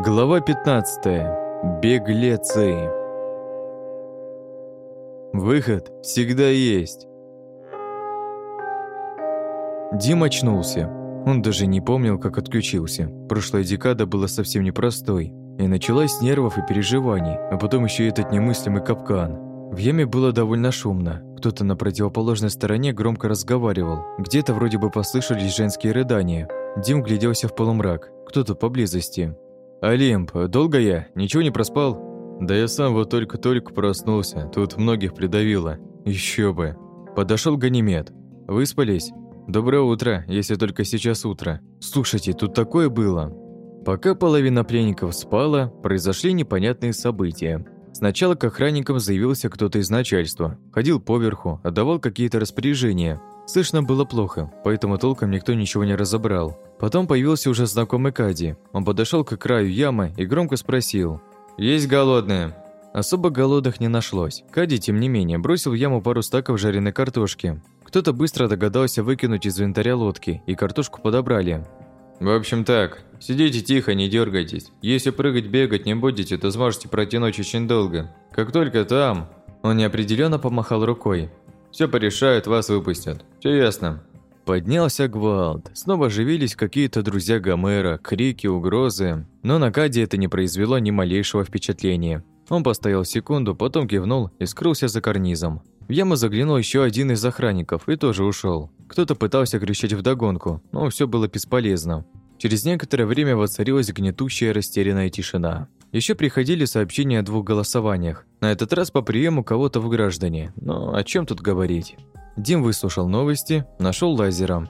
Глава 15. Беглецы. Выход всегда есть. Дим очнулся. Он даже не помнил, как отключился. Прошлая декада была совсем непростой. И началась с нервов и переживаний, а потом еще этот немыслимый капкан. В яме было довольно шумно. Кто-то на противоположной стороне громко разговаривал. Где-то вроде бы послышались женские рыдания. Дим гляделся в полумрак. Кто-то поблизости. «Олимп, долго я? Ничего не проспал?» «Да я сам вот только-только проснулся. Тут многих придавило. Еще бы». Подошел Ганимед. «Выспались?» «Доброе утро, если только сейчас утро. Слушайте, тут такое было». Пока половина пленников спала, произошли непонятные события. Сначала к охранникам заявился кто-то из начальства. Ходил поверху, отдавал какие-то распоряжения. Слышно было плохо, поэтому толком никто ничего не разобрал. Потом появился уже знакомый Кади. Он подошел к краю ямы и громко спросил. «Есть голодные?» Особо голодных не нашлось. Кади, тем не менее, бросил в яму пару стаков жареной картошки. Кто-то быстро догадался выкинуть из инвентаря лодки, и картошку подобрали. «В общем так, сидите тихо, не дергайтесь. Если прыгать-бегать не будете, то сможете протянуть очень долго. Как только там...» Он неопределенно помахал рукой. Все порешают, вас выпустят. Все ясно». Поднялся гвалт. Снова оживились какие-то друзья Гомера, крики, угрозы. Но на Каде это не произвело ни малейшего впечатления. Он постоял секунду, потом кивнул и скрылся за карнизом. В яму заглянул еще один из охранников и тоже ушел. Кто-то пытался кричать вдогонку, но все было бесполезно. Через некоторое время воцарилась гнетущая растерянная тишина. Еще приходили сообщения о двух голосованиях. На этот раз по приему кого-то в граждане. Но о чем тут говорить? Дим выслушал новости, нашел лазером.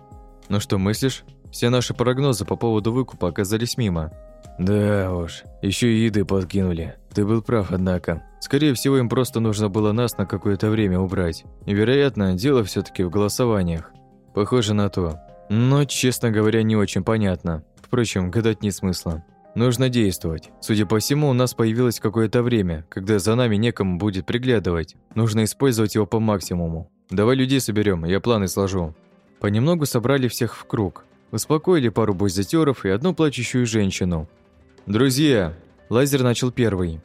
«Ну что мыслишь? Все наши прогнозы по поводу выкупа оказались мимо». «Да уж, еще и еды подкинули. Ты был прав, однако. Скорее всего, им просто нужно было нас на какое-то время убрать. И, вероятно, дело все таки в голосованиях. Похоже на то. Но, честно говоря, не очень понятно. Впрочем, гадать нет смысла. Нужно действовать. Судя по всему, у нас появилось какое-то время, когда за нами некому будет приглядывать. Нужно использовать его по максимуму. Давай людей соберем, я планы сложу. Понемногу собрали всех в круг. Успокоили пару бойзатеров и одну плачущую женщину. «Друзья!» Лазер начал первый.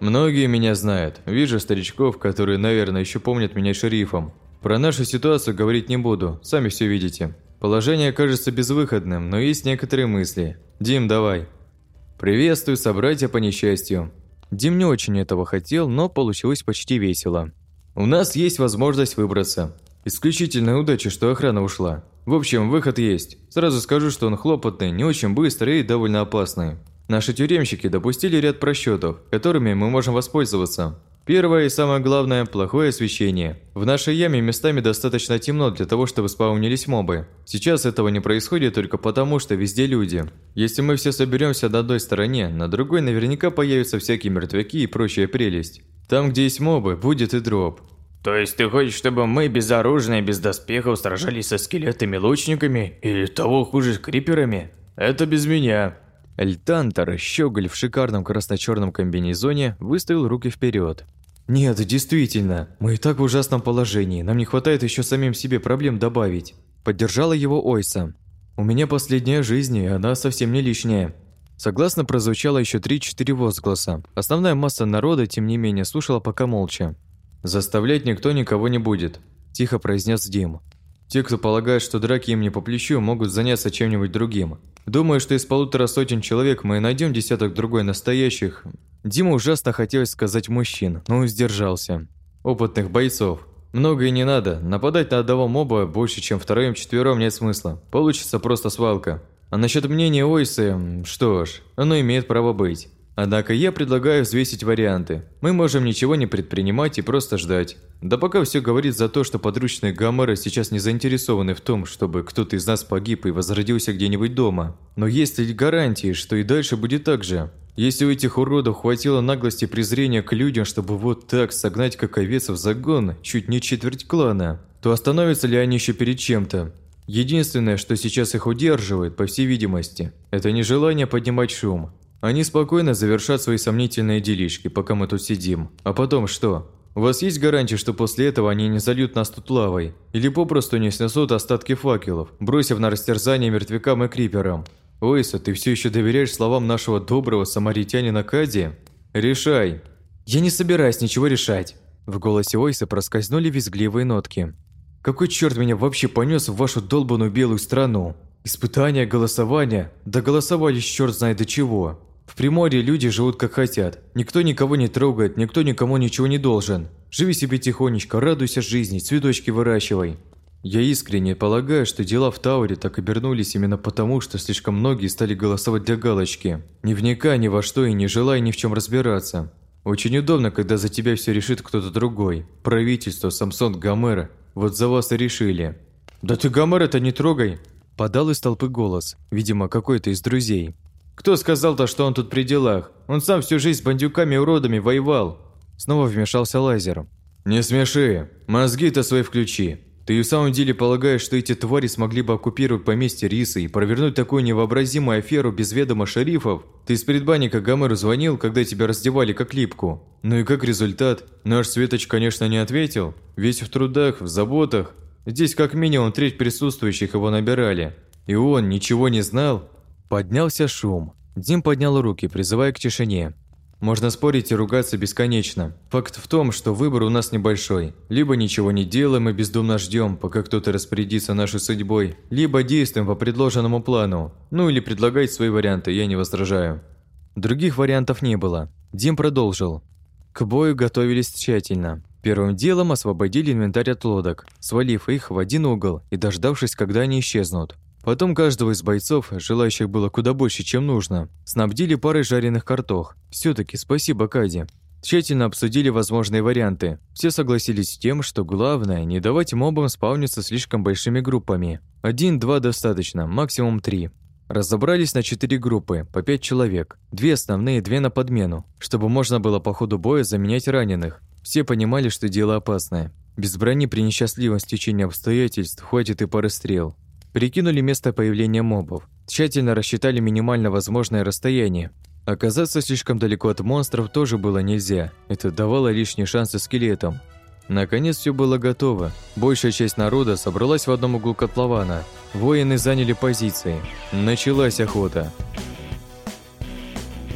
«Многие меня знают. Вижу старичков, которые, наверное, еще помнят меня шерифом. Про нашу ситуацию говорить не буду, сами все видите. Положение кажется безвыходным, но есть некоторые мысли. Дим, давай!» «Приветствую, собратья по несчастью». Дим не очень этого хотел, но получилось почти весело. «У нас есть возможность выбраться. Исключительная удача, что охрана ушла. В общем, выход есть. Сразу скажу, что он хлопотный, не очень быстрый и довольно опасный. Наши тюремщики допустили ряд просчетов, которыми мы можем воспользоваться. Первое и самое главное – плохое освещение. В нашей яме местами достаточно темно для того, чтобы спаунились мобы. Сейчас этого не происходит только потому, что везде люди. Если мы все соберемся на одной стороне, на другой наверняка появятся всякие мертвяки и прочая прелесть. Там, где есть мобы, будет и дроп. То есть ты хочешь, чтобы мы безоружные, без доспехов сражались со скелетами-лучниками или того хуже с криперами? Это без меня. Эльтантер, щеголь в шикарном красно-черном комбинезоне, выставил руки вперед. «Нет, действительно, мы и так в ужасном положении, нам не хватает еще самим себе проблем добавить». Поддержала его Ойса. «У меня последняя жизнь, и она совсем не лишняя». Согласно прозвучало еще три-четыре возгласа. Основная масса народа, тем не менее, слушала пока молча. «Заставлять никто никого не будет», – тихо произнес Дим. «Те, кто полагает, что драки им не по плечу, могут заняться чем-нибудь другим. Думаю, что из полутора сотен человек мы найдем десяток другой настоящих, Дима ужасно хотелось сказать мужчин, но сдержался. Опытных бойцов. Много и не надо. Нападать на одного моба больше, чем втроем-четвером нет смысла. Получится просто свалка. А насчет мнения Ойсы, что ж, оно имеет право быть. Однако я предлагаю взвесить варианты. Мы можем ничего не предпринимать и просто ждать. Да пока все говорит за то, что подручные Гомера сейчас не заинтересованы в том, чтобы кто-то из нас погиб и возродился где-нибудь дома. Но есть ли гарантии, что и дальше будет так же? Если у этих уродов хватило наглости и презрения к людям, чтобы вот так согнать как овец в загон чуть не четверть клана, то остановятся ли они еще перед чем-то? Единственное, что сейчас их удерживает, по всей видимости, это нежелание поднимать шум. Они спокойно завершат свои сомнительные делишки, пока мы тут сидим. А потом что? У вас есть гарантия, что после этого они не зальют нас тут лавой? Или попросту не снесут остатки факелов, бросив на растерзание мертвякам и криперам? Ойса, ты все еще доверяешь словам нашего доброго самаритянина Кади? Решай. Я не собираюсь ничего решать. В голосе Ойса проскользнули визгливые нотки. Какой черт меня вообще понес в вашу долбанную белую страну? Испытания, голосования, да голосовали черт знает до чего. В Приморье люди живут как хотят. Никто никого не трогает, никто никому ничего не должен. Живи себе тихонечко, радуйся жизни, цветочки выращивай. Я искренне полагаю, что дела в Тауре так обернулись именно потому, что слишком многие стали голосовать для галочки, не вникая ни во что и не желая ни в чем разбираться. Очень удобно, когда за тебя все решит кто-то другой. Правительство, Самсон, Гомера. Вот за вас и решили. «Да ты Гомера-то не трогай!» Подал из толпы голос, видимо, какой-то из друзей. «Кто сказал-то, что он тут при делах? Он сам всю жизнь с бандюками и уродами воевал!» Снова вмешался Лазер. «Не смеши! Мозги-то свои включи! Ты и в самом деле полагаешь, что эти твари смогли бы оккупировать поместье Риса и провернуть такую невообразимую аферу без ведома шерифов? Ты из предбанника Гомеру звонил, когда тебя раздевали как липку. Ну и как результат? Наш Светоч, конечно, не ответил. Весь в трудах, в заботах. Здесь как минимум треть присутствующих его набирали. И он ничего не знал. Поднялся шум. Дим поднял руки, призывая к тишине. Можно спорить и ругаться бесконечно. Факт в том, что выбор у нас небольшой. Либо ничего не делаем и бездумно ждем, пока кто-то распорядится нашей судьбой, либо действуем по предложенному плану. Ну или предлагать свои варианты, я не возражаю. Других вариантов не было. Дим продолжил. К бою готовились тщательно. Первым делом освободили инвентарь от лодок, свалив их в один угол и дождавшись, когда они исчезнут. Потом каждого из бойцов, желающих было куда больше, чем нужно, снабдили парой жареных картох. все таки спасибо Каде. Тщательно обсудили возможные варианты. Все согласились с тем, что главное – не давать мобам спавниться слишком большими группами. Один-два достаточно, максимум три. Разобрались на четыре группы, по пять человек. Две основные, две на подмену, чтобы можно было по ходу боя заменять раненых. Все понимали, что дело опасное. Без брони при несчастливом стечении обстоятельств хватит и пары стрел. Прикинули место появления мобов. Тщательно рассчитали минимально возможное расстояние. Оказаться слишком далеко от монстров тоже было нельзя. Это давало лишние шансы скелетам. Наконец все было готово. Большая часть народа собралась в одном углу котлована. Воины заняли позиции. Началась охота.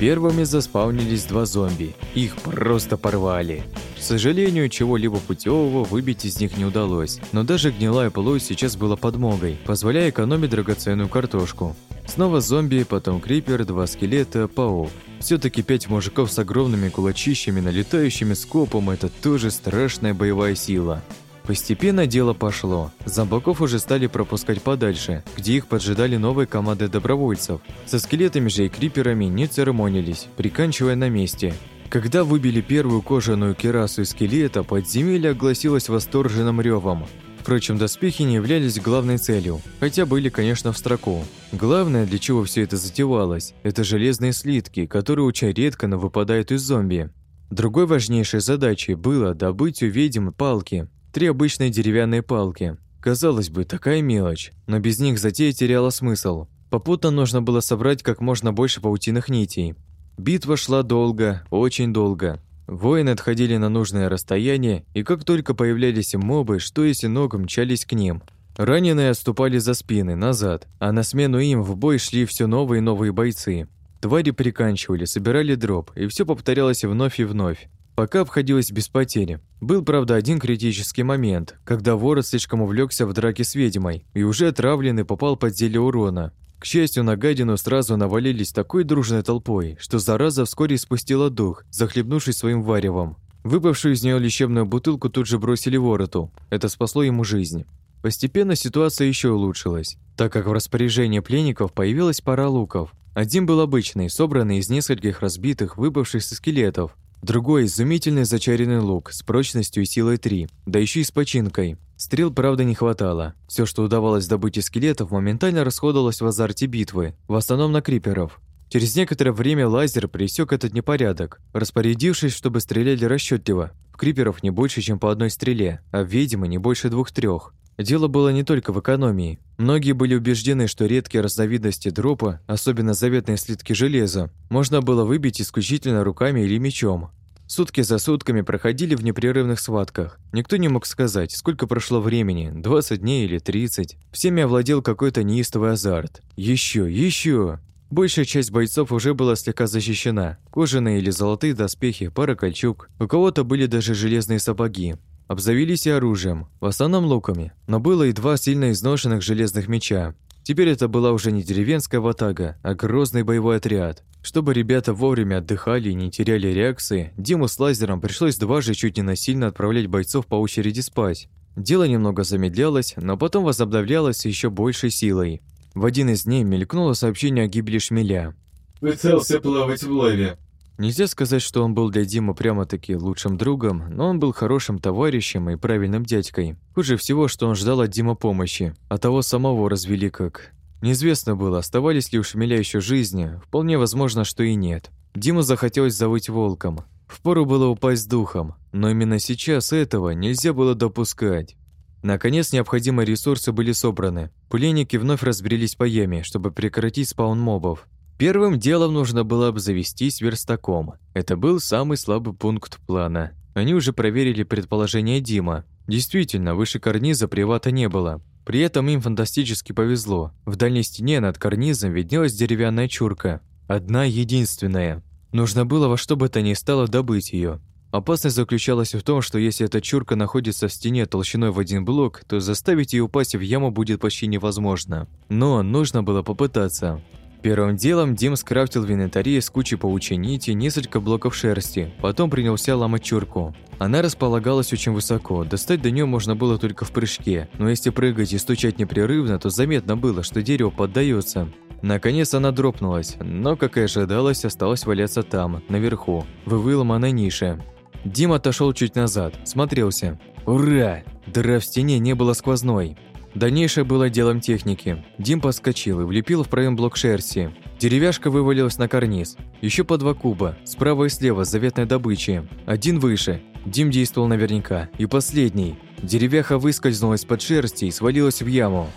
Первыми заспаунились два зомби. Их просто порвали. К сожалению, чего-либо путевого выбить из них не удалось, но даже гнилая плоть сейчас была подмогой, позволяя экономить драгоценную картошку. Снова зомби, потом крипер, два скелета, паук. все таки пять мужиков с огромными кулачищами, налетающими скопом – это тоже страшная боевая сила. Постепенно дело пошло. Зомбаков уже стали пропускать подальше, где их поджидали новые команды добровольцев. Со скелетами же и криперами не церемонились, приканчивая на месте. Когда выбили первую кожаную керасу из скелета, подземелье огласилось восторженным ревом. Впрочем, доспехи не являлись главной целью, хотя были, конечно, в строку. Главное, для чего все это затевалось, это железные слитки, которые очень редко, но выпадают из зомби. Другой важнейшей задачей было добыть у ведьм палки, Три обычные деревянные палки. Казалось бы, такая мелочь, но без них затея теряла смысл. Попутно нужно было собрать как можно больше паутиных нитей. Битва шла долго, очень долго. Воины отходили на нужное расстояние, и как только появлялись мобы, что если ног мчались к ним. Раненые отступали за спины, назад, а на смену им в бой шли все новые и новые бойцы. Твари приканчивали, собирали дроп, и все повторялось вновь и вновь. Пока обходилось без потери. Был, правда, один критический момент, когда ворот слишком увлекся в драке с ведьмой и уже отравленный попал под зелье урона. К счастью, на гадину сразу навалились такой дружной толпой, что зараза вскоре спустила дух, захлебнувшись своим варевом. Выпавшую из нее лечебную бутылку тут же бросили вороту. Это спасло ему жизнь. Постепенно ситуация еще улучшилась, так как в распоряжении пленников появилась пара луков. Один был обычный, собранный из нескольких разбитых, выпавших со скелетов, Другой – изумительный зачаренный лук с прочностью и силой 3, да еще и с починкой. Стрел, правда, не хватало. Все, что удавалось добыть из скелетов, моментально расходовалось в азарте битвы, в основном на криперов. Через некоторое время лазер пресек этот непорядок, распорядившись, чтобы стреляли расчетливо. В криперов не больше, чем по одной стреле, а в ведьмы не больше двух-трех. Дело было не только в экономии. Многие были убеждены, что редкие разновидности дропа, особенно заветные слитки железа, можно было выбить исключительно руками или мечом. Сутки за сутками проходили в непрерывных схватках. Никто не мог сказать, сколько прошло времени, 20 дней или 30. Всеми овладел какой-то неистовый азарт. Еще, еще. Большая часть бойцов уже была слегка защищена. Кожаные или золотые доспехи, пара кольчуг. У кого-то были даже железные сапоги. Обзавелись и оружием, в основном луками, но было и два сильно изношенных железных меча. Теперь это была уже не деревенская ватага, а грозный боевой отряд. Чтобы ребята вовремя отдыхали и не теряли реакции, Диму с лазером пришлось дважды чуть не насильно отправлять бойцов по очереди спать. Дело немного замедлялось, но потом возобновлялось еще большей силой. В один из дней мелькнуло сообщение о гибели шмеля. «Пытался плавать в лаве. Нельзя сказать, что он был для Димы прямо-таки лучшим другом, но он был хорошим товарищем и правильным дядькой. Хуже всего, что он ждал от Дима помощи, а того самого развели как... Неизвестно было, оставались ли у Шмеля еще жизни, вполне возможно, что и нет. Диму захотелось завыть волком. Впору было упасть духом, но именно сейчас этого нельзя было допускать. Наконец, необходимые ресурсы были собраны. Пленники вновь разбрелись по яме, чтобы прекратить спаун мобов. Первым делом нужно было обзавестись верстаком. Это был самый слабый пункт плана. Они уже проверили предположение Дима. Действительно, выше карниза привата не было. При этом им фантастически повезло. В дальней стене над карнизом виднелась деревянная чурка. Одна единственная. Нужно было во что бы то ни стало добыть ее. Опасность заключалась в том, что если эта чурка находится в стене толщиной в один блок, то заставить ее упасть в яму будет почти невозможно. Но нужно было попытаться. Первым делом Дим скрафтил в инвентаре с кучей паучьей нити несколько блоков шерсти, потом принялся ломать чурку. Она располагалась очень высоко, достать до нее можно было только в прыжке, но если прыгать и стучать непрерывно, то заметно было, что дерево поддается. Наконец она дропнулась, но, как и ожидалось, осталась валяться там, наверху, в выломанной нише. Дим отошел чуть назад, смотрелся. «Ура!» Дыра в стене не была сквозной. Дальнейшее было делом техники. Дим подскочил и влепил в проем блок шерсти. Деревяшка вывалилась на карниз. Еще по два куба, справа и слева заветной добычи. Один выше. Дим действовал наверняка. И последний. Деревяха выскользнула из-под шерсти и свалилась в яму.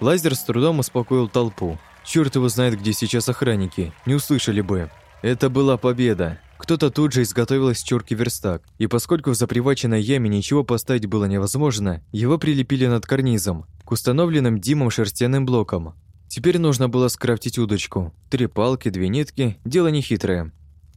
Лазер с трудом успокоил толпу. Черт его знает, где сейчас охранники. Не услышали бы. Это была победа. Кто-то тут же изготовил из чурки верстак, и поскольку в заприваченной яме ничего поставить было невозможно, его прилепили над карнизом, к установленным Димом шерстяным блокам. Теперь нужно было скрафтить удочку. Три палки, две нитки, дело нехитрое.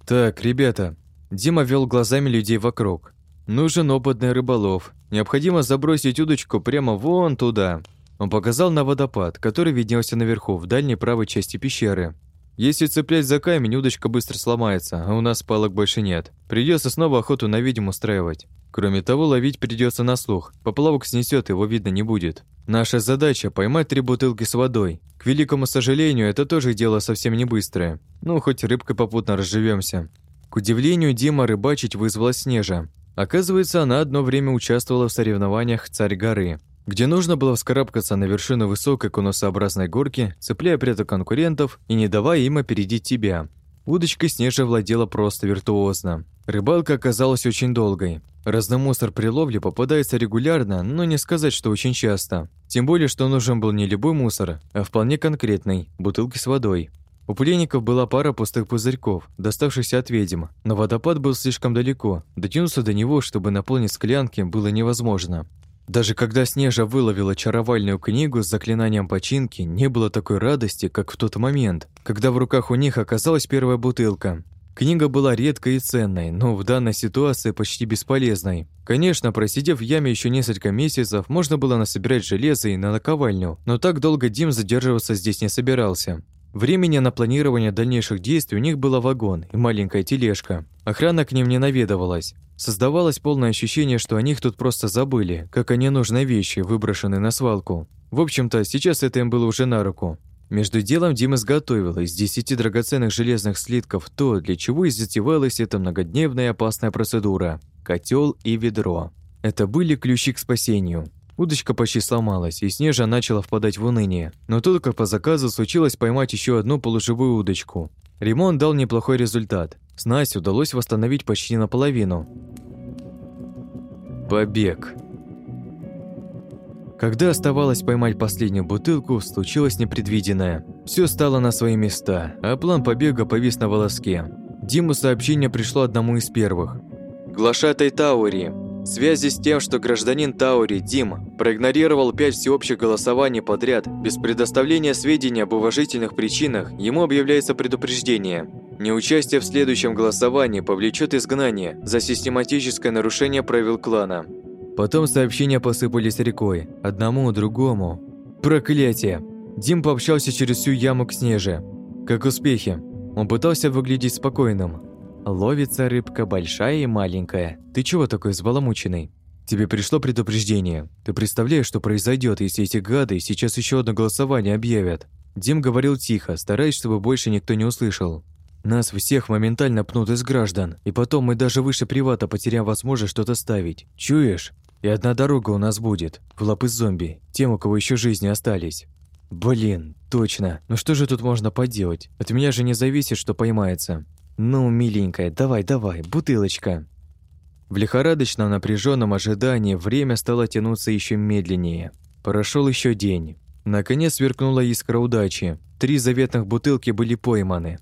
«Так, ребята». Дима вел глазами людей вокруг. «Нужен опытный рыболов. Необходимо забросить удочку прямо вон туда». Он показал на водопад, который виднелся наверху, в дальней правой части пещеры. Если цеплять за камень, удочка быстро сломается, а у нас палок больше нет. Придется снова охоту на ведьм устраивать. Кроме того, ловить придется на слух. Поплавок снесет, его видно не будет. Наша задача – поймать три бутылки с водой. К великому сожалению, это тоже дело совсем не быстрое. Ну, хоть рыбкой попутно разживемся. К удивлению, Дима рыбачить вызвала Снежа. Оказывается, она одно время участвовала в соревнованиях «Царь горы», где нужно было вскарабкаться на вершину высокой конусообразной горки, цепляя при этом конкурентов и не давая им опередить тебя. Удочкой Снежа владела просто виртуозно. Рыбалка оказалась очень долгой. Разномусор при ловле попадается регулярно, но не сказать, что очень часто. Тем более, что нужен был не любой мусор, а вполне конкретный – бутылки с водой. У пленников была пара пустых пузырьков, доставшихся от ведьм, но водопад был слишком далеко. Дотянуться до него, чтобы наполнить склянки, было невозможно. Даже когда Снежа выловила чаровальную книгу с заклинанием починки, не было такой радости, как в тот момент, когда в руках у них оказалась первая бутылка. Книга была редкой и ценной, но в данной ситуации почти бесполезной. Конечно, просидев в яме еще несколько месяцев, можно было насобирать железо и на наковальню, но так долго Дим задерживаться здесь не собирался. Времени на планирование дальнейших действий у них было вагон и маленькая тележка. Охрана к ним не наведывалась. Создавалось полное ощущение, что о них тут просто забыли, как о ненужной вещи, выброшенной на свалку. В общем-то, сейчас это им было уже на руку. Между делом Дима изготовил из десяти драгоценных железных слитков то, для чего и затевалась эта многодневная опасная процедура – котел и ведро. Это были ключи к спасению. Удочка почти сломалась, и Снежа начала впадать в уныние. Но только по заказу случилось поймать еще одну полуживую удочку. Ремонт дал неплохой результат. Снасть удалось восстановить почти наполовину. Побег. Когда оставалось поймать последнюю бутылку, случилось непредвиденное. Все стало на свои места, а план побега повис на волоске. Диму сообщение пришло одному из первых. «Глашатай Таури. В связи с тем, что гражданин Таури, Дим, проигнорировал пять всеобщих голосований подряд, без предоставления сведений об уважительных причинах, ему объявляется предупреждение. Неучастие в следующем голосовании повлечет изгнание за систематическое нарушение правил клана». Потом сообщения посыпались рекой, одному, другому. Проклятие! Дим пообщался через всю яму к Снеже. Как успехи? Он пытался выглядеть спокойным. Ловится рыбка большая и маленькая. Ты чего такой взбаламученный? Тебе пришло предупреждение. Ты представляешь, что произойдет, если эти гады сейчас еще одно голосование объявят? Дим говорил тихо, стараясь, чтобы больше никто не услышал. Нас всех моментально пнут из граждан, и потом мы даже выше привата потеряем возможность что-то ставить. Чуешь? И одна дорога у нас будет, в лапы зомби, тем, у кого еще жизни остались. Блин, точно. Ну что же тут можно поделать? От меня же не зависит, что поймается. Ну, миленькая, давай, давай, бутылочка. В лихорадочном напряженном ожидании время стало тянуться еще медленнее. Прошел еще день. Наконец сверкнула искра удачи. Три заветных бутылки были пойманы.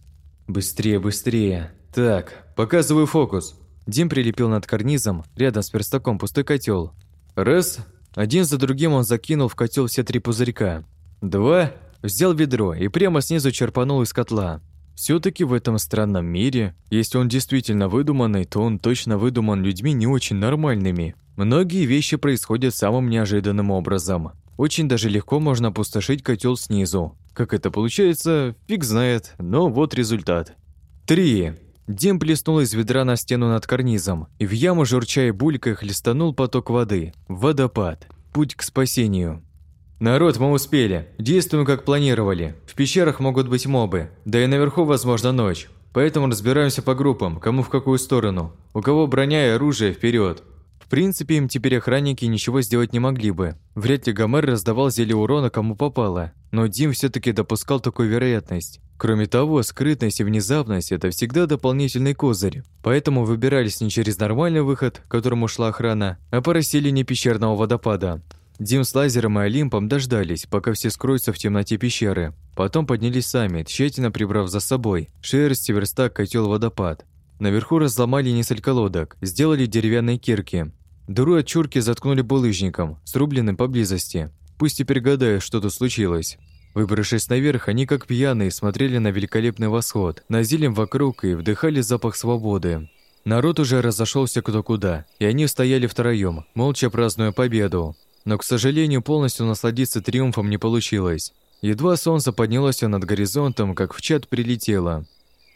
Быстрее, быстрее. Так, показываю фокус. Дим прилепил над карнизом, рядом с верстаком, пустой котел. Раз. Один за другим он закинул в котел все три пузырька. Два. Взял ведро и прямо снизу черпанул из котла. Все таки в этом странном мире, если он действительно выдуманный, то он точно выдуман людьми не очень нормальными. Многие вещи происходят самым неожиданным образом. Очень даже легко можно опустошить котел снизу. Как это получается, фиг знает, но вот результат. Три. Дим плеснул из ведра на стену над карнизом, и в яму, журча и булькая, хлестанул поток воды. Водопад. Путь к спасению. «Народ, мы успели. Действуем, как планировали. В пещерах могут быть мобы, да и наверху, возможно, ночь. Поэтому разбираемся по группам, кому в какую сторону. У кого броня и оружие, вперед. В принципе, им теперь охранники ничего сделать не могли бы. Вряд ли Гомер раздавал зелье урона кому попало, но Дим все таки допускал такую вероятность. Кроме того, скрытность и внезапность – это всегда дополнительный козырь. Поэтому выбирались не через нормальный выход, к которому шла охрана, а по расселению пещерного водопада. Дим с лазером и Олимпом дождались, пока все скроются в темноте пещеры. Потом поднялись сами, тщательно прибрав за собой шерсть, верстак, котел, водопад. Наверху разломали несколько лодок, сделали деревянные кирки. Дыру от чурки заткнули булыжником, срубленным поблизости. Пусть теперь гадают, что тут случилось. Выбравшись наверх, они как пьяные смотрели на великолепный восход, на зелень вокруг и вдыхали запах свободы. Народ уже разошелся кто куда, и они стояли втроем, молча празднуя победу. Но, к сожалению, полностью насладиться триумфом не получилось. Едва солнце поднялось над горизонтом, как в чат прилетело.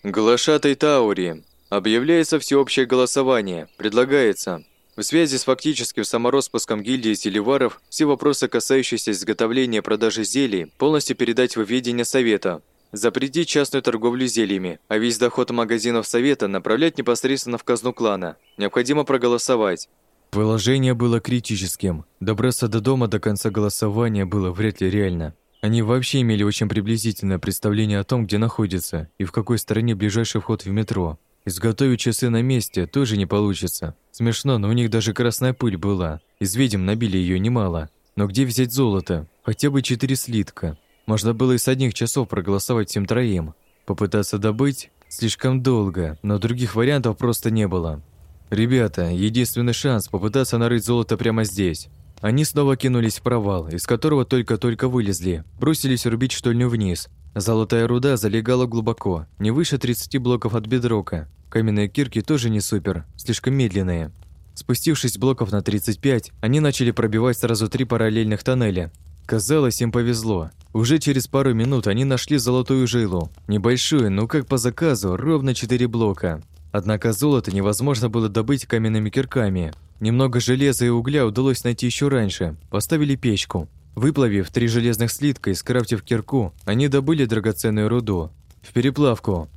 «Глашатай Таури. Объявляется всеобщее голосование. Предлагается в связи с фактическим самороспуском гильдии зелеваров все вопросы, касающиеся изготовления и продажи зелий, полностью передать в ведение Совета. Запретить частную торговлю зельями, а весь доход магазинов Совета направлять непосредственно в казну клана. Необходимо проголосовать. Положение было критическим. Добраться до дома до конца голосования было вряд ли реально. Они вообще имели очень приблизительное представление о том, где находится и в какой стороне ближайший вход в метро. Изготовить часы на месте тоже не получится. Смешно, но у них даже красная пыль была. Из ведьм набили ее немало. Но где взять золото? Хотя бы четыре слитка. Можно было и с одних часов проголосовать всем троим. Попытаться добыть слишком долго, но других вариантов просто не было. Ребята, единственный шанс попытаться нарыть золото прямо здесь. Они снова кинулись в провал, из которого только-только вылезли, бросились рубить штольню вниз, Золотая руда залегала глубоко, не выше 30 блоков от бедрока. Каменные кирки тоже не супер, слишком медленные. Спустившись блоков на 35, они начали пробивать сразу три параллельных тоннеля. Казалось, им повезло. Уже через пару минут они нашли золотую жилу. Небольшую, но как по заказу, ровно 4 блока. Однако золото невозможно было добыть каменными кирками. Немного железа и угля удалось найти еще раньше. Поставили печку. Выплавив три железных слитка и скрафтив кирку, они добыли драгоценную руду. В переплавку.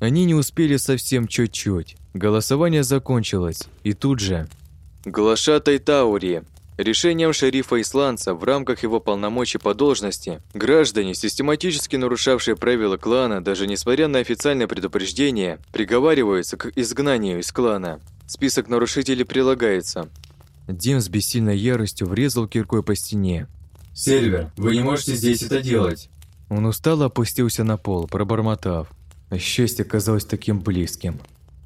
Они не успели совсем чуть-чуть. Голосование закончилось, и тут же... Глашатай Таури. Решением шерифа-исландца в рамках его полномочий по должности, граждане, систематически нарушавшие правила клана, даже несмотря на официальное предупреждение, приговариваются к изгнанию из клана. Список нарушителей прилагается. Дим с бессильной яростью врезал киркой по стене, «Сильвер, вы не можете здесь это делать!» Он устало опустился на пол, пробормотав. счастье казалось таким близким.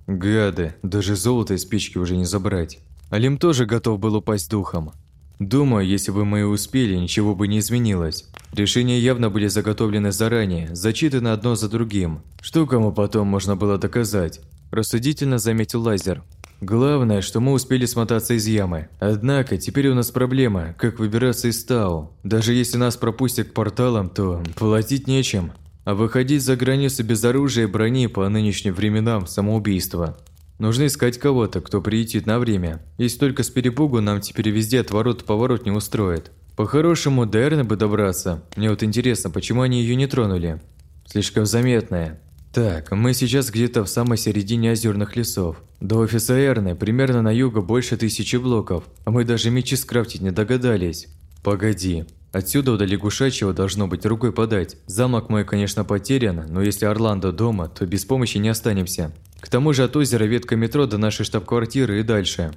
Гады, даже золото из печки уже не забрать. Алим тоже готов был упасть духом. Думаю, если бы мы и успели, ничего бы не изменилось. Решения явно были заготовлены заранее, зачитаны одно за другим. Что кому потом можно было доказать? Рассудительно заметил Лазер. Главное, что мы успели смотаться из ямы. Однако, теперь у нас проблема, как выбираться из Тау. Даже если нас пропустят к порталам, то платить нечем. А выходить за границу без оружия и брони по нынешним временам – самоубийство. Нужно искать кого-то, кто прилетит на время. Если только с перепугу нам теперь везде отворот-поворот не устроит. По-хорошему, до Эрны бы добраться. Мне вот интересно, почему они ее не тронули? Слишком заметная. Так, мы сейчас где-то в самой середине озерных лесов. До офиса Эрны примерно на юго больше тысячи блоков, а мы даже мечи скрафтить не догадались. Погоди, Отсюда до лягушачьего должно быть рукой подать. Замок мой, конечно, потерян, но если Орландо дома, то без помощи не останемся. К тому же от озера ветка метро до нашей штаб-квартиры и дальше.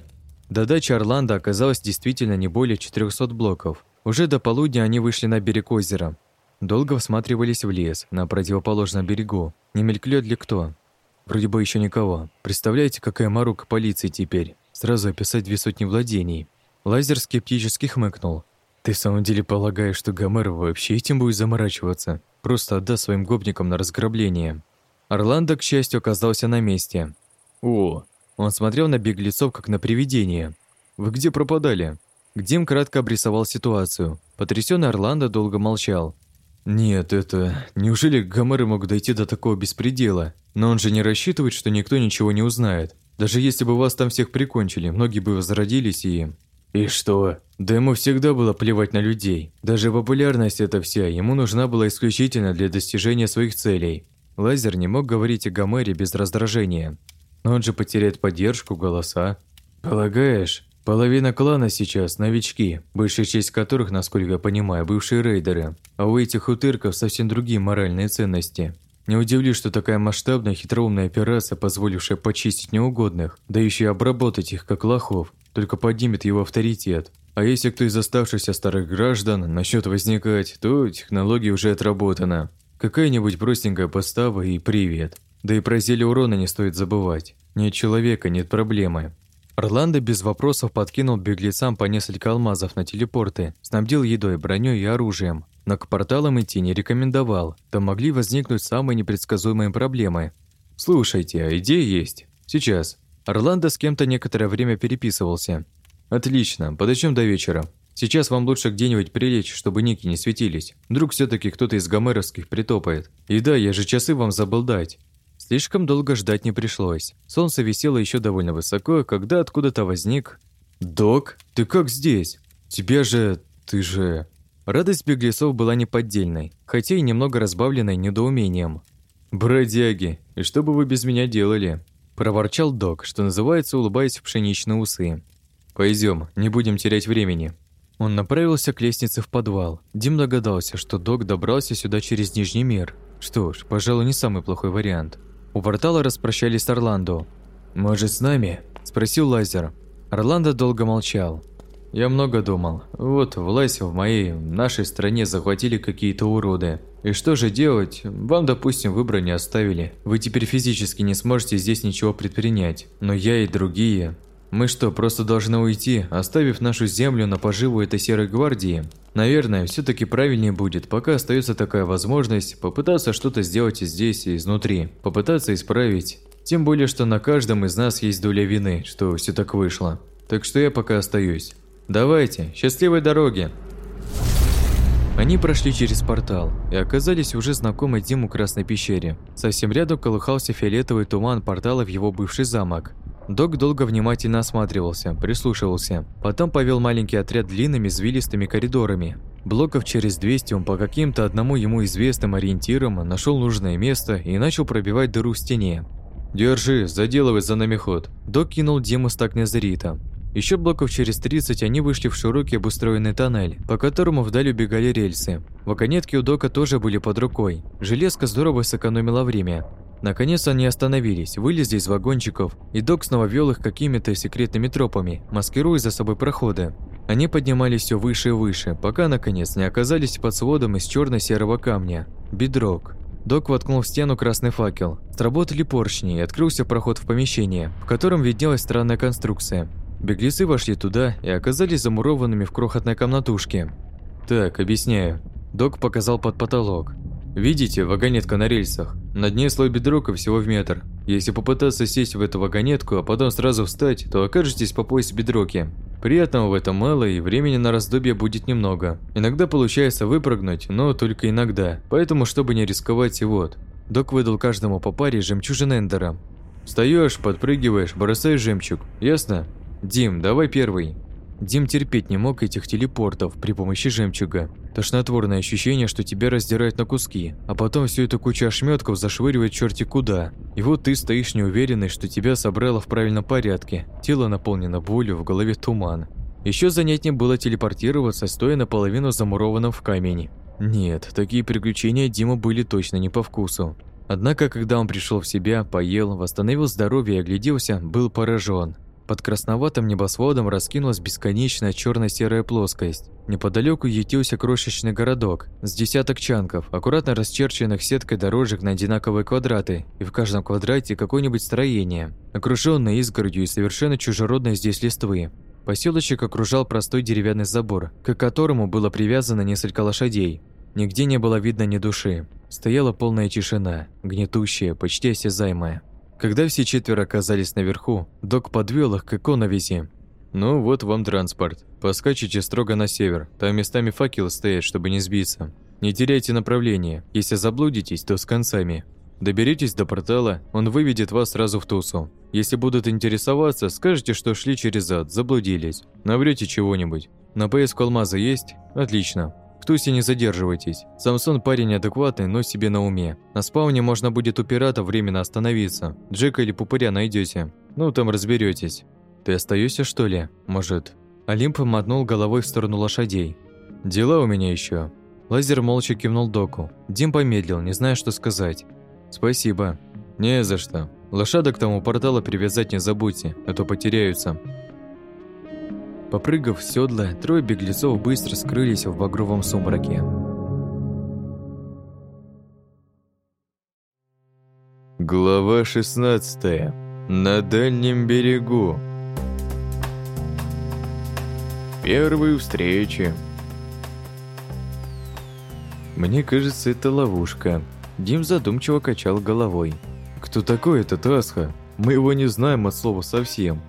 До дачи Орландо оказалось действительно не более 400 блоков. Уже до полудня они вышли на берег озера. Долго всматривались в лес, на противоположном берегу. Не мелькнет ли кто? Вроде бы еще никого. Представляете, какая марука полиции теперь? Сразу описать две сотни владений. Лазер скептически хмыкнул. Ты в самом деле полагаешь, что Гомер вообще этим будет заморачиваться? Просто отдаст своим гопникам на разграбление. Орландо, к счастью, оказался на месте. О, он смотрел на беглецов, как на привидение. Вы где пропадали? Гдим кратко обрисовал ситуацию. Потрясённый Орландо долго молчал. «Нет, это... Неужели Гомеры могут дойти до такого беспредела? Но он же не рассчитывает, что никто ничего не узнает. Даже если бы вас там всех прикончили, многие бы возродились и... И что? Да ему всегда было плевать на людей. Даже популярность эта вся ему нужна была исключительно для достижения своих целей. Лазер не мог говорить о Гомере без раздражения. Но он же потеряет поддержку, голоса. Полагаешь, половина клана сейчас новички, большая часть которых, насколько я понимаю, бывшие рейдеры. А у этих утырков совсем другие моральные ценности. Не удивлюсь, что такая масштабная хитроумная операция, позволившая почистить неугодных, да еще и обработать их как лохов, только поднимет его авторитет. А если кто из оставшихся старых граждан начнет возникать, то технология уже отработана. Какая-нибудь простенькая постава и привет. Да и про зелье урона не стоит забывать. Нет человека, нет проблемы. Орландо без вопросов подкинул беглецам по несколько алмазов на телепорты, снабдил едой, броней и оружием. Но к порталам идти не рекомендовал, там могли возникнуть самые непредсказуемые проблемы. «Слушайте, а идея есть. Сейчас. Орландо с кем-то некоторое время переписывался. «Отлично, подождем до вечера. Сейчас вам лучше где-нибудь прилечь, чтобы ники не светились. Вдруг все таки кто-то из гомеровских притопает. И да, я же часы вам забыл дать». Слишком долго ждать не пришлось. Солнце висело еще довольно высоко, когда откуда-то возник... «Док, ты как здесь? Тебя же... ты же...» Радость беглецов была неподдельной, хотя и немного разбавленной недоумением. «Бродяги, и что бы вы без меня делали?» Проворчал док, что называется, улыбаясь в пшеничные усы. Пойдем, не будем терять времени». Он направился к лестнице в подвал. Дим догадался, что док добрался сюда через Нижний мир. Что ж, пожалуй, не самый плохой вариант. У портала распрощались с Орландо. «Может, с нами?» – спросил Лазер. Орландо долго молчал. «Я много думал. Вот, власть в моей, нашей стране захватили какие-то уроды. И что же делать? Вам, допустим, выбора не оставили. Вы теперь физически не сможете здесь ничего предпринять. Но я и другие. Мы что, просто должны уйти, оставив нашу землю на поживу этой серой гвардии? Наверное, все таки правильнее будет, пока остается такая возможность, попытаться что-то сделать здесь и изнутри. Попытаться исправить. Тем более, что на каждом из нас есть доля вины, что все так вышло. Так что я пока остаюсь. Давайте, счастливой дороги! Они прошли через портал и оказались уже знакомой Диму Красной пещере. Совсем рядом колыхался фиолетовый туман портала в его бывший замок. Док долго внимательно осматривался, прислушивался. Потом повел маленький отряд длинными извилистыми коридорами. Блоков через 200 он по каким-то одному ему известным ориентирам нашел нужное место и начал пробивать дыру в стене. «Держи, заделывай за нами ход». Док кинул Диму стак Незерита. Еще блоков через 30 они вышли в широкий обустроенный тоннель, по которому вдаль убегали рельсы. Вагонетки у Дока тоже были под рукой. Железка здорово сэкономила время. Наконец они остановились, вылезли из вагончиков, и Док снова вел их какими-то секретными тропами, маскируя за собой проходы. Они поднимались все выше и выше, пока наконец не оказались под сводом из черно серого камня. Бедрок. Док воткнул в стену красный факел. Сработали поршни, и открылся проход в помещение, в котором виднелась странная конструкция. Беглецы вошли туда и оказались замурованными в крохотной комнатушке. «Так, объясняю». Док показал под потолок. «Видите, вагонетка на рельсах. На дне слой бедрока всего в метр. Если попытаться сесть в эту вагонетку, а потом сразу встать, то окажетесь по пояс в бедроке. Приятного в этом мало и времени на раздобье будет немного. Иногда получается выпрыгнуть, но только иногда. Поэтому, чтобы не рисковать, и вот. Док выдал каждому по паре жемчужин Эндера. Встаешь, подпрыгиваешь, бросаешь жемчуг. Ясно? Дим, давай первый. Дим терпеть не мог этих телепортов при помощи жемчуга. Тошнотворное ощущение, что тебя раздирают на куски, а потом всю эту кучу ошметков зашвыривает черти куда. И вот ты стоишь неуверенный, что тебя собрало в правильном порядке. Тело наполнено болью, в голове туман. Еще занятнее было телепортироваться, стоя наполовину замурованным в камень. Нет, такие приключения Дима были точно не по вкусу. Однако, когда он пришел в себя, поел, восстановил здоровье и огляделся, был поражен. Под красноватым небосводом раскинулась бесконечная черно-серая плоскость. Неподалеку ютился крошечный городок с десяток чанков, аккуратно расчерченных сеткой дорожек на одинаковые квадраты, и в каждом квадрате какое-нибудь строение, окруженное изгородью и совершенно чужеродной здесь листвы. Поселочек окружал простой деревянный забор, к которому было привязано несколько лошадей. Нигде не было видно ни души. Стояла полная тишина, гнетущая, почти осязаемая. Когда все четверо оказались наверху, док подвел их к иконовизи. «Ну вот вам транспорт. Поскачите строго на север. Там местами факелы стоят, чтобы не сбиться. Не теряйте направление. Если заблудитесь, то с концами. Доберитесь до портала, он выведет вас сразу в Тусу. Если будут интересоваться, скажете, что шли через ад, заблудились. Наврете чего-нибудь. На поиск алмаза есть? Отлично. В Тусе не задерживайтесь. Самсон парень адекватный, но себе на уме. На спауне можно будет у пирата временно остановиться. Джека или Пупыря найдете. Ну, там разберетесь. Ты остаешься что ли? Может...» Олимп мотнул головой в сторону лошадей. «Дела у меня еще. Лазер молча кивнул доку. Дим помедлил, не зная, что сказать. «Спасибо». «Не за что. Лошадок тому портала привязать не забудьте, а то потеряются». Попрыгав в седло, трое беглецов быстро скрылись в багровом сумраке. Глава 16. На дальнем берегу. Первые встречи. Мне кажется, это ловушка. Дим задумчиво качал головой. Кто такой этот Асха? Мы его не знаем от слова совсем.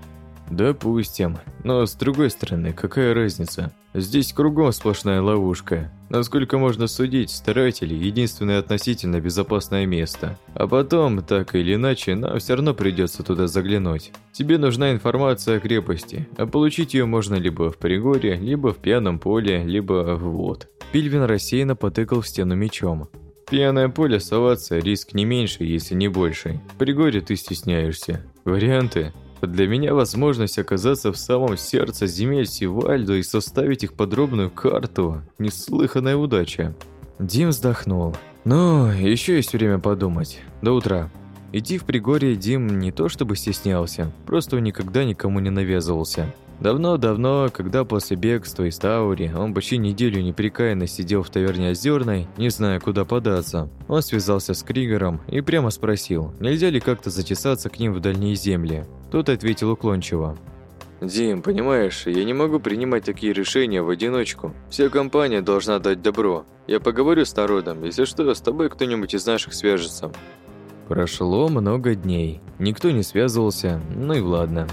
Допустим. Но с другой стороны, какая разница? Здесь кругом сплошная ловушка. Насколько можно судить, старатели – единственное относительно безопасное место. А потом, так или иначе, нам все равно придется туда заглянуть. Тебе нужна информация о крепости, а получить ее можно либо в Пригоре, либо в Пьяном поле, либо вот. Пильвин рассеянно потыкал в стену мечом. Пьяное поле соваться риск не меньше, если не больше. В Пригоре ты стесняешься. Варианты для меня возможность оказаться в самом сердце земель Сивальдо и составить их подробную карту – неслыханная удача. Дим вздохнул. Ну, еще есть время подумать. До утра. Идти в Пригорье Дим не то чтобы стеснялся, просто никогда никому не навязывался. Давно-давно, когда после бегства из Таури он почти неделю непрекаянно сидел в таверне Озерной, не зная, куда податься, он связался с Кригером и прямо спросил, нельзя ли как-то затесаться к ним в дальние земли. Тот ответил уклончиво. «Дим, понимаешь, я не могу принимать такие решения в одиночку. Вся компания должна дать добро. Я поговорю с народом, если что, с тобой кто-нибудь из наших свяжется». Прошло много дней. Никто не связывался, ну и ладно.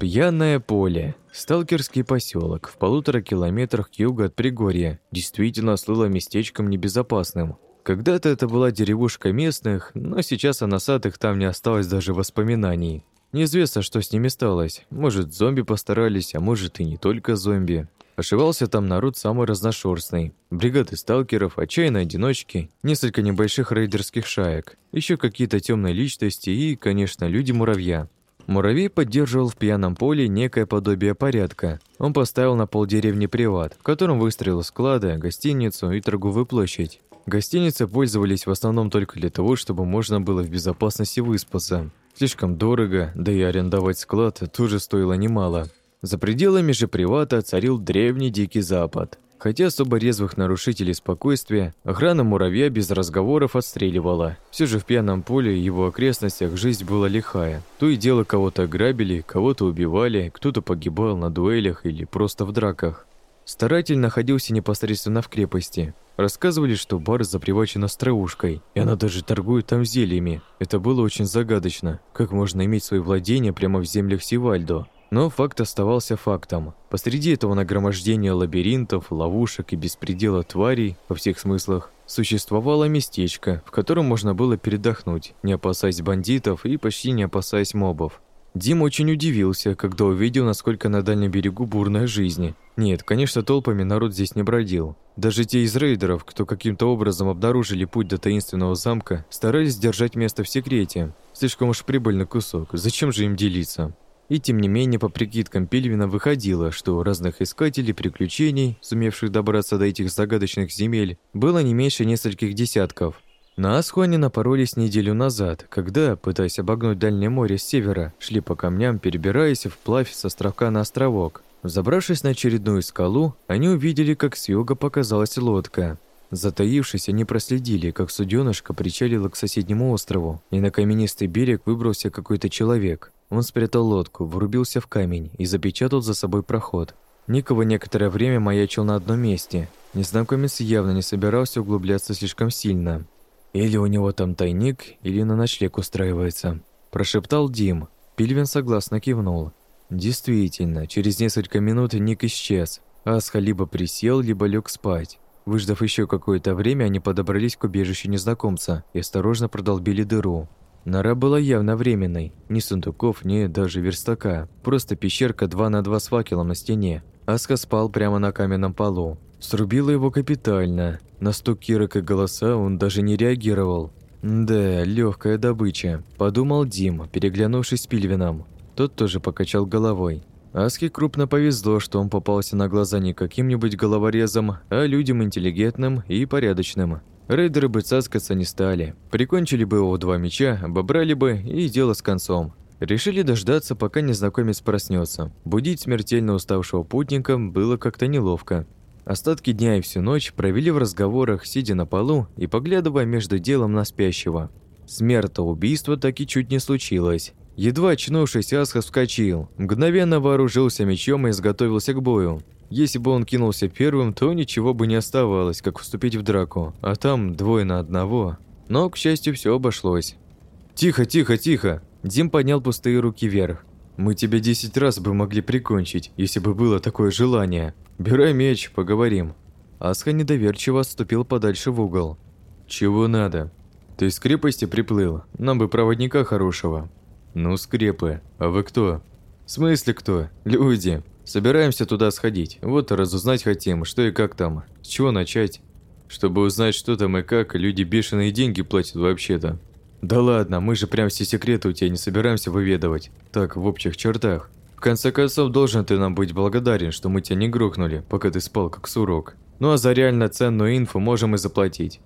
Пьяное поле. Сталкерский поселок в полутора километрах к югу от Пригорья действительно слыло местечком небезопасным. Когда-то это была деревушка местных, но сейчас о носатых там не осталось даже воспоминаний. Неизвестно, что с ними сталось. Может, зомби постарались, а может и не только зомби. Ошивался там народ самый разношерстный. Бригады сталкеров, отчаянные одиночки, несколько небольших рейдерских шаек, еще какие-то темные личности и, конечно, люди-муравья. Муравей поддерживал в пьяном поле некое подобие порядка. Он поставил на полдеревни приват, в котором выстроил склады, гостиницу и торговую площадь. Гостиницы пользовались в основном только для того, чтобы можно было в безопасности выспаться. Слишком дорого, да и арендовать склад тоже стоило немало. За пределами же привата царил древний Дикий Запад. Хотя особо резвых нарушителей спокойствия охрана муравья без разговоров отстреливала. Все же в пьяном поле и его окрестностях жизнь была лихая. То и дело кого-то грабили, кого-то убивали, кто-то погибал на дуэлях или просто в драках. Старатель находился непосредственно в крепости. Рассказывали, что бар запривачен остроушкой, и она даже торгует там зельями. Это было очень загадочно. Как можно иметь свои владения прямо в землях Сивальдо? Но факт оставался фактом. Посреди этого нагромождения лабиринтов, ловушек и беспредела тварей, во всех смыслах, существовало местечко, в котором можно было передохнуть, не опасаясь бандитов и почти не опасаясь мобов. Дим очень удивился, когда увидел, насколько на дальнем берегу бурная жизнь. Нет, конечно, толпами народ здесь не бродил. Даже те из рейдеров, кто каким-то образом обнаружили путь до таинственного замка, старались держать место в секрете. Слишком уж прибыльный кусок, зачем же им делиться? И тем не менее, по прикидкам Пельвина выходило, что у разных искателей приключений, сумевших добраться до этих загадочных земель, было не меньше нескольких десятков. На Асхуане напоролись неделю назад, когда, пытаясь обогнуть дальнее море с севера, шли по камням, перебираясь вплавь с островка на островок. Забравшись на очередную скалу, они увидели, как с юга показалась лодка. Затаившись, они проследили, как суденышко причалило к соседнему острову, и на каменистый берег выбрался какой-то человек. Он спрятал лодку, врубился в камень и запечатал за собой проход. Никого некоторое время маячил на одном месте. Незнакомец явно не собирался углубляться слишком сильно. «Или у него там тайник, или на ночлег устраивается», – прошептал Дим. Пильвин согласно кивнул. Действительно, через несколько минут Ник исчез. Асха либо присел, либо лег спать. Выждав еще какое-то время, они подобрались к убежищу незнакомца и осторожно продолбили дыру. Нора была явно временной. Ни сундуков, ни даже верстака. Просто пещерка 2 на 2 с факелом на стене. Аска спал прямо на каменном полу. Срубила его капитально. На стук Кирок и голоса он даже не реагировал. «Да, легкая добыча», – подумал Дим, переглянувшись с Пильвином. Тот тоже покачал головой. Аске крупно повезло, что он попался на глаза не каким-нибудь головорезом, а людям интеллигентным и порядочным. Рейдеры бы цаскаться не стали. Прикончили бы его два меча, обобрали бы и дело с концом. Решили дождаться, пока незнакомец проснется. Будить смертельно уставшего путника было как-то неловко. Остатки дня и всю ночь провели в разговорах, сидя на полу и поглядывая между делом на спящего. Смерть убийства так и чуть не случилось. Едва очнувшись, Асхас вскочил, мгновенно вооружился мечом и изготовился к бою. Если бы он кинулся первым, то ничего бы не оставалось, как вступить в драку, а там двое на одного. Но, к счастью, все обошлось. «Тихо, тихо, тихо!» Дим поднял пустые руки вверх. «Мы тебя десять раз бы могли прикончить, если бы было такое желание. Бирай меч, поговорим». Асха недоверчиво отступил подальше в угол. «Чего надо? Ты из крепости приплыл, нам бы проводника хорошего». «Ну, скрепы. А вы кто?» «В смысле кто? Люди. Собираемся туда сходить. Вот разузнать хотим, что и как там. С чего начать? Чтобы узнать, что там и как, люди бешеные деньги платят вообще-то. Да ладно, мы же прям все секреты у тебя не собираемся выведывать. Так, в общих чертах. В конце концов, должен ты нам быть благодарен, что мы тебя не грохнули, пока ты спал как сурок. Ну а за реально ценную инфу можем и заплатить.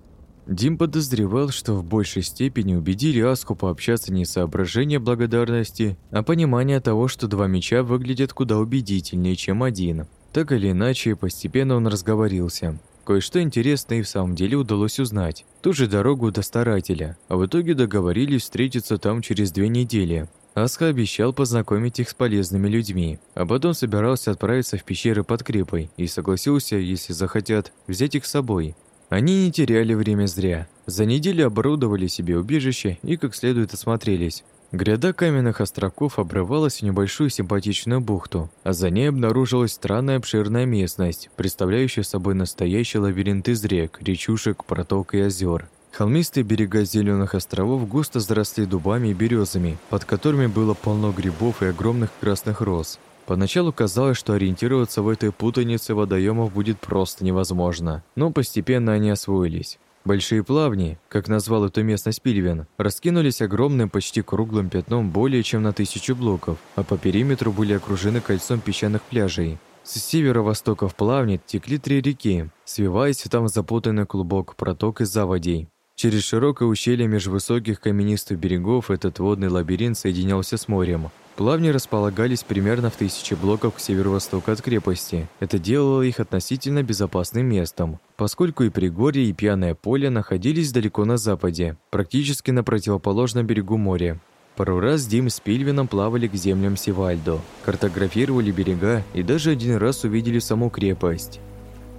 Дим подозревал, что в большей степени убедили Аску пообщаться не соображения благодарности, а понимание того, что два меча выглядят куда убедительнее, чем один. Так или иначе, постепенно он разговорился. Кое-что интересное и в самом деле удалось узнать. Ту же дорогу до старателя, а в итоге договорились встретиться там через две недели. Аска обещал познакомить их с полезными людьми, а потом собирался отправиться в пещеры под крепой и согласился, если захотят, взять их с собой. Они не теряли время зря. За неделю оборудовали себе убежище и как следует осмотрелись. Гряда каменных островков обрывалась в небольшую симпатичную бухту, а за ней обнаружилась странная обширная местность, представляющая собой настоящий лабиринт из рек, речушек, проток и озер. Холмистые берега зеленых островов густо заросли дубами и березами, под которыми было полно грибов и огромных красных роз. Поначалу казалось, что ориентироваться в этой путанице водоемов будет просто невозможно, но постепенно они освоились. Большие плавни, как назвал эту местность Пильвин, раскинулись огромным почти круглым пятном более чем на тысячу блоков, а по периметру были окружены кольцом песчаных пляжей. С северо-востока в плавне текли три реки, свиваясь в там запутанный клубок проток из заводей. Через широкое ущелье меж высоких каменистых берегов этот водный лабиринт соединялся с морем. Плавни располагались примерно в тысячи блоков к северо-востоку от крепости. Это делало их относительно безопасным местом, поскольку и Пригорье, и Пьяное поле находились далеко на западе, практически на противоположном берегу моря. Пару раз Дим с Пильвином плавали к землям Сивальдо, картографировали берега и даже один раз увидели саму крепость.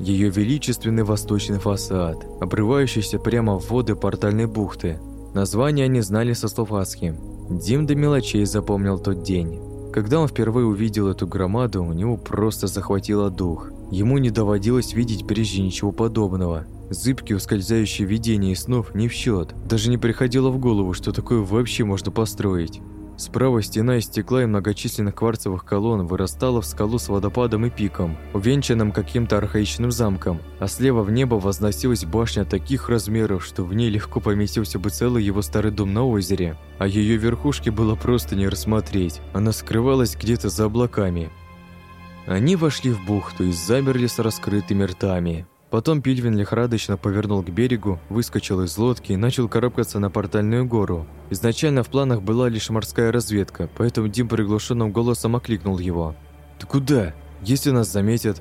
Ее величественный восточный фасад, обрывающийся прямо в воды портальной бухты. Название они знали со словацким. Дим до мелочей запомнил тот день. Когда он впервые увидел эту громаду, у него просто захватило дух. Ему не доводилось видеть прежде ничего подобного. Зыбкие ускользающие видения и снов не в счет. Даже не приходило в голову, что такое вообще можно построить. Справа стена из стекла и многочисленных кварцевых колонн вырастала в скалу с водопадом и пиком, увенчанным каким-то архаичным замком, а слева в небо возносилась башня таких размеров, что в ней легко поместился бы целый его старый дом на озере, а ее верхушки было просто не рассмотреть, она скрывалась где-то за облаками. Они вошли в бухту и замерли с раскрытыми ртами. Потом Пильвин лихорадочно повернул к берегу, выскочил из лодки и начал карабкаться на портальную гору. Изначально в планах была лишь морская разведка, поэтому Дим приглушенным голосом окликнул его. «Ты куда? Если нас заметят...»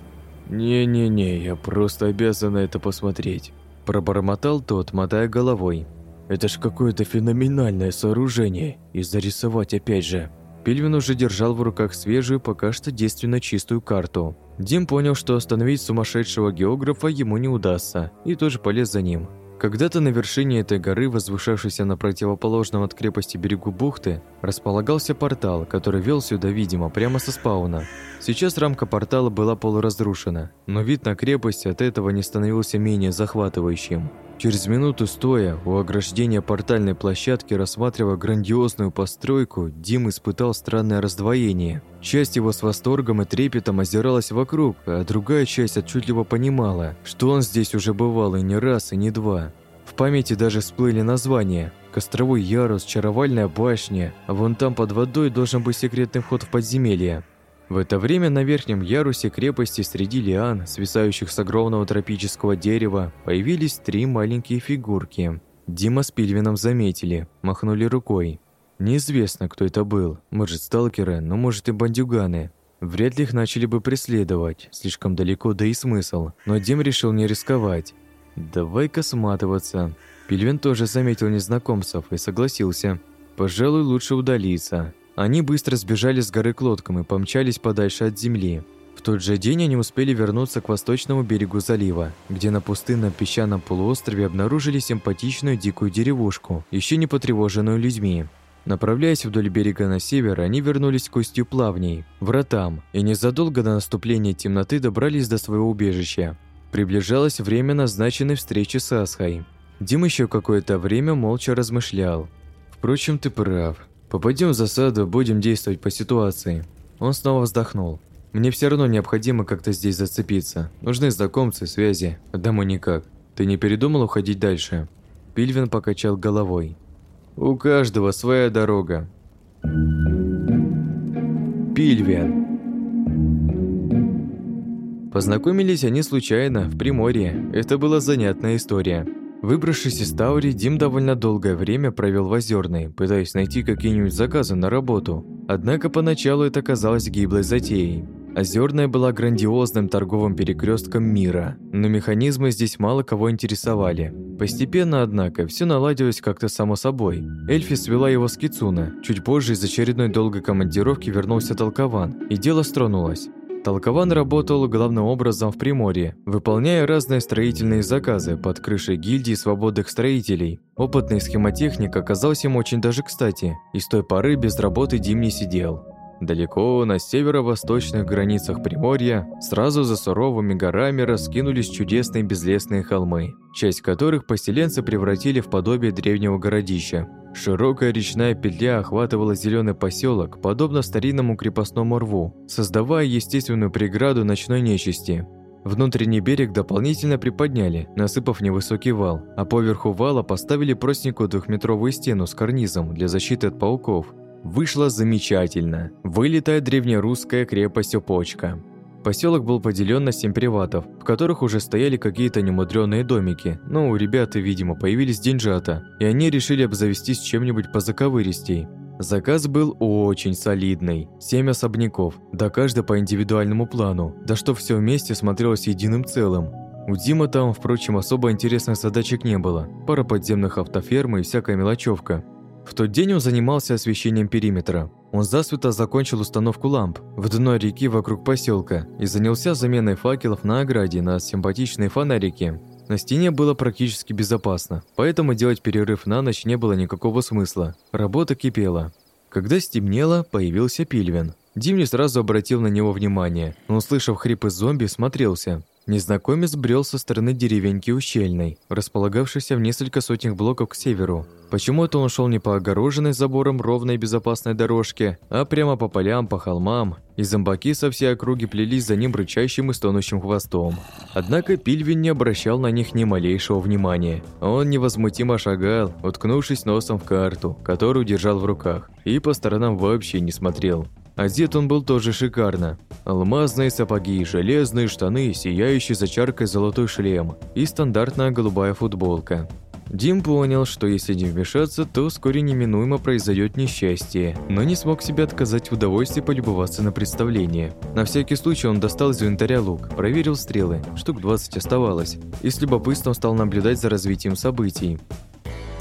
«Не-не-не, я просто обязан на это посмотреть», – пробормотал тот, мотая головой. «Это ж какое-то феноменальное сооружение, и зарисовать опять же». Пильвин уже держал в руках свежую, пока что действенно чистую карту. Дим понял, что остановить сумасшедшего географа ему не удастся, и тоже полез за ним. Когда-то на вершине этой горы, возвышавшейся на противоположном от крепости берегу бухты, располагался портал, который вел сюда, видимо, прямо со спауна. Сейчас рамка портала была полуразрушена, но вид на крепость от этого не становился менее захватывающим. Через минуту стоя у ограждения портальной площадки, рассматривая грандиозную постройку, Дим испытал странное раздвоение. Часть его с восторгом и трепетом озиралась вокруг, а другая часть отчетливо понимала, что он здесь уже бывал и не раз, и не два. В памяти даже всплыли названия – Костровой ярус, Чаровальная башня, а вон там под водой должен быть секретный вход в подземелье. В это время на верхнем ярусе крепости среди лиан, свисающих с огромного тропического дерева, появились три маленькие фигурки. Дима с Пильвином заметили, махнули рукой. Неизвестно, кто это был. Может, сталкеры, но может и бандюганы. Вряд ли их начали бы преследовать. Слишком далеко, да и смысл. Но Дим решил не рисковать. «Давай-ка сматываться». Пильвин тоже заметил незнакомцев и согласился. «Пожалуй, лучше удалиться. Они быстро сбежали с горы к лодкам и помчались подальше от земли. В тот же день они успели вернуться к восточному берегу залива, где на пустынном песчаном полуострове обнаружили симпатичную дикую деревушку, еще не потревоженную людьми. Направляясь вдоль берега на север, они вернулись к устью плавней, вратам, и незадолго до наступления темноты добрались до своего убежища. Приближалось время назначенной встречи с Асхой. Дим еще какое-то время молча размышлял. «Впрочем, ты прав. Попадем в засаду, будем действовать по ситуации. Он снова вздохнул. Мне все равно необходимо как-то здесь зацепиться. Нужны знакомцы, связи, домой никак. Ты не передумал уходить дальше? Пильвин покачал головой. У каждого своя дорога. Пильвин. Познакомились они случайно, в Приморье. Это была занятная история. Выбравшись из Таури, Дим довольно долгое время провел в Озерной, пытаясь найти какие-нибудь заказы на работу. Однако поначалу это казалось гиблой затеей. Озерная была грандиозным торговым перекрестком мира, но механизмы здесь мало кого интересовали. Постепенно, однако, все наладилось как-то само собой. Эльфи свела его с Кицуна. Чуть позже из очередной долгой командировки вернулся Толкован, и дело стронулось. Толкован работал главным образом в Приморье, выполняя разные строительные заказы под крышей гильдии свободных строителей. Опытный схемотехник оказался им очень даже кстати, и с той поры без работы Дим не сидел. Далеко на северо-восточных границах Приморья, сразу за суровыми горами раскинулись чудесные безлесные холмы, часть которых поселенцы превратили в подобие древнего городища. Широкая речная петля охватывала зеленый поселок, подобно старинному крепостному рву, создавая естественную преграду ночной нечисти. Внутренний берег дополнительно приподняли, насыпав невысокий вал, а поверху вала поставили простенькую двухметровую стену с карнизом для защиты от пауков – Вышло замечательно. Вылетая древнерусская крепость Опочка. Поселок был поделен на семь приватов, в которых уже стояли какие-то немудрённые домики, но у ребят, видимо, появились деньжата, и они решили обзавестись чем-нибудь позаковыристей. Заказ был очень солидный. Семь особняков, да каждый по индивидуальному плану, да что все вместе смотрелось единым целым. У Димы там, впрочем, особо интересных задачек не было. Пара подземных автоферм и всякая мелочевка. В тот день он занимался освещением периметра. Он засветло закончил установку ламп в дно реки вокруг поселка и занялся заменой факелов на ограде на симпатичные фонарики. На стене было практически безопасно, поэтому делать перерыв на ночь не было никакого смысла. Работа кипела. Когда стемнело, появился Пильвин. Дим не сразу обратил на него внимание, но, услышав хрипы зомби, смотрелся. Незнакомец брел со стороны деревеньки Ущельной, располагавшейся в несколько сотнях блоков к северу. Почему-то он шел не по огороженной забором ровной безопасной дорожке, а прямо по полям, по холмам, и зомбаки со всей округи плелись за ним рычащим и стонущим хвостом. Однако Пильвин не обращал на них ни малейшего внимания. Он невозмутимо шагал, уткнувшись носом в карту, которую держал в руках, и по сторонам вообще не смотрел. Одет он был тоже шикарно. Алмазные сапоги, железные штаны, сияющий за чаркой золотой шлем и стандартная голубая футболка. Дим понял, что если не вмешаться, то вскоре неминуемо произойдет несчастье, но не смог себе отказать в удовольствии полюбоваться на представление. На всякий случай он достал из инвентаря лук, проверил стрелы, штук 20 оставалось, и с любопытством стал наблюдать за развитием событий.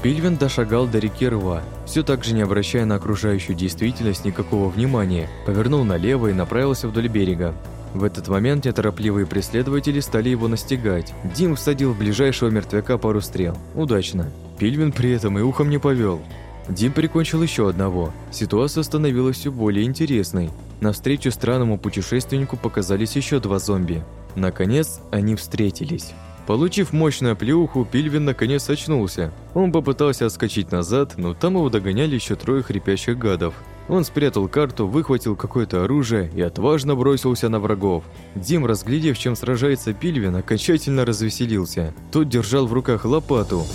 Пильвин дошагал до реки Рва, все так же не обращая на окружающую действительность никакого внимания, повернул налево и направился вдоль берега. В этот момент неторопливые преследователи стали его настигать. Дим всадил в ближайшего мертвяка пару стрел. Удачно. Пильвин при этом и ухом не повел. Дим прикончил еще одного. Ситуация становилась все более интересной. Навстречу странному путешественнику показались еще два зомби. Наконец, они встретились. Получив мощную плюху, Пильвин наконец очнулся. Он попытался отскочить назад, но там его догоняли еще трое хрипящих гадов. Он спрятал карту, выхватил какое-то оружие и отважно бросился на врагов. Дим, разглядев, чем сражается Пильвин, окончательно развеселился. Тот держал в руках лопату.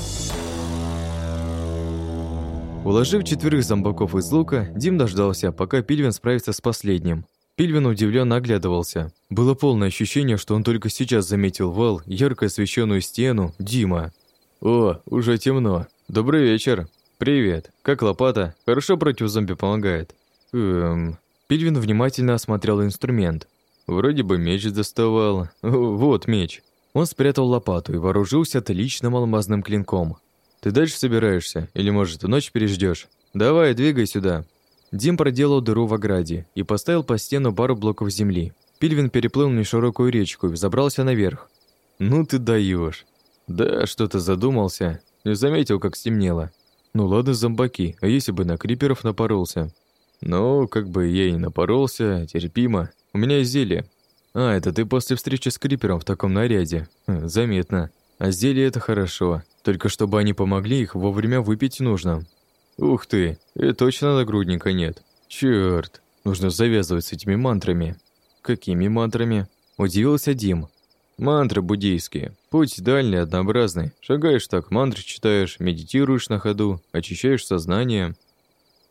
Уложив четверых зомбаков из лука, Дим дождался, пока Пильвин справится с последним. Пильвин удивленно оглядывался. Было полное ощущение, что он только сейчас заметил вал, ярко освещенную стену, Дима. «О, уже темно. Добрый вечер. Привет. Как лопата? Хорошо против зомби помогает?» «Эм...» Пильвин внимательно осмотрел инструмент. Вроде бы меч доставал. Вот меч. Он спрятал лопату и вооружился отличным алмазным клинком. «Ты дальше собираешься? Или, может, ночь переждешь? Давай, двигай сюда. Дим проделал дыру в ограде и поставил по стену пару блоков земли. Пильвин переплыл неширокую речку и взобрался наверх. «Ну ты даешь. «Да, что-то задумался. Не заметил, как стемнело. Ну ладно, зомбаки, а если бы на криперов напоролся?» «Ну, как бы я и напоролся, терпимо. У меня есть зелье». «А, это ты после встречи с крипером в таком наряде. Хм, заметно. А зелье это хорошо. Только чтобы они помогли, их вовремя выпить нужно. Ух ты, и точно нагрудника нет. Черт, нужно завязывать с этими мантрами. Какими мантрами? Удивился Дим. Мантры буддийские. Путь дальний, однообразный. Шагаешь так, мантры читаешь, медитируешь на ходу, очищаешь сознание.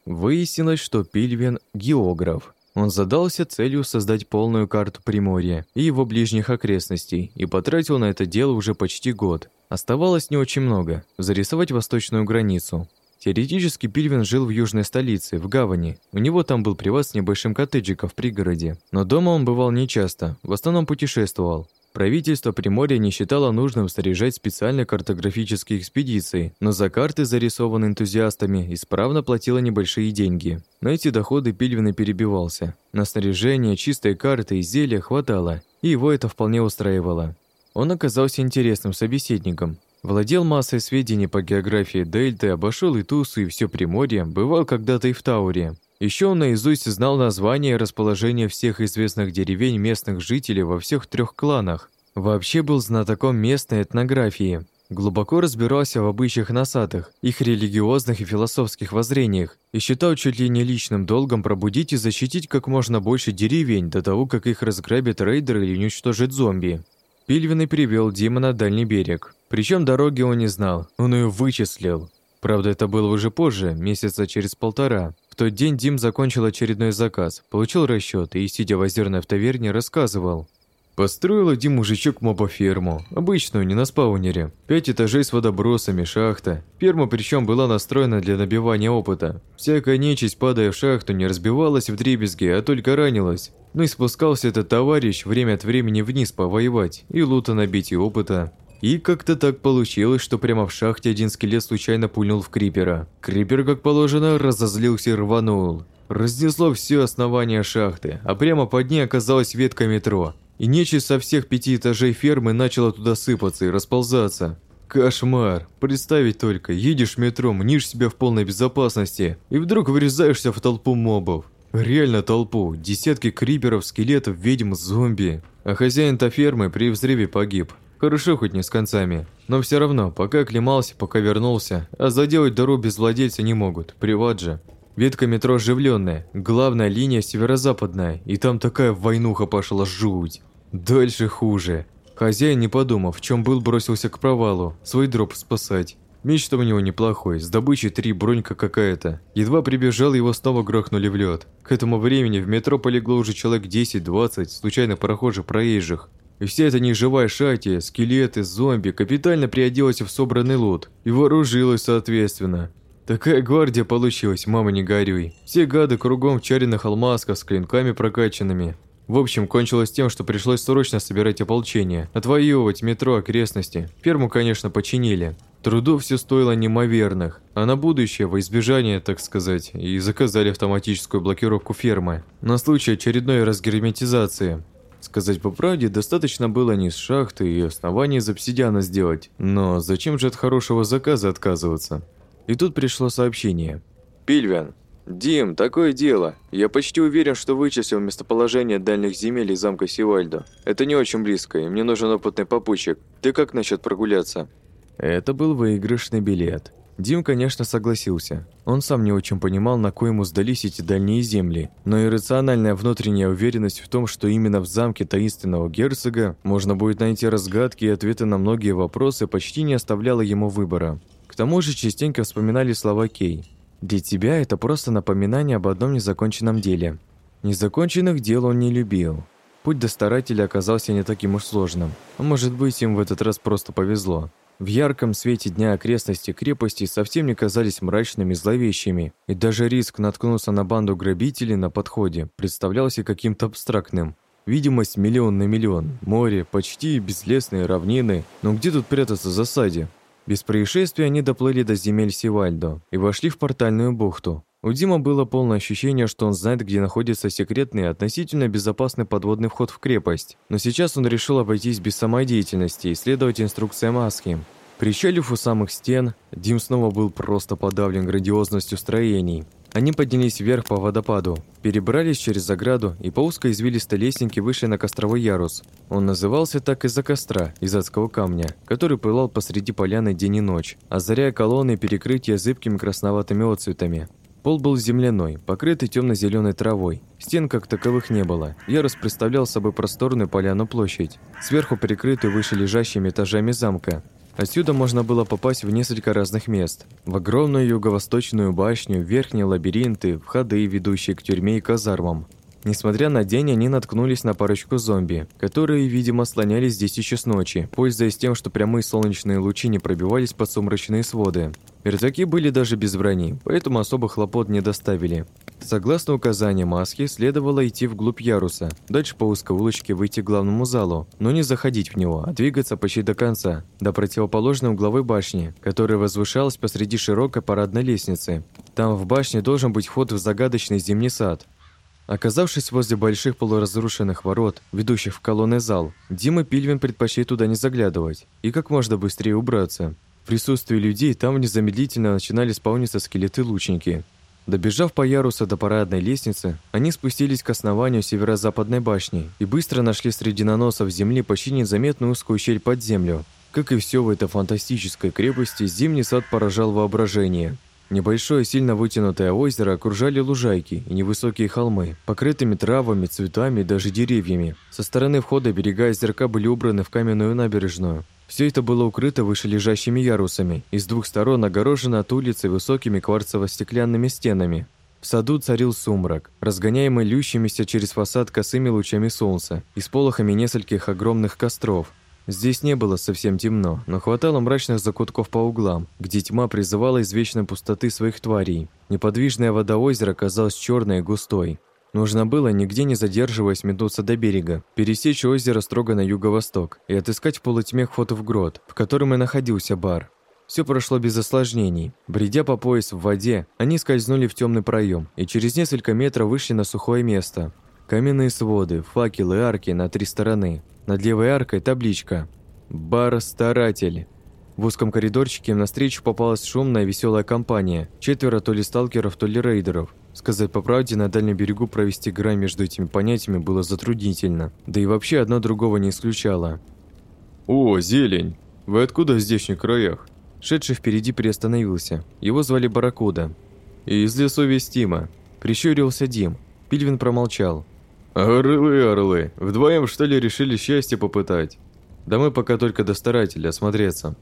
Выяснилось, что Пильвин – географ. Он задался целью создать полную карту Приморья и его ближних окрестностей и потратил на это дело уже почти год. Оставалось не очень много – зарисовать восточную границу. Теоретически Пильвин жил в южной столице, в Гавани. У него там был приват с небольшим коттеджиком в пригороде. Но дома он бывал нечасто, в основном путешествовал. Правительство Приморья не считало нужным снаряжать специальные картографические экспедиции, но за карты, зарисованные энтузиастами, исправно платило небольшие деньги. На эти доходы Пильвин и перебивался. На снаряжение, чистые карты и зелья хватало, и его это вполне устраивало. Он оказался интересным собеседником, Владел массой сведений по географии Дельты, обошел и Тусу, и все Приморье, бывал когда-то и в Тауре. Еще он наизусть знал название и расположение всех известных деревень местных жителей во всех трех кланах. Вообще был знатоком местной этнографии. Глубоко разбирался в обычаях насатых, их религиозных и философских воззрениях и считал чуть ли не личным долгом пробудить и защитить как можно больше деревень до того, как их разграбят рейдеры или уничтожат зомби. Пильвин и привел Дима на дальний берег. Причем дороги он не знал, он ее вычислил. Правда, это было уже позже, месяца через полтора. В тот день Дим закончил очередной заказ, получил расчет и, сидя в озерной в таверне, рассказывал. Построил один мужичок мобоферму, обычную, не на спаунере. Пять этажей с водобросами, шахта. Ферма причем была настроена для набивания опыта. Всякая нечисть, падая в шахту, не разбивалась в дребезги, а только ранилась. Ну и спускался этот товарищ время от времени вниз повоевать, и лута набить, и опыта. И как-то так получилось, что прямо в шахте один скелет случайно пульнул в крипера. Крипер, как положено, разозлился и рванул. Разнесло все основание шахты, а прямо под ней оказалась ветка метро и нечисть со всех пяти этажей фермы начала туда сыпаться и расползаться. Кошмар. Представить только, едешь метро, мнишь себя в полной безопасности, и вдруг вырезаешься в толпу мобов. Реально толпу, десятки криперов, скелетов, ведьм, зомби. А хозяин-то фермы при взрыве погиб. Хорошо хоть не с концами. Но все равно, пока оклемался, пока вернулся, а заделать дорогу без владельца не могут, приват же. Ветка метро оживленная, главная линия северо-западная, и там такая войнуха пошла жуть. Дальше хуже. Хозяин, не подумав, в чем был, бросился к провалу, свой дроп спасать. Меч-то у него неплохой, с добычей три бронька какая-то. Едва прибежал, его снова грохнули в лед. К этому времени в метро полегло уже человек 10-20 случайно прохожих проезжих. И вся эта неживая шатия, скелеты, зомби капитально приоделась в собранный лут и вооружилась соответственно. Такая гвардия получилась, мама не горюй. Все гады кругом в чаренных алмазках с клинками прокачанными. В общем, кончилось тем, что пришлось срочно собирать ополчение, отвоевывать метро окрестности. Ферму, конечно, починили. Трудов все стоило неимоверных, а на будущее, во избежание, так сказать, и заказали автоматическую блокировку фермы на случай очередной разгерметизации. Сказать по правде, достаточно было не с шахты и основания из обсидиана сделать, но зачем же от хорошего заказа отказываться? И тут пришло сообщение. «Пильвиан, «Дим, такое дело. Я почти уверен, что вычислил местоположение дальних земель и замка Сивальдо. Это не очень близко, и мне нужен опытный попутчик. Ты как насчет прогуляться?» Это был выигрышный билет. Дим, конечно, согласился. Он сам не очень понимал, на кой ему сдались эти дальние земли, но иррациональная внутренняя уверенность в том, что именно в замке таинственного герцога можно будет найти разгадки и ответы на многие вопросы, почти не оставляла ему выбора. К тому же частенько вспоминали слова Кей. Для тебя это просто напоминание об одном незаконченном деле. Незаконченных дел он не любил. Путь до старателя оказался не таким уж сложным. А может быть, им в этот раз просто повезло. В ярком свете дня окрестности крепости совсем не казались мрачными зловещими, и даже риск наткнуться на банду грабителей на подходе представлялся каким-то абстрактным. Видимость миллион на миллион, море, почти безлесные равнины, но где тут прятаться в засаде? Без происшествия они доплыли до земель Сивальдо и вошли в портальную бухту. У Дима было полное ощущение, что он знает, где находится секретный и относительно безопасный подводный вход в крепость. Но сейчас он решил обойтись без самодеятельности и следовать инструкциям Аски. Причалив у самых стен, Дим снова был просто подавлен грандиозностью строений. Они поднялись вверх по водопаду, перебрались через заграду и по узкой извилистой лестнике вышли на костровой ярус. Он назывался так из-за костра, из адского камня, который пылал посреди поляны день и ночь, озаряя колонны и перекрытия зыбкими красноватыми отцветами. Пол был земляной, покрытый темно-зеленой травой. Стен как таковых не было. Ярус представлял собой просторную поляну площадь, сверху перекрытую выше лежащими этажами замка, Отсюда можно было попасть в несколько разных мест. В огромную юго-восточную башню, верхние лабиринты, входы, ведущие к тюрьме и казармам. Несмотря на день, они наткнулись на парочку зомби, которые, видимо, слонялись здесь еще с ночи, пользуясь тем, что прямые солнечные лучи не пробивались под сумрачные своды. Мертвяки были даже без брони, поэтому особо хлопот не доставили. Согласно указаниям маски, следовало идти вглубь яруса, дальше по узкой улочке выйти к главному залу, но не заходить в него, а двигаться почти до конца, до противоположной угловой башни, которая возвышалась посреди широкой парадной лестницы. Там в башне должен быть вход в загадочный зимний сад. Оказавшись возле больших полуразрушенных ворот, ведущих в колонный зал, Дима Пильвин предпочли туда не заглядывать и как можно быстрее убраться. В присутствии людей там незамедлительно начинали спавниться скелеты-лучники. Добежав по ярусу до парадной лестницы, они спустились к основанию северо-западной башни и быстро нашли среди наносов земли почти незаметную узкую щель под землю. Как и все в этой фантастической крепости, зимний сад поражал воображение. Небольшое, сильно вытянутое озеро окружали лужайки и невысокие холмы, покрытыми травами, цветами и даже деревьями. Со стороны входа берега озерка были убраны в каменную набережную, все это было укрыто вышележащими ярусами и с двух сторон огорожено от улицы высокими кварцево-стеклянными стенами. В саду царил сумрак, разгоняемый лющимися через фасад косыми лучами солнца и с полохами нескольких огромных костров. Здесь не было совсем темно, но хватало мрачных закутков по углам, где тьма призывала из вечной пустоты своих тварей. Неподвижная вода озера казалась черной и густой. Нужно было, нигде не задерживаясь, метнуться до берега, пересечь озеро строго на юго-восток и отыскать в полутьме вход в грот, в котором и находился бар. Все прошло без осложнений. Бредя по пояс в воде, они скользнули в темный проем и через несколько метров вышли на сухое место. Каменные своды, факелы, арки на три стороны. Над левой аркой табличка «Бар-старатель». В узком коридорчике им навстречу попалась шумная веселая компания. Четверо то ли сталкеров, то ли рейдеров. Сказать по правде, на дальнем берегу провести грань между этими понятиями было затруднительно. Да и вообще одно другого не исключало. «О, зелень! Вы откуда в здешних краях?» Шедший впереди приостановился. Его звали Баракуда. И из лесу Вестима. Прищурился Дим. Пильвин промолчал. «Орлы, орлы! Вдвоем, что ли, решили счастье попытать? Да мы пока только до старателя осмотреться.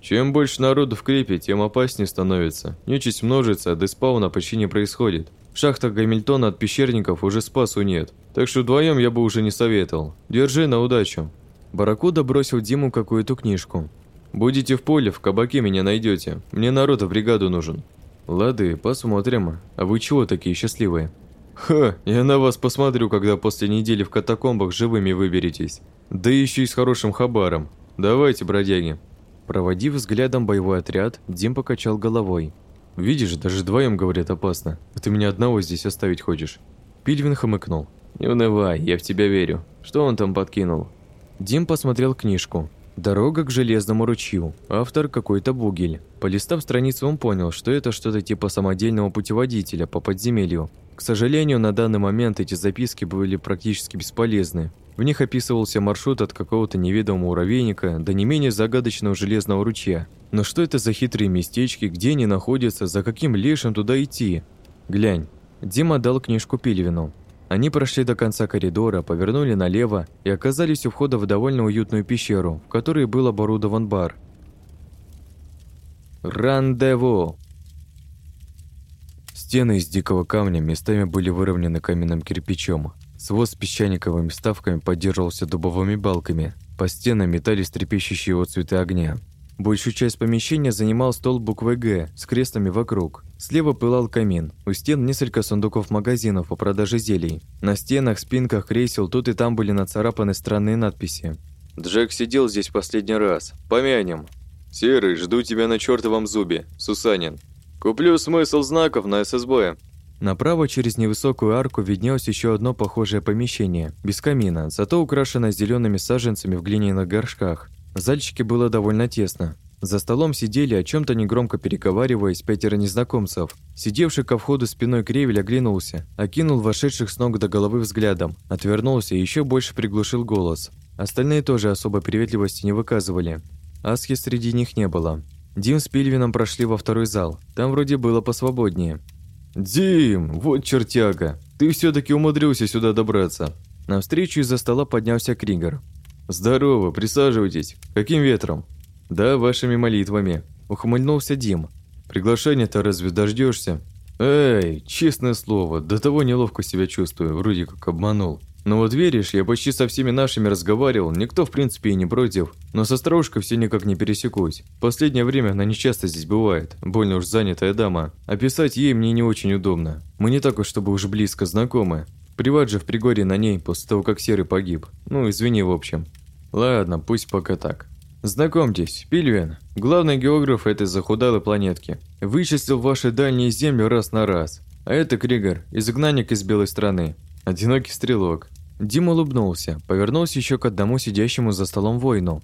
Чем больше народу в крепе, тем опаснее становится. Нечисть множится, а деспауна почти не происходит. В шахтах Гамильтона от пещерников уже спасу нет. Так что вдвоем я бы уже не советовал. Держи на удачу». Баракуда бросил Диму какую-то книжку. Будете в поле, в кабаке меня найдете. Мне народ в бригаду нужен». «Лады, посмотрим. А вы чего такие счастливые?» «Ха, я на вас посмотрю, когда после недели в катакомбах живыми выберетесь. Да еще и с хорошим хабаром. Давайте, бродяги». Проводив взглядом боевой отряд, Дим покачал головой. «Видишь, даже вдвоем, говорят, опасно. А ты меня одного здесь оставить хочешь?» Пильвин хмыкнул. «Не унывай, я в тебя верю. Что он там подкинул?» Дим посмотрел книжку. Дорога к железному ручью. Автор какой-то бугель. Полистав страницу, он понял, что это что-то типа самодельного путеводителя по подземелью. К сожалению, на данный момент эти записки были практически бесполезны. В них описывался маршрут от какого-то неведомого муравейника до не менее загадочного железного ручья. Но что это за хитрые местечки, где они находятся, за каким лешим туда идти? Глянь. Дима дал книжку Пильвину. Они прошли до конца коридора, повернули налево и оказались у входа в довольно уютную пещеру, в которой был оборудован бар. Рандеву! Стены из дикого камня местами были выровнены каменным кирпичом. Свод с песчаниковыми вставками поддерживался дубовыми балками. По стенам метались трепещущие цветы огня. Большую часть помещения занимал стол буквы «Г» с крестами вокруг. Слева пылал камин. У стен несколько сундуков магазинов по продаже зелий. На стенах, спинках кресел тут и там были нацарапаны странные надписи. «Джек сидел здесь последний раз. Помянем». «Серый, жду тебя на чертовом зубе. Сусанин». «Куплю смысл знаков на ССБ». Направо через невысокую арку виднелось еще одно похожее помещение, без камина, зато украшенное зелеными саженцами в глиняных горшках. В зальчике было довольно тесно. За столом сидели, о чем то негромко переговариваясь, пятеро незнакомцев. Сидевший ко входу спиной Кревель оглянулся, окинул вошедших с ног до головы взглядом, отвернулся и еще больше приглушил голос. Остальные тоже особой приветливости не выказывали. Асхи среди них не было. Дим с Пильвином прошли во второй зал. Там вроде было посвободнее. «Дим, вот чертяга! Ты все таки умудрился сюда добраться!» Навстречу из-за стола поднялся Кригер. «Здорово, присаживайтесь. Каким ветром?» «Да, вашими молитвами», – ухмыльнулся Дим. «Приглашение-то разве дождешься? «Эй, честное слово, до того неловко себя чувствую, вроде как обманул. Но вот веришь, я почти со всеми нашими разговаривал, никто в принципе и не против, но со старушкой все никак не пересекусь. Последнее время она не часто здесь бывает, больно уж занятая дама. Описать ей мне не очень удобно. Мы не так уж чтобы уж близко знакомы. Приват же в Пригоре на ней после того, как Серый погиб. Ну, извини, в общем. Ладно, пусть пока так. Знакомьтесь, Пильвин, главный географ этой захудалой планетки. Вычислил ваши дальние земли раз на раз. А это Кригор, изгнанник из белой страны. Одинокий стрелок. Дим улыбнулся, повернулся еще к одному сидящему за столом воину.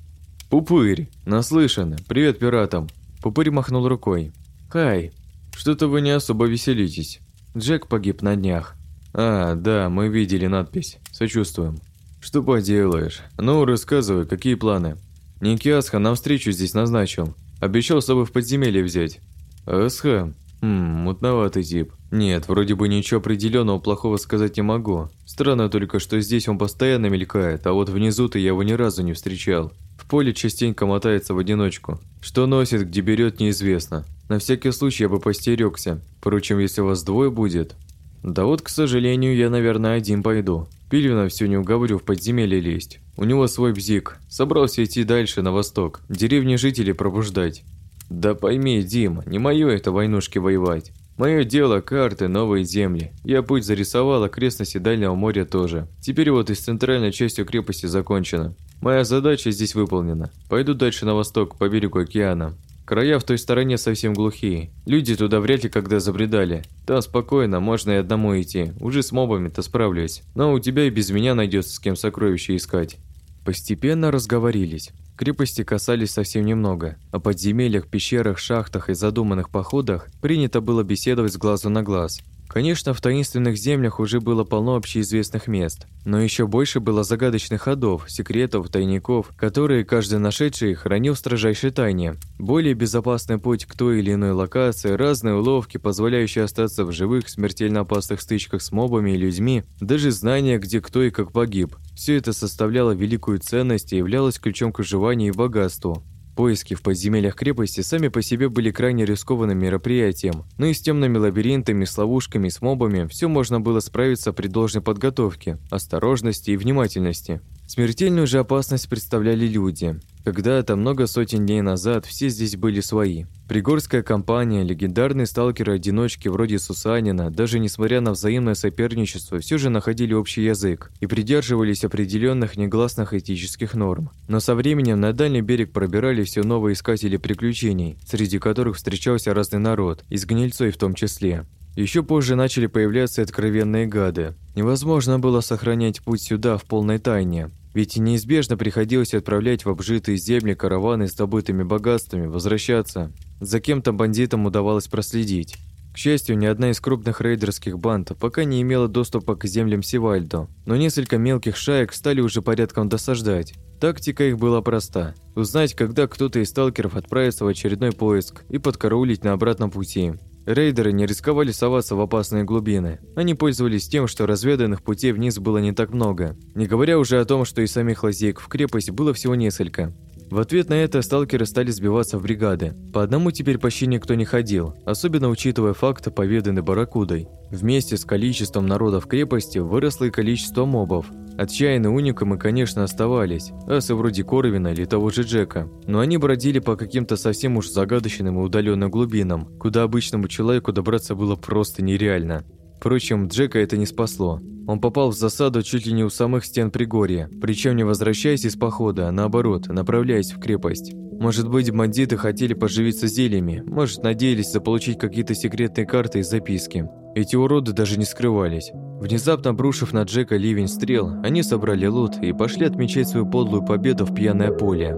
«Пупырь! Наслышаны! Привет пиратам!» Пупырь махнул рукой. «Хай! Что-то вы не особо веселитесь. Джек погиб на днях. «А, да, мы видели надпись. Сочувствуем». «Что поделаешь? Ну, рассказывай, какие планы?» «Никиасха нам встречу здесь назначил. Обещал с собой в подземелье взять». «Асха? Хм, мутноватый тип. Нет, вроде бы ничего определенного плохого сказать не могу. Странно только, что здесь он постоянно мелькает, а вот внизу-то я его ни разу не встречал. В поле частенько мотается в одиночку. Что носит, где берет, неизвестно. На всякий случай я бы постерегся. Впрочем, если вас двое будет... Да вот, к сожалению, я, наверное, один пойду. Пильвина все не уговорю в подземелье лезть. У него свой бзик. Собрался идти дальше, на восток. Деревни жителей пробуждать. Да пойми, Дим, не мое это войнушки воевать. Мое дело – карты, новые земли. Я путь зарисовал, окрестности Дальнего моря тоже. Теперь вот и с центральной частью крепости закончено. Моя задача здесь выполнена. Пойду дальше на восток, по берегу океана. Края в той стороне совсем глухие. Люди туда вряд ли когда забредали. Там спокойно, можно и одному идти. Уже с мобами-то справлюсь. Но у тебя и без меня найдется с кем сокровища искать. Постепенно разговорились. Крепости касались совсем немного. О подземельях, пещерах, шахтах и задуманных походах принято было беседовать с глазу на глаз. Конечно, в таинственных землях уже было полно общеизвестных мест, но еще больше было загадочных ходов, секретов, тайников, которые каждый нашедший хранил в строжайшей тайне. Более безопасный путь к той или иной локации, разные уловки, позволяющие остаться в живых в смертельно опасных стычках с мобами и людьми, даже знание, где кто и как погиб. Все это составляло великую ценность и являлось ключом к выживанию и богатству. Поиски в подземельях крепости сами по себе были крайне рискованным мероприятием, но и с темными лабиринтами, с ловушками, с мобами все можно было справиться при должной подготовке, осторожности и внимательности. Смертельную же опасность представляли люди. Когда-то, много сотен дней назад, все здесь были свои. Пригорская компания, легендарные сталкеры-одиночки вроде Сусанина, даже несмотря на взаимное соперничество, все же находили общий язык и придерживались определенных негласных этических норм. Но со временем на дальний берег пробирали все новые искатели приключений, среди которых встречался разный народ, из гнильцой в том числе. Еще позже начали появляться откровенные гады. Невозможно было сохранять путь сюда в полной тайне. Ведь неизбежно приходилось отправлять в обжитые земли караваны с добытыми богатствами, возвращаться. За кем-то бандитам удавалось проследить. К счастью, ни одна из крупных рейдерских банд пока не имела доступа к землям Сивальдо, но несколько мелких шаек стали уже порядком досаждать. Тактика их была проста – узнать, когда кто-то из сталкеров отправится в очередной поиск и подкараулить на обратном пути. Рейдеры не рисковали соваться в опасные глубины. Они пользовались тем, что разведанных путей вниз было не так много, не говоря уже о том, что и самих лазеек в крепость было всего несколько. В ответ на это сталкеры стали сбиваться в бригады. По одному теперь почти никто не ходил, особенно учитывая факт, поведанный Барракудой. Вместе с количеством народа в крепости выросло и количество мобов. Отчаянные уникумы, конечно, оставались, асы вроде Корвина или того же Джека, но они бродили по каким-то совсем уж загадочным и удаленным глубинам, куда обычному человеку добраться было просто нереально. Впрочем, Джека это не спасло. Он попал в засаду чуть ли не у самых стен Пригорья, причем не возвращаясь из похода, а наоборот, направляясь в крепость. Может быть, бандиты хотели поживиться зельями, может, надеялись заполучить какие-то секретные карты и записки. Эти уроды даже не скрывались. Внезапно обрушив на Джека ливень стрел, они собрали лут и пошли отмечать свою подлую победу в пьяное поле.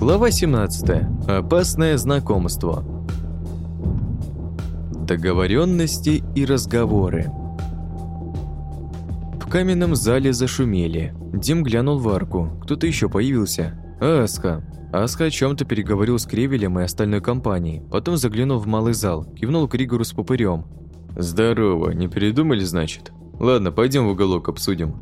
Глава 17. Опасное знакомство. Договоренности и разговоры. В каменном зале зашумели. Дим глянул в арку. Кто-то еще появился. Аска. Аска о чем-то переговорил с Кревелем и остальной компанией. Потом заглянул в малый зал, кивнул к с пупырем. «Здорово, не передумали, значит? Ладно, пойдем в уголок обсудим».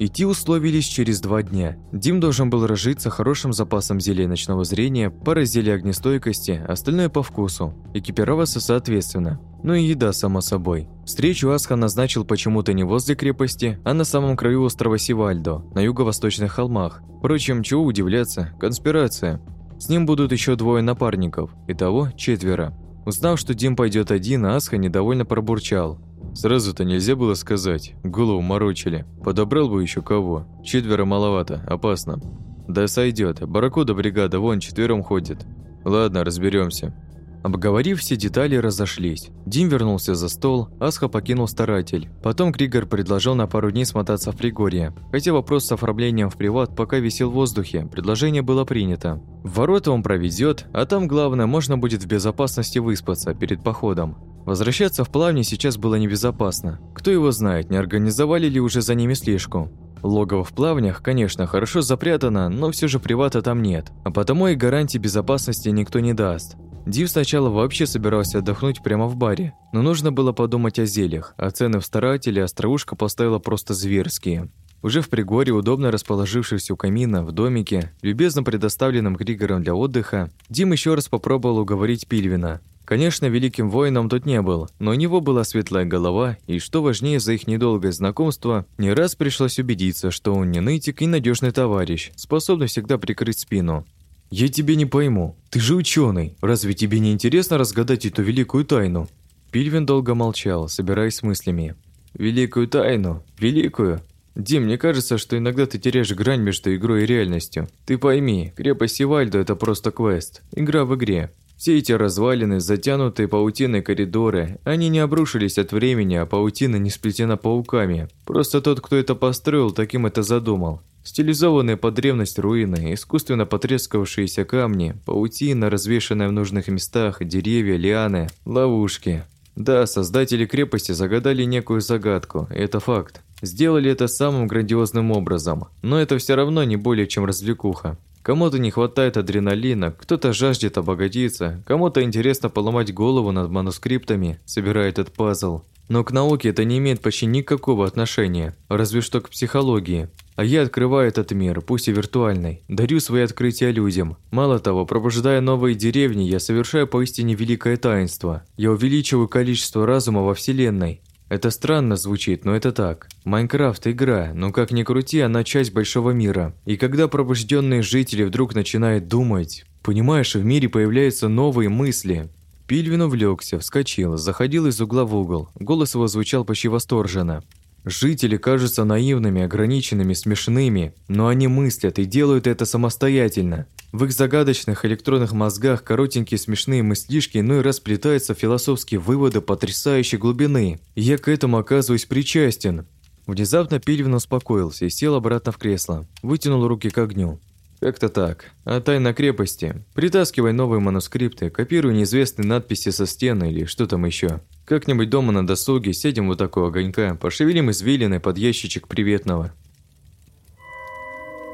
Идти условились через два дня. Дим должен был разжиться хорошим запасом зелий ночного зрения, парой зелий огнестойкости, остальное по вкусу. Экипироваться соответственно. Ну и еда, само собой. Встречу Асха назначил почему-то не возле крепости, а на самом краю острова Сивальдо, на юго-восточных холмах. Впрочем, чего удивляться, конспирация. С ним будут еще двое напарников, итого четверо. Узнав, что Дим пойдет один, Асха недовольно пробурчал. Сразу-то нельзя было сказать. Голову морочили. Подобрал бы еще кого. Четверо маловато, опасно. Да сойдет. Барракуда бригада вон четвером ходит. Ладно, разберемся. Обговорив все детали, разошлись. Дим вернулся за стол, Асха покинул старатель. Потом Кригор предложил на пару дней смотаться в Пригорье. Хотя вопрос с оформлением в приват пока висел в воздухе, предложение было принято. В ворота он проведет, а там главное, можно будет в безопасности выспаться перед походом. Возвращаться в плавни сейчас было небезопасно. Кто его знает, не организовали ли уже за ними слежку. Логово в плавнях, конечно, хорошо запрятано, но все же привата там нет, а потому и гарантий безопасности никто не даст. Див сначала вообще собирался отдохнуть прямо в баре, но нужно было подумать о зельях, а цены в старателе остроушка поставила просто зверские. Уже в пригоре, удобно расположившись у камина, в домике, любезно предоставленном Григором для отдыха, Дим еще раз попробовал уговорить Пильвина. Конечно, великим воином тут не был, но у него была светлая голова, и, что важнее за их недолгое знакомство, не раз пришлось убедиться, что он не нытик и надежный товарищ, способный всегда прикрыть спину. «Я тебе не пойму. Ты же ученый. Разве тебе не интересно разгадать эту великую тайну?» Пильвин долго молчал, собираясь с мыслями. «Великую тайну? Великую? Дим, мне кажется, что иногда ты теряешь грань между игрой и реальностью. Ты пойми, крепость Ивальдо – это просто квест. Игра в игре. Все эти развалины, затянутые паутиной коридоры, они не обрушились от времени, а паутина не сплетена пауками. Просто тот, кто это построил, таким это задумал. Стилизованные под древность руины, искусственно потрескавшиеся камни, паутина, развешанная в нужных местах, деревья, лианы, ловушки. Да, создатели крепости загадали некую загадку, это факт. Сделали это самым грандиозным образом, но это все равно не более чем развлекуха. Кому-то не хватает адреналина, кто-то жаждет обогатиться, кому-то интересно поломать голову над манускриптами, собирая этот пазл. Но к науке это не имеет почти никакого отношения, разве что к психологии. А я открываю этот мир, пусть и виртуальный, дарю свои открытия людям. Мало того, пробуждая новые деревни, я совершаю поистине великое таинство. Я увеличиваю количество разума во Вселенной, это странно звучит, но это так. Майнкрафт – игра, но как ни крути, она часть большого мира. И когда пробужденные жители вдруг начинают думать, понимаешь, в мире появляются новые мысли. Пильвин увлекся, вскочил, заходил из угла в угол. Голос его звучал почти восторженно. Жители кажутся наивными, ограниченными, смешными, но они мыслят и делают это самостоятельно. В их загадочных электронных мозгах коротенькие смешные мыслишки иной раз плетаются философские выводы потрясающей глубины. Я к этому оказываюсь причастен. Внезапно Пильвин успокоился и сел обратно в кресло, вытянул руки к огню. Как-то так. А тайна крепости. Притаскивай новые манускрипты, копируй неизвестные надписи со стены или что там еще. Как-нибудь дома на досуге сядем вот такого огонька, пошевелим извилины под ящичек приветного.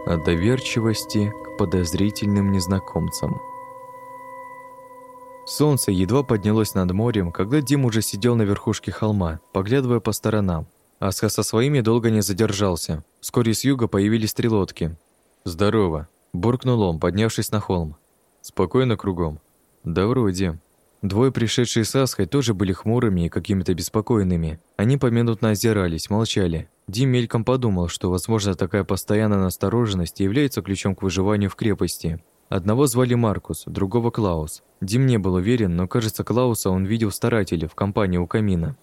От доверчивости к подозрительным незнакомцам. Солнце едва поднялось над морем, когда Дим уже сидел на верхушке холма, поглядывая по сторонам. Асха со своими долго не задержался. Вскоре с юга появились три лодки. «Здорово», Буркнул он, поднявшись на холм. Спокойно кругом. Да вроде. Двое пришедшие с Асхой тоже были хмурыми и какими-то беспокойными. Они поминутно озирались, молчали. Дим мельком подумал, что, возможно, такая постоянная настороженность является ключом к выживанию в крепости. Одного звали Маркус, другого Клаус. Дим не был уверен, но, кажется, Клауса он видел старателя в компании у камина.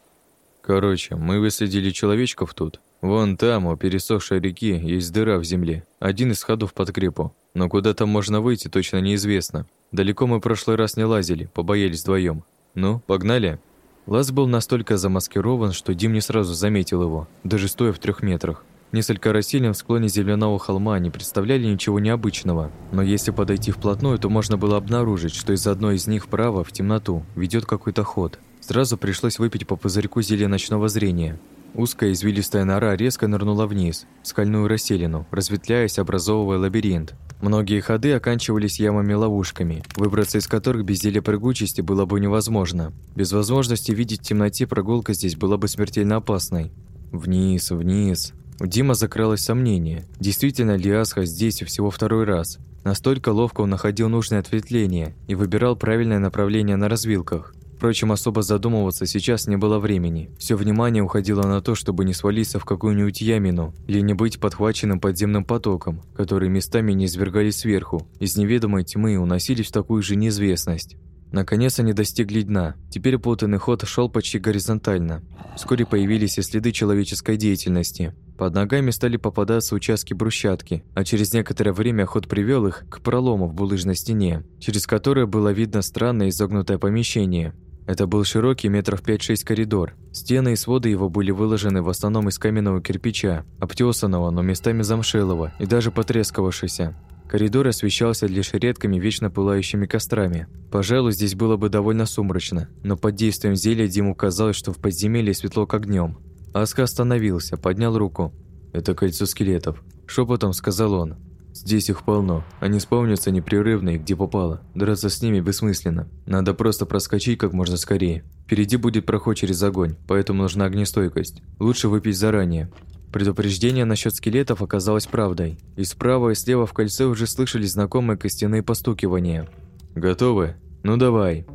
«Короче, мы выследили человечков тут. Вон там, у пересохшей реки, есть дыра в земле. Один из ходов под крепу. Но куда там можно выйти, точно неизвестно. Далеко мы в прошлый раз не лазили, побоялись вдвоем. Ну, погнали?» Лаз был настолько замаскирован, что Дим не сразу заметил его, даже стоя в трех метрах. Несколько расселин в склоне земляного холма не представляли ничего необычного, но если подойти вплотную, то можно было обнаружить, что из одной из них вправо, в темноту, ведет какой-то ход. Сразу пришлось выпить по пузырьку зелья ночного зрения. Узкая извилистая нора резко нырнула вниз, в скальную расселину, разветвляясь, образовывая лабиринт. Многие ходы оканчивались ямами-ловушками, выбраться из которых без зелья прыгучести было бы невозможно. Без возможности видеть в темноте прогулка здесь была бы смертельно опасной. Вниз, вниз. У Дима закралось сомнение, действительно ли Асха здесь всего второй раз. Настолько ловко он находил нужное ответвление и выбирал правильное направление на развилках. Впрочем, особо задумываться сейчас не было времени. Все внимание уходило на то, чтобы не свалиться в какую-нибудь ямину или не быть подхваченным подземным потоком, которые местами не извергались сверху, из неведомой тьмы уносились в такую же неизвестность. Наконец они достигли дна. Теперь путанный ход шел почти горизонтально. Вскоре появились и следы человеческой деятельности. Под ногами стали попадаться участки брусчатки, а через некоторое время ход привел их к пролому в булыжной стене, через которое было видно странное изогнутое помещение. Это был широкий метров 5-6 коридор. Стены и своды его были выложены в основном из каменного кирпича, обтесанного, но местами замшелого и даже потрескавшегося. Коридор освещался лишь редкими вечно пылающими кострами. Пожалуй, здесь было бы довольно сумрачно, но под действием зелья Диму казалось, что в подземелье светло как днем. Аска остановился, поднял руку. «Это кольцо скелетов», – шепотом сказал он. Здесь их полно. Они спавнятся непрерывно и где попало. Драться с ними бессмысленно. Надо просто проскочить как можно скорее. Впереди будет проход через огонь, поэтому нужна огнестойкость. Лучше выпить заранее. Предупреждение насчет скелетов оказалось правдой. И справа и слева в кольце уже слышались знакомые костяные постукивания. «Готовы? Ну давай!»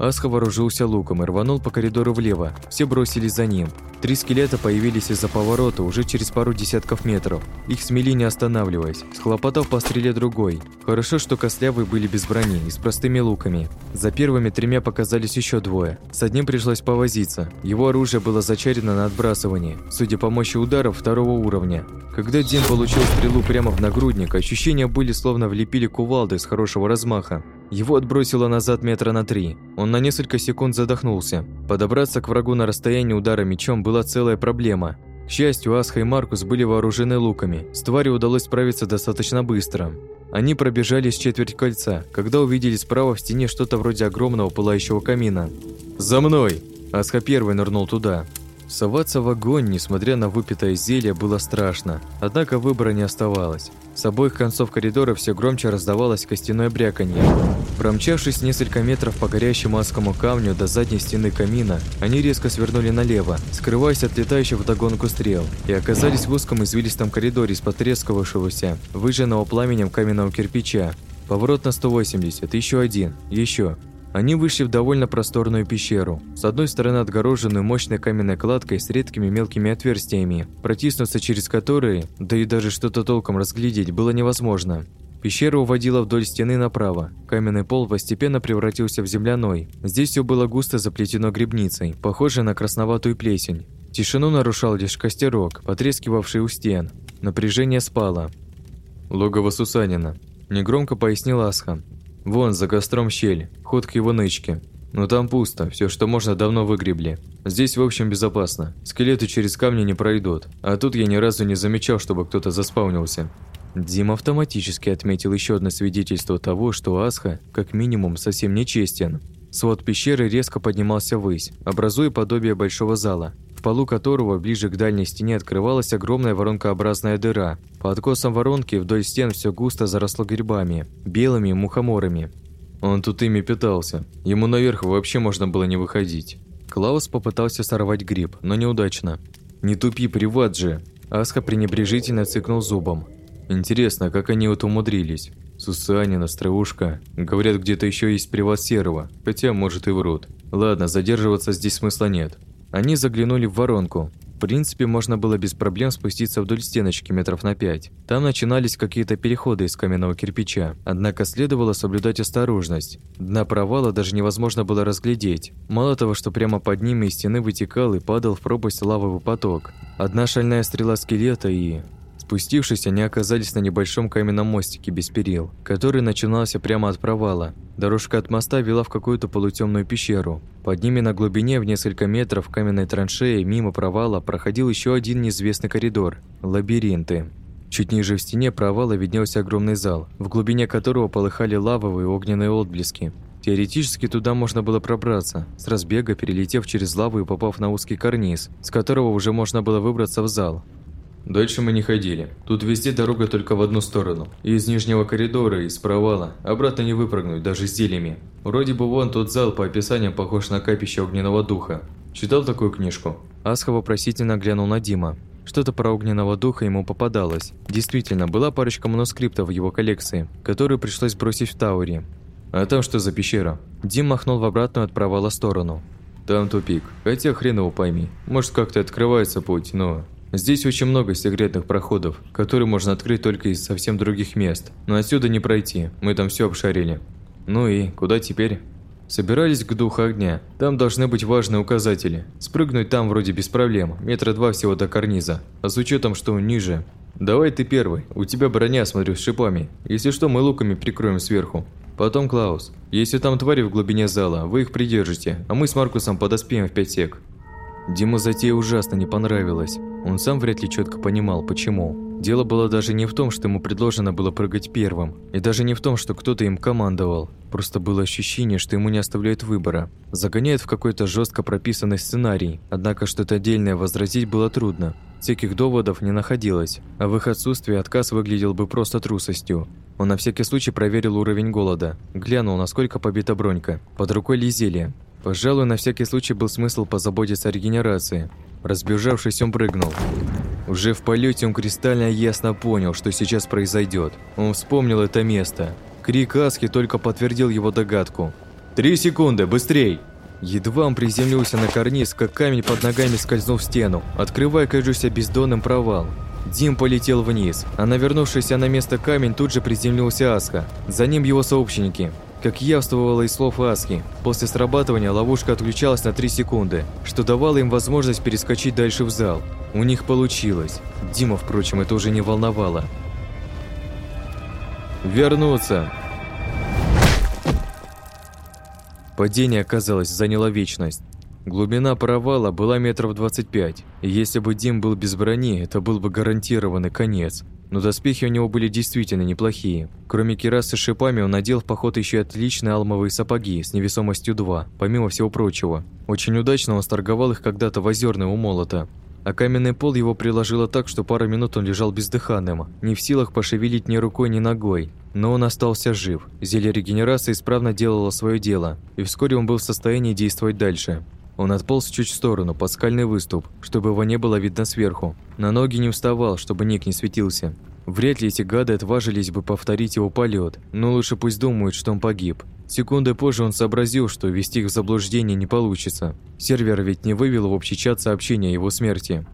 Асха вооружился луком и рванул по коридору влево. Все бросились за ним. Три скелета появились из-за поворота уже через пару десятков метров. Их смели не останавливаясь, схлопотав по стреле другой. Хорошо, что костлявые были без брони и с простыми луками. За первыми тремя показались еще двое. С одним пришлось повозиться. Его оружие было зачарено на отбрасывание, судя по мощи ударов второго уровня. Когда Дин получил стрелу прямо в нагрудник, ощущения были словно влепили кувалды с хорошего размаха. Его отбросило назад метра на три. Он на несколько секунд задохнулся. Подобраться к врагу на расстоянии удара мечом была целая проблема. К счастью, Асха и Маркус были вооружены луками. С тварью удалось справиться достаточно быстро. Они пробежали с четверть кольца, когда увидели справа в стене что-то вроде огромного пылающего камина. «За мной!» Асха первый нырнул туда. Соваться в огонь, несмотря на выпитое зелье, было страшно. Однако выбора не оставалось. С обоих концов коридора все громче раздавалось костяное бряканье. Промчавшись несколько метров по горящему адскому камню до задней стены камина, они резко свернули налево, скрываясь от летающих вдогонку стрел, и оказались в узком извилистом коридоре из потрескавшегося, выжженного пламенем каменного кирпича. Поворот на 180, еще один, еще. Они вышли в довольно просторную пещеру, с одной стороны отгороженную мощной каменной кладкой с редкими мелкими отверстиями, протиснуться через которые, да и даже что-то толком разглядеть, было невозможно. Пещера уводила вдоль стены направо. Каменный пол постепенно превратился в земляной. Здесь все было густо заплетено грибницей, похожей на красноватую плесень. Тишину нарушал лишь костерок, потрескивавший у стен. Напряжение спало. «Логово Сусанина», – негромко пояснил Асха. Вон, за костром щель, ход к его нычке. Но там пусто, все, что можно, давно выгребли. Здесь, в общем, безопасно. Скелеты через камни не пройдут. А тут я ни разу не замечал, чтобы кто-то заспаунился. Дим автоматически отметил еще одно свидетельство того, что Асха, как минимум, совсем нечестен. Свод пещеры резко поднимался ввысь, образуя подобие большого зала в полу которого ближе к дальней стене открывалась огромная воронкообразная дыра. По откосам воронки вдоль стен все густо заросло грибами, белыми мухоморами. Он тут ими питался. Ему наверх вообще можно было не выходить. Клаус попытался сорвать гриб, но неудачно. «Не тупи, приват же!» Аска пренебрежительно цыкнул зубом. «Интересно, как они вот умудрились?» Сусанина, Страушка. Говорят, где-то еще есть приват Серого, хотя, может, и врут. Ладно, задерживаться здесь смысла нет. Они заглянули в воронку. В принципе, можно было без проблем спуститься вдоль стеночки метров на пять. Там начинались какие-то переходы из каменного кирпича. Однако следовало соблюдать осторожность. Дна провала даже невозможно было разглядеть. Мало того, что прямо под ними из стены вытекал и падал в пропасть лавовый поток. Одна шальная стрела скелета и... Спустившись, они оказались на небольшом каменном мостике без перил, который начинался прямо от провала. Дорожка от моста вела в какую-то полутемную пещеру. Под ними на глубине в несколько метров каменной траншеи мимо провала проходил еще один неизвестный коридор – лабиринты. Чуть ниже в стене провала виднелся огромный зал, в глубине которого полыхали лавовые огненные отблески. Теоретически туда можно было пробраться, с разбега перелетев через лаву и попав на узкий карниз, с которого уже можно было выбраться в зал. Дальше мы не ходили. Тут везде дорога только в одну сторону. И из нижнего коридора, из провала. Обратно не выпрыгнуть, даже с зельями. Вроде бы вон тот зал по описаниям похож на капище огненного духа. Читал такую книжку? Асха вопросительно глянул на Дима. Что-то про огненного духа ему попадалось. Действительно, была парочка манускриптов в его коллекции, которую пришлось бросить в Тауре. А там что за пещера? Дим махнул в обратную от провала сторону. Там тупик. Хотя хрен его пойми. Может, как-то открывается путь, но Здесь очень много секретных проходов, которые можно открыть только из совсем других мест. Но отсюда не пройти, мы там все обшарили. Ну и куда теперь? Собирались к духу огня. Там должны быть важные указатели. Спрыгнуть там вроде без проблем, метра два всего до карниза. А с учетом, что ниже... Давай ты первый, у тебя броня, смотрю, с шипами. Если что, мы луками прикроем сверху. Потом Клаус. Если там твари в глубине зала, вы их придержите, а мы с Маркусом подоспеем в пять сек. Дима затея ужасно не понравилась. Он сам вряд ли четко понимал, почему. Дело было даже не в том, что ему предложено было прыгать первым, и даже не в том, что кто-то им командовал. Просто было ощущение, что ему не оставляют выбора. Загоняют в какой-то жестко прописанный сценарий, однако что-то отдельное возразить было трудно. Всяких доводов не находилось, а в их отсутствии отказ выглядел бы просто трусостью. Он на всякий случай проверил уровень голода, глянул, насколько побита бронька. Под рукой ли Пожалуй, на всякий случай был смысл позаботиться о регенерации. Разбежавшись, он прыгнул. Уже в полете он кристально ясно понял, что сейчас произойдет. Он вспомнил это место. Крик Аски только подтвердил его догадку. «Три секунды, быстрей!» Едва он приземлился на карниз, как камень под ногами скользнул в стену, открывая, кажущийся бездонным провал. Дим полетел вниз, а навернувшийся на место камень тут же приземлился Аска. За ним его сообщники. Как явствовало из слов Аски, после срабатывания ловушка отключалась на 3 секунды, что давало им возможность перескочить дальше в зал. У них получилось. Дима, впрочем, это уже не волновало. «Вернуться!» Падение, казалось, заняло вечность. Глубина провала была метров 25, и если бы Дим был без брони, это был бы гарантированный конец. Но доспехи у него были действительно неплохие. Кроме кирасы с шипами, он надел в поход еще отличные алмовые сапоги с невесомостью 2, помимо всего прочего. Очень удачно он сторговал их когда-то в озерной у молота. А каменный пол его приложило так, что пару минут он лежал бездыханным, не в силах пошевелить ни рукой, ни ногой. Но он остался жив. Зелье регенерации исправно делало свое дело, и вскоре он был в состоянии действовать дальше. Он отполз чуть в сторону, под скальный выступ, чтобы его не было видно сверху. На ноги не вставал, чтобы ник не светился. Вряд ли эти гады отважились бы повторить его полет, но лучше пусть думают, что он погиб. Секунды позже он сообразил, что ввести их в заблуждение не получится. Сервер ведь не вывел в общий чат сообщения о его смерти.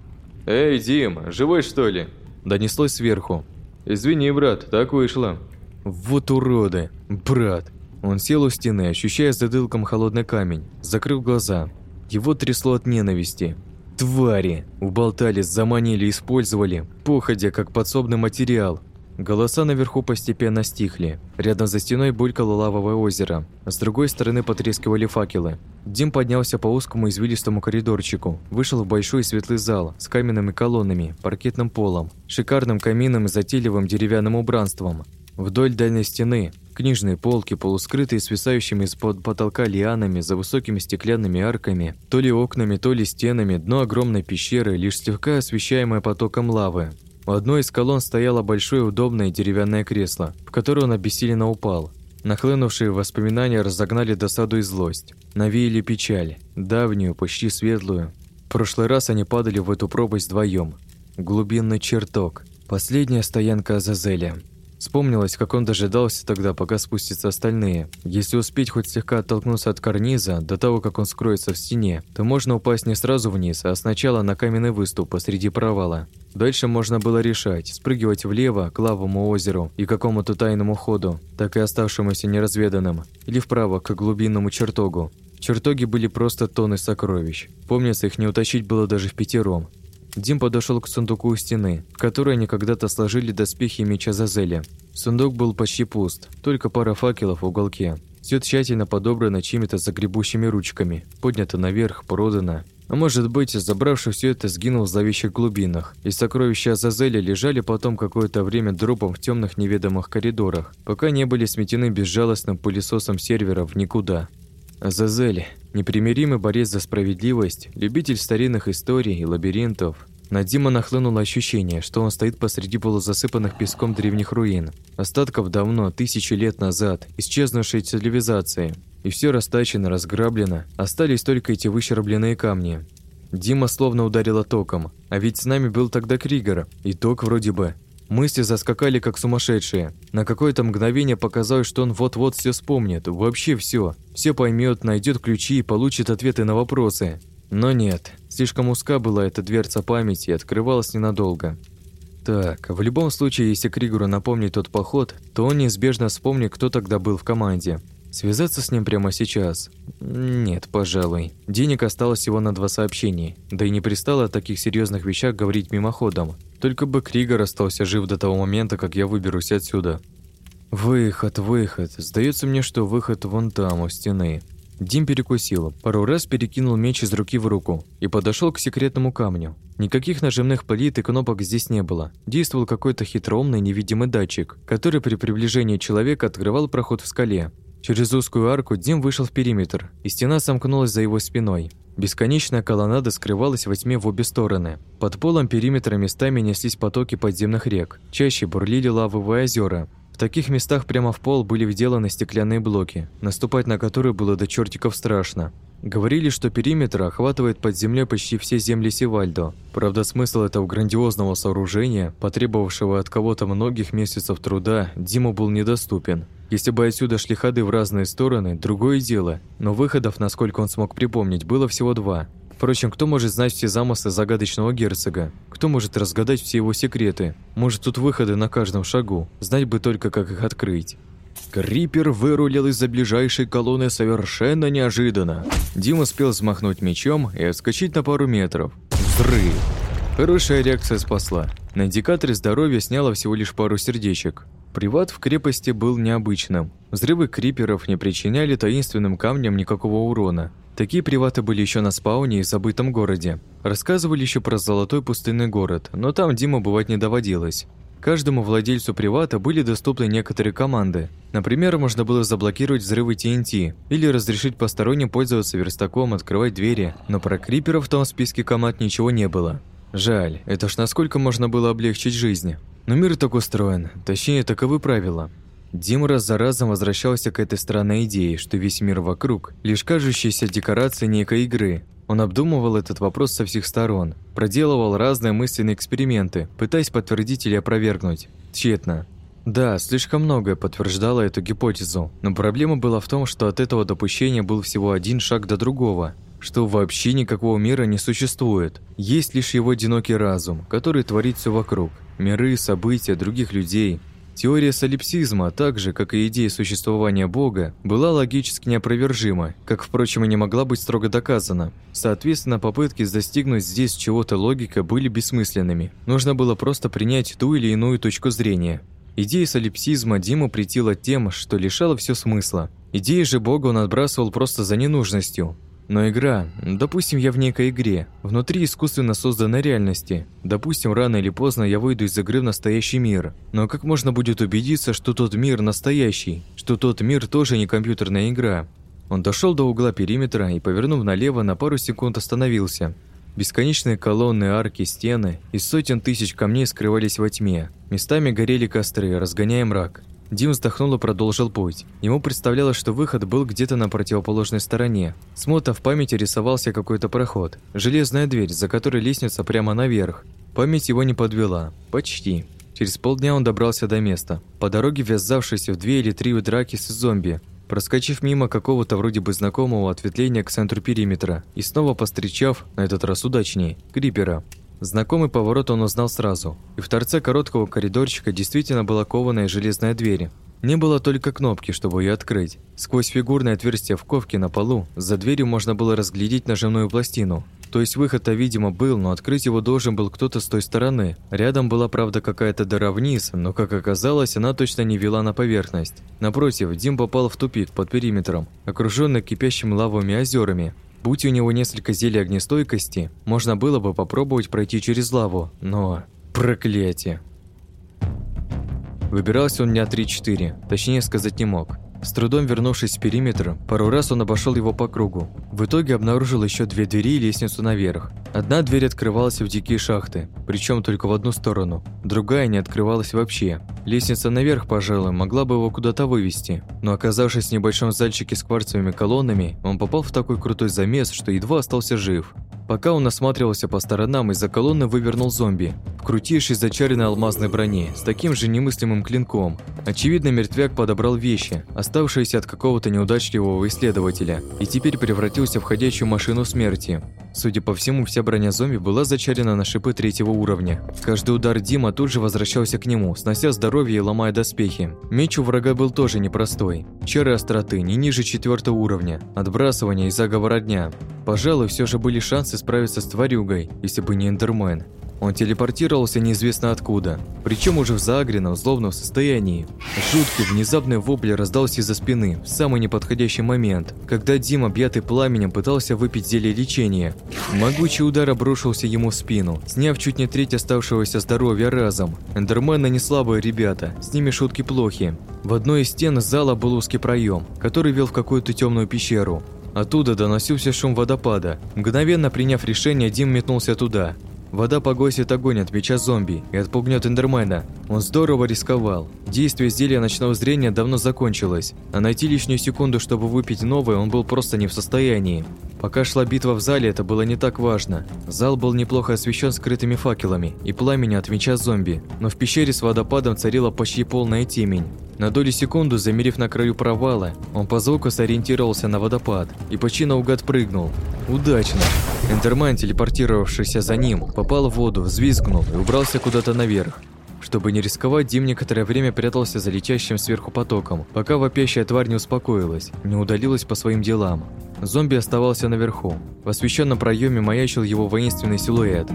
«Эй, Дим, живой что ли?» Донеслось сверху. «Извини, брат, так вышло». «Вот уроды! Брат!» Он сел у стены, ощущая затылком холодный камень, закрыл глаза. Его трясло от ненависти. Твари! Уболтались, заманили, использовали, походя как подсобный материал. Голоса наверху постепенно стихли. Рядом за стеной булькало лавовое озеро, с другой стороны потрескивали факелы. Дим поднялся по узкому извилистому коридорчику, вышел в большой светлый зал с каменными колоннами, паркетным полом, шикарным камином и затейливым деревянным убранством. Вдоль дальней стены книжные полки, полускрытые свисающими из-под потолка лианами за высокими стеклянными арками, то ли окнами, то ли стенами, дно огромной пещеры, лишь слегка освещаемое потоком лавы. У одной из колонн стояло большое удобное деревянное кресло, в которое он обессиленно упал. Нахлынувшие воспоминания разогнали досаду и злость. Навеяли печаль, давнюю, почти светлую. В прошлый раз они падали в эту пропасть вдвоем. Глубинный чертог. Последняя стоянка Азазеля. Вспомнилось, как он дожидался тогда, пока спустятся остальные. Если успеть хоть слегка оттолкнуться от карниза, до того, как он скроется в стене, то можно упасть не сразу вниз, а сначала на каменный выступ посреди провала. Дальше можно было решать, спрыгивать влево, к лавовому озеру и какому-то тайному ходу, так и оставшемуся неразведанным, или вправо, к глубинному чертогу. Чертоги были просто тонны сокровищ. Помнится, их не утащить было даже в пятером. Дим подошел к сундуку у стены, в которой они когда-то сложили доспехи меча Зазеля. Сундук был почти пуст, только пара факелов в уголке. Все тщательно подобрано чьими-то загребущими ручками, поднято наверх, продано. А может быть, забравший все это, сгинул в зловещих глубинах, и сокровища Азазеля лежали потом какое-то время дропом в темных неведомых коридорах, пока не были сметены безжалостным пылесосом серверов никуда. Азазель, непримиримый борец за справедливость, любитель старинных историй и лабиринтов. На Дима нахлынуло ощущение, что он стоит посреди полузасыпанных песком древних руин, остатков давно, тысячи лет назад, исчезнувшей цивилизации. И все растачено, разграблено, остались только эти выщербленные камни. Дима словно ударило током, а ведь с нами был тогда Кригер, и ток вроде бы Мысли заскакали как сумасшедшие. На какое-то мгновение показалось, что он вот-вот все вспомнит, вообще все. Все поймет, найдет ключи и получит ответы на вопросы. Но нет, слишком узка была эта дверца памяти и открывалась ненадолго. Так, в любом случае, если Кригору напомнить тот поход, то он неизбежно вспомнит, кто тогда был в команде. Связаться с ним прямо сейчас? Нет, пожалуй. Денег осталось всего на два сообщения, да и не пристало о таких серьезных вещах говорить мимоходом. Только бы Кригор остался жив до того момента, как я выберусь отсюда. Выход, выход. Сдается мне, что выход вон там, у стены. Дим перекусил, пару раз перекинул меч из руки в руку и подошел к секретному камню. Никаких нажимных плит и кнопок здесь не было. Действовал какой-то хитроумный невидимый датчик, который при приближении человека открывал проход в скале. Через узкую арку Дим вышел в периметр, и стена сомкнулась за его спиной. Бесконечная колоннада скрывалась во тьме в обе стороны. Под полом периметра местами неслись потоки подземных рек. Чаще бурлили лавовые озера, в таких местах прямо в пол были вделаны стеклянные блоки, наступать на которые было до чертиков страшно. Говорили, что периметр охватывает под землей почти все земли Севальдо. Правда, смысл этого грандиозного сооружения, потребовавшего от кого-то многих месяцев труда, Диму был недоступен. Если бы отсюда шли ходы в разные стороны, другое дело, но выходов, насколько он смог припомнить, было всего два. Впрочем, кто может знать все замыслы загадочного герцога? Кто может разгадать все его секреты? Может, тут выходы на каждом шагу? Знать бы только, как их открыть. Крипер вырулил из-за ближайшей колонны совершенно неожиданно. Дим успел взмахнуть мечом и отскочить на пару метров. Взрыв! Хорошая реакция спасла. На индикаторе здоровья сняло всего лишь пару сердечек. Приват в крепости был необычным. Взрывы криперов не причиняли таинственным камням никакого урона. Такие приваты были еще на спауне и забытом городе. Рассказывали еще про золотой пустынный город, но там Дима бывать не доводилось. Каждому владельцу привата были доступны некоторые команды. Например, можно было заблокировать взрывы ТНТ или разрешить посторонним пользоваться верстаком, открывать двери, но про криперов в том списке команд ничего не было. Жаль, это ж насколько можно было облегчить жизнь. Но мир так устроен, точнее, таковы правила. Дим раз за разом возвращался к этой странной идее, что весь мир вокруг – лишь кажущаяся декорация некой игры. Он обдумывал этот вопрос со всех сторон, проделывал разные мысленные эксперименты, пытаясь подтвердить или опровергнуть. Тщетно. Да, слишком многое подтверждало эту гипотезу, но проблема была в том, что от этого допущения был всего один шаг до другого, что вообще никакого мира не существует. Есть лишь его одинокий разум, который творит все вокруг. Миры, события, других людей – Теория солипсизма, так же, как и идея существования Бога, была логически неопровержима, как, впрочем, и не могла быть строго доказана. Соответственно, попытки достигнуть здесь чего-то логика были бессмысленными. Нужно было просто принять ту или иную точку зрения. Идея солипсизма Диму претила тем, что лишала все смысла. Идеи же Бога он отбрасывал просто за ненужностью, но игра, допустим, я в некой игре, внутри искусственно созданной реальности. Допустим, рано или поздно я выйду из игры в настоящий мир. Но как можно будет убедиться, что тот мир настоящий, что тот мир тоже не компьютерная игра? Он дошел до угла периметра и, повернув налево, на пару секунд остановился. Бесконечные колонны, арки, стены из сотен тысяч камней скрывались во тьме. Местами горели костры, разгоняя мрак. Дим вздохнул и продолжил путь. Ему представлялось, что выход был где-то на противоположной стороне. Смута в памяти рисовался какой-то проход. Железная дверь, за которой лестница прямо наверх. Память его не подвела. Почти. Через полдня он добрался до места. По дороге ввязавшись в две или три драки с зомби, проскочив мимо какого-то вроде бы знакомого ответвления к центру периметра и снова постречав, на этот раз удачнее, Крипера. Знакомый поворот он узнал сразу, и в торце короткого коридорчика действительно была кованая железная дверь. Не было только кнопки, чтобы ее открыть. Сквозь фигурное отверстие в ковке на полу за дверью можно было разглядеть нажимную пластину. То есть выход-то, видимо, был, но открыть его должен был кто-то с той стороны. Рядом была, правда, какая-то дыра вниз, но, как оказалось, она точно не вела на поверхность. Напротив, Дим попал в тупик под периметром, окруженный кипящими лавовыми озерами. Будь у него несколько зелий огнестойкости, можно было бы попробовать пройти через лаву, но... Проклятие! Выбирался он дня 3-4, точнее сказать не мог. С трудом вернувшись в периметр, пару раз он обошел его по кругу. В итоге обнаружил еще две двери и лестницу наверх. Одна дверь открывалась в дикие шахты, причем только в одну сторону. Другая не открывалась вообще. Лестница наверх, пожалуй, могла бы его куда-то вывести. Но оказавшись в небольшом зальчике с кварцевыми колоннами, он попал в такой крутой замес, что едва остался жив. Пока он осматривался по сторонам, из-за колонны вывернул зомби, в крутейшей зачаренной алмазной броне, с таким же немыслимым клинком. Очевидно, мертвяк подобрал вещи, оставшиеся от какого-то неудачливого исследователя, и теперь превратился в ходячую машину смерти. Судя по всему, вся броня зомби была зачарена на шипы третьего уровня. Каждый удар Дима тут же возвращался к нему, снося здоровье и ломая доспехи. Меч у врага был тоже непростой. Чары остроты не ниже четвертого уровня, отбрасывания и заговора дня. Пожалуй, все же были шансы справиться с тварюгой, если бы не Эндермен. Он телепортировался неизвестно откуда, причем уже в заагренном, злобном состоянии. Жуткий внезапный вопль раздался из-за спины в самый неподходящий момент, когда Дим, объятый пламенем, пытался выпить зелье лечения. Могучий удар обрушился ему в спину, сняв чуть не треть оставшегося здоровья разом. Эндермены не слабые ребята, с ними шутки плохи. В одной из стен зала был узкий проем, который вел в какую-то темную пещеру. Оттуда доносился шум водопада. Мгновенно приняв решение, Дим метнулся туда. Вода погасит огонь от меча зомби и отпугнет Эндермена. Он здорово рисковал. Действие зелья ночного зрения давно закончилось, а найти лишнюю секунду, чтобы выпить новое, он был просто не в состоянии. Пока шла битва в зале, это было не так важно. Зал был неплохо освещен скрытыми факелами и пламенем от меча зомби, но в пещере с водопадом царила почти полная темень. На долю секунду, замерев на краю провала, он по звуку сориентировался на водопад и почти наугад прыгнул. Удачно! Эндерман, телепортировавшийся за ним, попал в воду, взвизгнул и убрался куда-то наверх. Чтобы не рисковать, Дим некоторое время прятался за летящим сверху потоком, пока вопящая тварь не успокоилась, не удалилась по своим делам. Зомби оставался наверху. В освещенном проеме маячил его воинственный силуэт.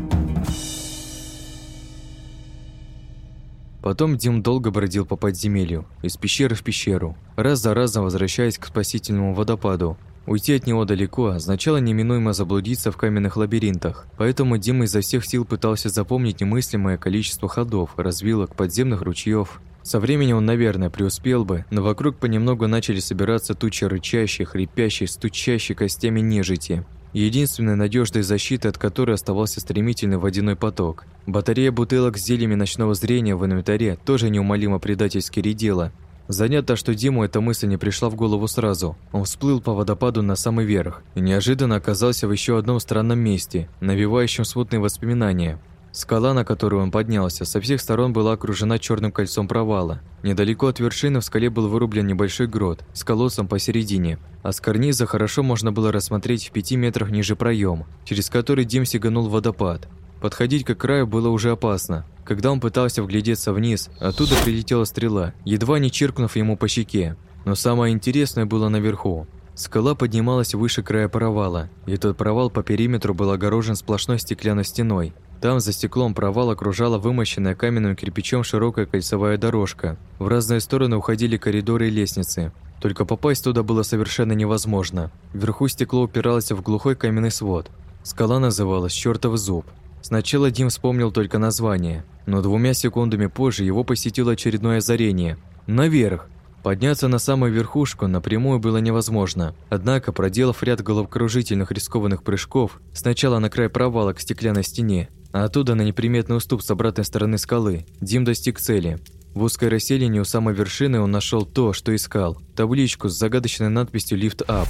Потом Дим долго бродил по подземелью, из пещеры в пещеру, раз за разом возвращаясь к спасительному водопаду. Уйти от него далеко означало неминуемо заблудиться в каменных лабиринтах, поэтому Дима изо всех сил пытался запомнить немыслимое количество ходов, развилок, подземных ручьев. Со временем он, наверное, преуспел бы, но вокруг понемногу начали собираться тучи рычащих, хрипящих, стучащих костями нежити единственной надежной защитой от которой оставался стремительный водяной поток. Батарея бутылок с зельями ночного зрения в инвентаре тоже неумолимо предательски редела. Занято, что Диму эта мысль не пришла в голову сразу. Он всплыл по водопаду на самый верх и неожиданно оказался в еще одном странном месте, навевающем смутные воспоминания – Скала, на которую он поднялся, со всех сторон была окружена черным кольцом провала. Недалеко от вершины в скале был вырублен небольшой грот с колоссом посередине, а с карниза хорошо можно было рассмотреть в пяти метрах ниже проем, через который Дим сиганул водопад. Подходить к краю было уже опасно. Когда он пытался вглядеться вниз, оттуда прилетела стрела, едва не чиркнув ему по щеке. Но самое интересное было наверху. Скала поднималась выше края провала, и этот провал по периметру был огорожен сплошной стеклянной стеной, там за стеклом провал окружала вымощенная каменным кирпичом широкая кольцевая дорожка. В разные стороны уходили коридоры и лестницы. Только попасть туда было совершенно невозможно. Вверху стекло упиралось в глухой каменный свод. Скала называлась «Чёртов зуб». Сначала Дим вспомнил только название, но двумя секундами позже его посетило очередное озарение. Наверх! Подняться на самую верхушку напрямую было невозможно. Однако, проделав ряд головокружительных рискованных прыжков, сначала на край провала к стеклянной стене, а оттуда на неприметный уступ с обратной стороны скалы Дим достиг цели. В узкой расселине у самой вершины он нашел то, что искал – табличку с загадочной надписью «Лифт Ап».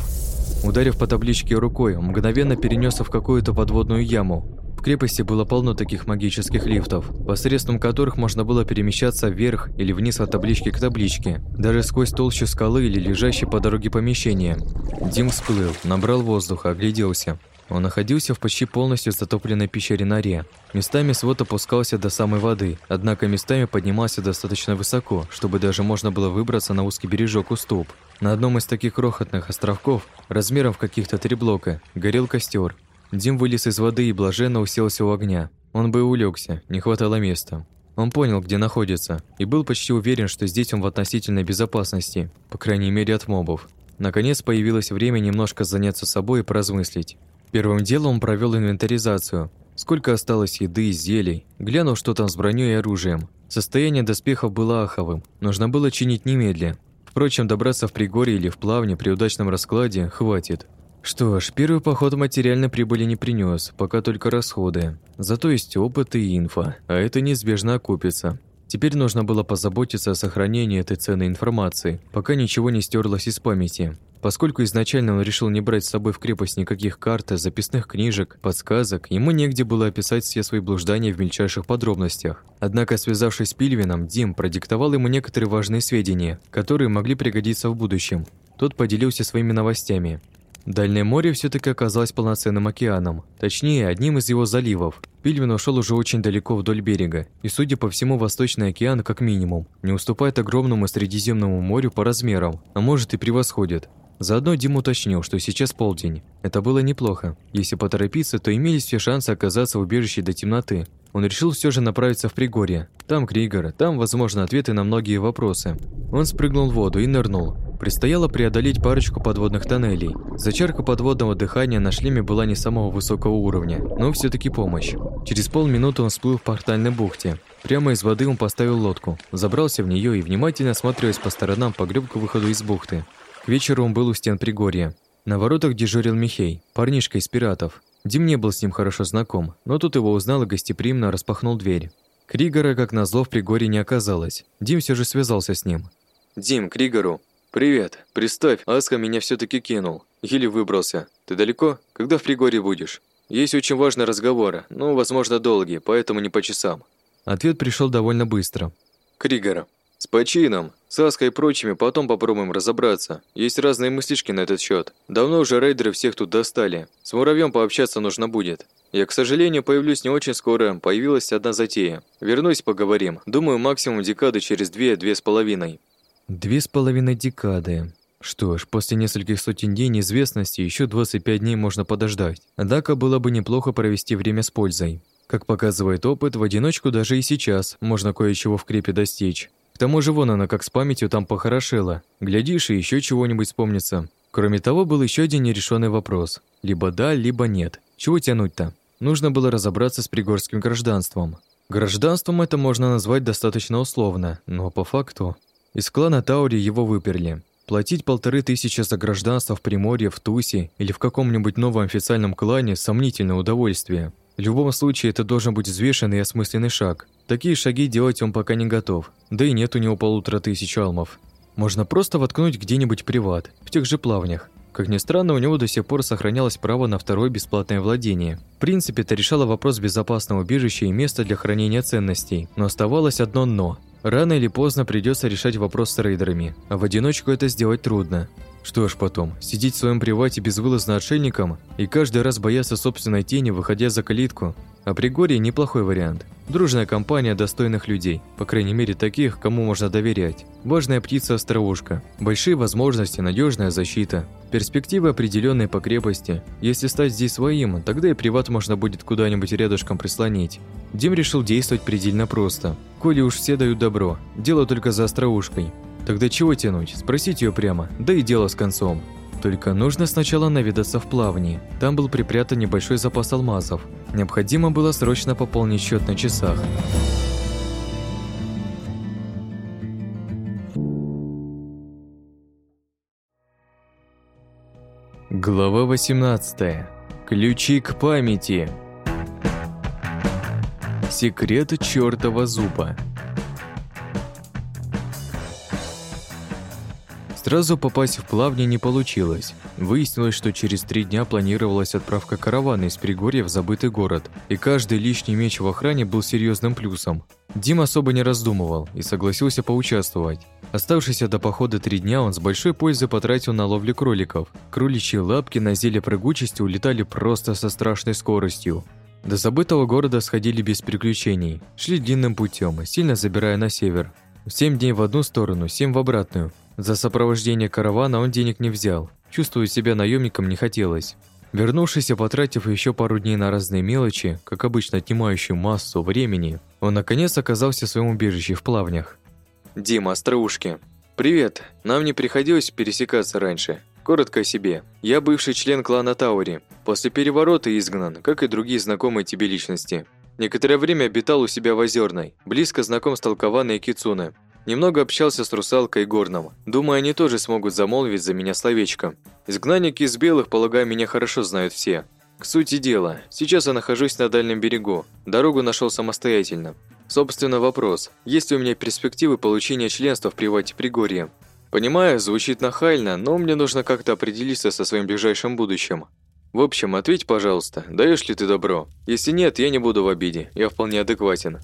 Ударив по табличке рукой, он мгновенно перенесся в какую-то подводную яму. В крепости было полно таких магических лифтов, посредством которых можно было перемещаться вверх или вниз от таблички к табличке, даже сквозь толщу скалы или лежащие по дороге помещения. Дим всплыл, набрал воздуха, огляделся. Он находился в почти полностью затопленной пещере норе. Местами свод опускался до самой воды, однако местами поднимался достаточно высоко, чтобы даже можно было выбраться на узкий бережок уступ. На одном из таких крохотных островков, размером в каких-то три блока, горел костер. Дим вылез из воды и блаженно уселся у огня. Он бы улегся, не хватало места. Он понял, где находится, и был почти уверен, что здесь он в относительной безопасности, по крайней мере от мобов. Наконец появилось время немножко заняться собой и поразмыслить. Первым делом он провел инвентаризацию. Сколько осталось еды и зелий. Глянул, что там с броней и оружием. Состояние доспехов было аховым. Нужно было чинить немедля. Впрочем, добраться в Пригорье или в Плавне при удачном раскладе хватит. Что ж, первый поход материальной прибыли не принес, пока только расходы. Зато есть опыт и инфа, а это неизбежно окупится. Теперь нужно было позаботиться о сохранении этой ценной информации, пока ничего не стерлось из памяти. Поскольку изначально он решил не брать с собой в крепость никаких карт, записных книжек, подсказок, ему негде было описать все свои блуждания в мельчайших подробностях. Однако, связавшись с Пильвином, Дим продиктовал ему некоторые важные сведения, которые могли пригодиться в будущем. Тот поделился своими новостями. Дальнее море все таки оказалось полноценным океаном, точнее, одним из его заливов. Пильвин ушел уже очень далеко вдоль берега, и, судя по всему, Восточный океан, как минимум, не уступает огромному Средиземному морю по размерам, а может и превосходит. Заодно Дим уточнил, что сейчас полдень. Это было неплохо. Если поторопиться, то имелись все шансы оказаться в убежище до темноты. Он решил все же направиться в Пригорье. Там Кригор, там, возможно, ответы на многие вопросы. Он спрыгнул в воду и нырнул. Предстояло преодолеть парочку подводных тоннелей. Зачарка подводного дыхания на шлеме была не самого высокого уровня, но все таки помощь. Через полминуты он всплыл в портальной бухте. Прямо из воды он поставил лодку, забрался в нее и, внимательно осматриваясь по сторонам, погреб к выходу из бухты. К вечеру он был у стен Пригорья. На воротах дежурил Михей, парнишка из пиратов. Дим не был с ним хорошо знаком, но тут его узнал и гостеприимно распахнул дверь. Кригора, как назло, в Пригоре не оказалось. Дим все же связался с ним. «Дим, Кригору. Привет. Представь, Аска меня все таки кинул. Еле выбрался. Ты далеко? Когда в Пригоре будешь? Есть очень важный разговор, ну, возможно, долгий, поэтому не по часам». Ответ пришел довольно быстро. «Кригора. С почином. С Аской и прочими потом попробуем разобраться. Есть разные мыслишки на этот счет. Давно уже рейдеры всех тут достали. С муравьем пообщаться нужно будет. Я, к сожалению, появлюсь не очень скоро. Появилась одна затея. Вернусь, поговорим. Думаю, максимум декады через две-две с половиной. Две с половиной декады. Что ж, после нескольких сотен дней неизвестности еще 25 дней можно подождать. Однако было бы неплохо провести время с пользой. Как показывает опыт, в одиночку даже и сейчас можно кое-чего в крепе достичь тому же вон она как с памятью там похорошела. Глядишь, и еще чего-нибудь вспомнится. Кроме того, был еще один нерешенный вопрос. Либо да, либо нет. Чего тянуть-то? Нужно было разобраться с пригорским гражданством. Гражданством это можно назвать достаточно условно, но по факту... Из клана Таури его выперли. Платить полторы тысячи за гражданство в Приморье, в Тусе или в каком-нибудь новом официальном клане – сомнительное удовольствие. В любом случае, это должен быть взвешенный и осмысленный шаг. Такие шаги делать он пока не готов, да и нет у него полутора тысяч алмов. Можно просто воткнуть где-нибудь приват, в тех же плавнях. Как ни странно, у него до сих пор сохранялось право на второе бесплатное владение. В принципе, это решало вопрос безопасного убежища и места для хранения ценностей. Но оставалось одно «но». Рано или поздно придется решать вопрос с рейдерами, а в одиночку это сделать трудно. Что ж потом, сидеть в своем привате безвылазно отшельником и каждый раз бояться собственной тени, выходя за калитку? А Пригорье – неплохой вариант. Дружная компания достойных людей, по крайней мере таких, кому можно доверять. Важная птица-остроушка, большие возможности, надежная защита, перспективы определенные по крепости. Если стать здесь своим, тогда и приват можно будет куда-нибудь рядышком прислонить. Дим решил действовать предельно просто. Коли уж все дают добро, дело только за остроушкой. Тогда чего тянуть? Спросить ее прямо, да и дело с концом. Только нужно сначала наведаться в плавни. Там был припрятан небольшой запас алмазов. Необходимо было срочно пополнить счет на часах. Глава 18. Ключи к памяти. Секрет чёртова зуба. Сразу попасть в плавни не получилось. Выяснилось, что через три дня планировалась отправка каравана из Пригорья в забытый город, и каждый лишний меч в охране был серьезным плюсом. Дим особо не раздумывал и согласился поучаствовать. Оставшиеся до похода три дня он с большой пользой потратил на ловлю кроликов. Кроличьи лапки на зелье прыгучести улетали просто со страшной скоростью. До забытого города сходили без приключений, шли длинным путем, сильно забирая на север. Семь дней в одну сторону, семь в обратную. За сопровождение каравана он денег не взял. Чувствовать себя наемником не хотелось. Вернувшись и потратив еще пару дней на разные мелочи, как обычно отнимающие массу времени, он наконец оказался в своем убежище в плавнях. «Дима, остроушки. Привет. Нам не приходилось пересекаться раньше. Коротко о себе. Я бывший член клана Таури. После переворота изгнан, как и другие знакомые тебе личности. Некоторое время обитал у себя в Озерной, близко знаком с Толкованной и Кицуне. Немного общался с русалкой горном. Думаю, они тоже смогут замолвить за меня словечко. Изгнанники из белых, полагаю, меня хорошо знают все. К сути дела, сейчас я нахожусь на дальнем берегу. Дорогу нашел самостоятельно. Собственно, вопрос. Есть ли у меня перспективы получения членства в привате Пригорья? Понимаю, звучит нахально, но мне нужно как-то определиться со своим ближайшим будущим. В общем, ответь, пожалуйста, даешь ли ты добро? Если нет, я не буду в обиде, я вполне адекватен.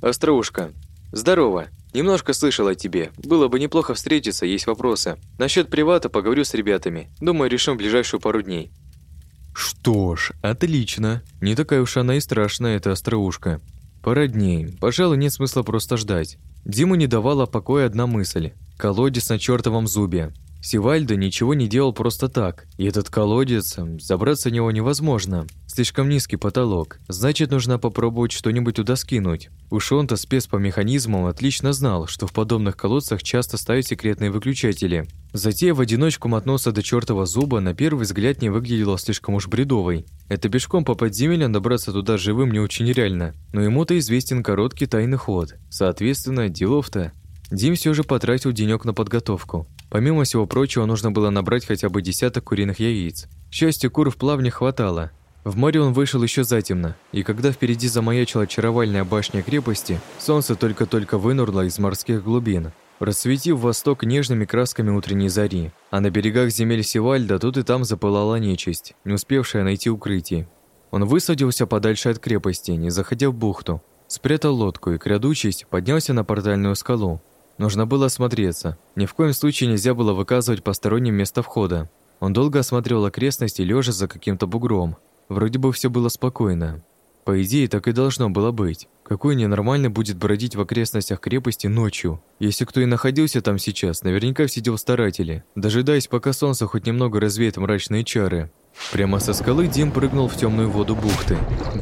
Остроушка. Здорово. Немножко слышал о тебе. Было бы неплохо встретиться, есть вопросы. Насчет привата поговорю с ребятами. Думаю, решим в ближайшую пару дней. Что ж, отлично. Не такая уж она и страшная, эта остроушка. Пара дней. Пожалуй, нет смысла просто ждать. Диму не давала покоя одна мысль. Колодец на чертовом зубе. Сивальдо ничего не делал просто так, и этот колодец, забраться в него невозможно. Слишком низкий потолок, значит, нужно попробовать что-нибудь туда скинуть. Уж он-то спец по механизмам отлично знал, что в подобных колодцах часто ставят секретные выключатели. Затея в одиночку мотнулся до чертова зуба на первый взгляд не выглядела слишком уж бредовой. Это пешком по подземельям добраться туда живым не очень реально, но ему-то известен короткий тайный ход. Соответственно, делов-то. Дим все же потратил денек на подготовку. Помимо всего прочего, нужно было набрать хотя бы десяток куриных яиц. К счастью, кур в плавне хватало. В море он вышел еще затемно, и когда впереди замаячила очаровальная башня крепости, солнце только-только вынурло из морских глубин, расцветив восток нежными красками утренней зари. А на берегах земель Севальда тут и там запылала нечисть, не успевшая найти укрытие. Он высадился подальше от крепости, не заходя в бухту, спрятал лодку и, крадучись, поднялся на портальную скалу, Нужно было осмотреться. Ни в коем случае нельзя было выказывать посторонним место входа. Он долго осмотрел окрестности, лежа за каким-то бугром. Вроде бы все было спокойно. По идее, так и должно было быть. Какой ненормальный будет бродить в окрестностях крепости ночью? Если кто и находился там сейчас, наверняка сидел в старателе, дожидаясь, пока солнце хоть немного развеет мрачные чары. Прямо со скалы Дим прыгнул в темную воду бухты.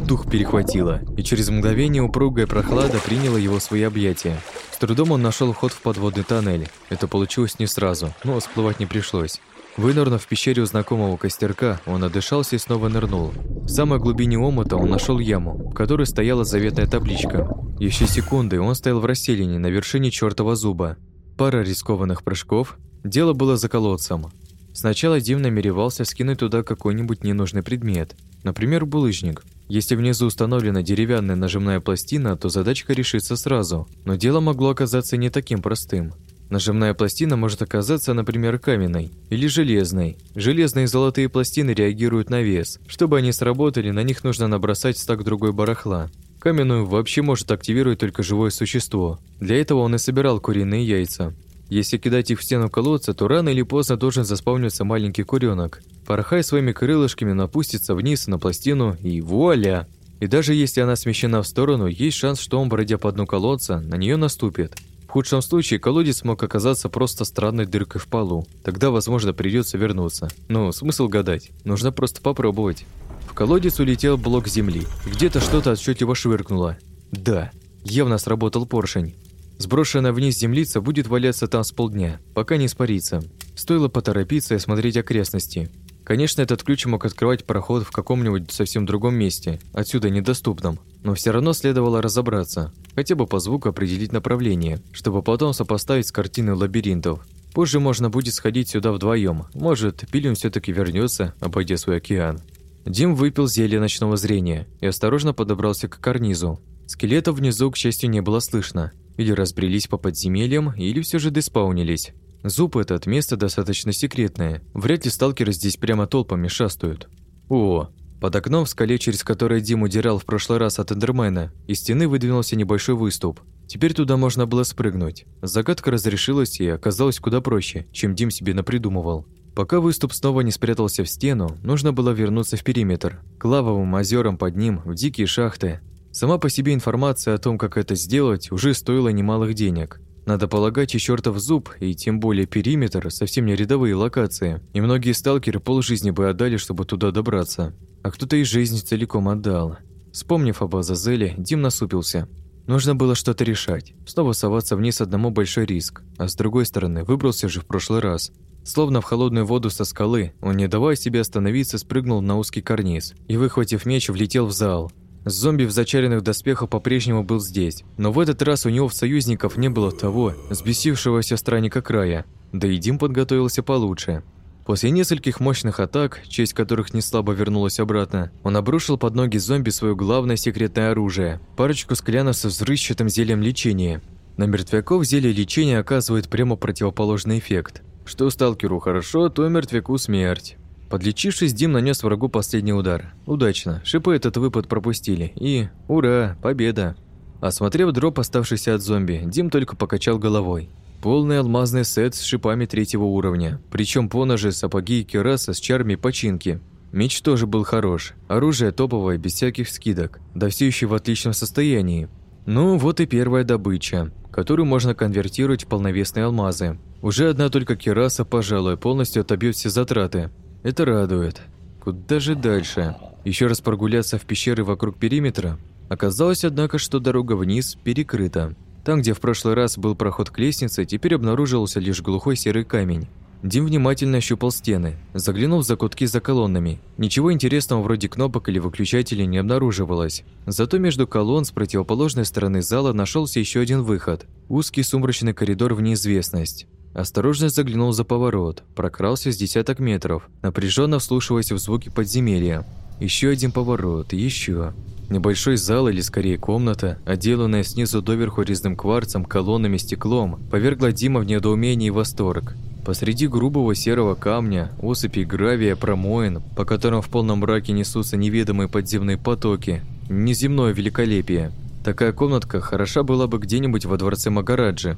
Дух перехватило, и через мгновение упругая прохлада приняла его в свои объятия. С трудом он нашел вход в подводный тоннель. Это получилось не сразу, но всплывать не пришлось. Вынырнув в пещере у знакомого костерка, он отдышался и снова нырнул. В самой глубине омута он нашел яму, в которой стояла заветная табличка. Еще секунды он стоял в расселине на вершине чертова зуба. Пара рискованных прыжков. Дело было за колодцем. Сначала Дим намеревался скинуть туда какой-нибудь ненужный предмет, например, булыжник. Если внизу установлена деревянная нажимная пластина, то задачка решится сразу, но дело могло оказаться не таким простым. Нажимная пластина может оказаться, например, каменной или железной. Железные и золотые пластины реагируют на вес. Чтобы они сработали, на них нужно набросать стак другой барахла. Каменную вообще может активировать только живое существо. Для этого он и собирал куриные яйца. Если кидать их в стену колодца, то рано или поздно должен заспавниться маленький куренок. Порхай своими крылышками напустится вниз на пластину и вуаля! И даже если она смещена в сторону, есть шанс, что он, пройдя по дну колодца, на нее наступит. В худшем случае колодец мог оказаться просто странной дыркой в полу. Тогда, возможно, придется вернуться. Но смысл гадать, нужно просто попробовать. В колодец улетел блок земли. Где-то что-то отчетливо швыркнуло. Да, явно сработал поршень. Сброшенная вниз землица будет валяться там с полдня, пока не испарится. Стоило поторопиться и осмотреть окрестности. Конечно, этот ключ мог открывать проход в каком-нибудь совсем другом месте, отсюда недоступном, но все равно следовало разобраться, хотя бы по звуку определить направление, чтобы потом сопоставить с картиной лабиринтов. Позже можно будет сходить сюда вдвоем. Может, Пилин все таки вернется, обойдя свой океан. Дим выпил зелье ночного зрения и осторожно подобрался к карнизу. Скелетов внизу, к счастью, не было слышно, или разбрелись по подземельям, или все же деспаунились. Зуб этот место достаточно секретное. Вряд ли сталкеры здесь прямо толпами шастают. О, под окном в скале, через которое Дим удирал в прошлый раз от Эндермена, из стены выдвинулся небольшой выступ. Теперь туда можно было спрыгнуть. Загадка разрешилась и оказалась куда проще, чем Дим себе напридумывал. Пока выступ снова не спрятался в стену, нужно было вернуться в периметр, к лавовым озерам под ним, в дикие шахты, Сама по себе информация о том, как это сделать, уже стоила немалых денег. Надо полагать, и чертов зуб, и тем более периметр, совсем не рядовые локации. И многие сталкеры полжизни бы отдали, чтобы туда добраться. А кто-то и жизнь целиком отдал. Вспомнив об Азазеле, Дим насупился. Нужно было что-то решать. Снова соваться вниз одному большой риск. А с другой стороны, выбрался же в прошлый раз. Словно в холодную воду со скалы, он, не давая себе остановиться, спрыгнул на узкий карниз и, выхватив меч, влетел в зал. Зомби в зачаренных доспехах по-прежнему был здесь, но в этот раз у него в союзников не было того, сбесившегося странника края, да и Дим подготовился получше. После нескольких мощных атак, честь которых не слабо вернулась обратно, он обрушил под ноги зомби свое главное секретное оружие – парочку склянок со взрывчатым зельем лечения. На мертвяков зелье лечения оказывает прямо противоположный эффект. Что сталкеру хорошо, то мертвяку смерть. Подлечившись, Дим нанес врагу последний удар. Удачно. Шипы этот выпад пропустили. И... Ура! Победа! Осмотрев дроп, оставшийся от зомби, Дим только покачал головой. Полный алмазный сет с шипами третьего уровня. Причем поножи, сапоги и кераса с чарами починки. Меч тоже был хорош. Оружие топовое, без всяких скидок. Да все еще в отличном состоянии. Ну, вот и первая добыча, которую можно конвертировать в полновесные алмазы. Уже одна только кераса, пожалуй, полностью отобьет все затраты. Это радует. Куда же дальше? Еще раз прогуляться в пещеры вокруг периметра? Оказалось, однако, что дорога вниз перекрыта. Там, где в прошлый раз был проход к лестнице, теперь обнаружился лишь глухой серый камень. Дим внимательно ощупал стены, заглянул в закутки за колоннами. Ничего интересного вроде кнопок или выключателей не обнаруживалось. Зато между колонн с противоположной стороны зала нашелся еще один выход. Узкий сумрачный коридор в неизвестность. Осторожно заглянул за поворот, прокрался с десяток метров, напряженно вслушиваясь в звуки подземелья. Еще один поворот, еще. Небольшой зал или скорее комната, отделанная снизу доверху резным кварцем, колоннами, стеклом, повергла Дима в недоумение и восторг. Посреди грубого серого камня, осыпи гравия, промоин, по которым в полном мраке несутся неведомые подземные потоки, неземное великолепие. Такая комнатка хороша была бы где-нибудь во дворце Магараджи.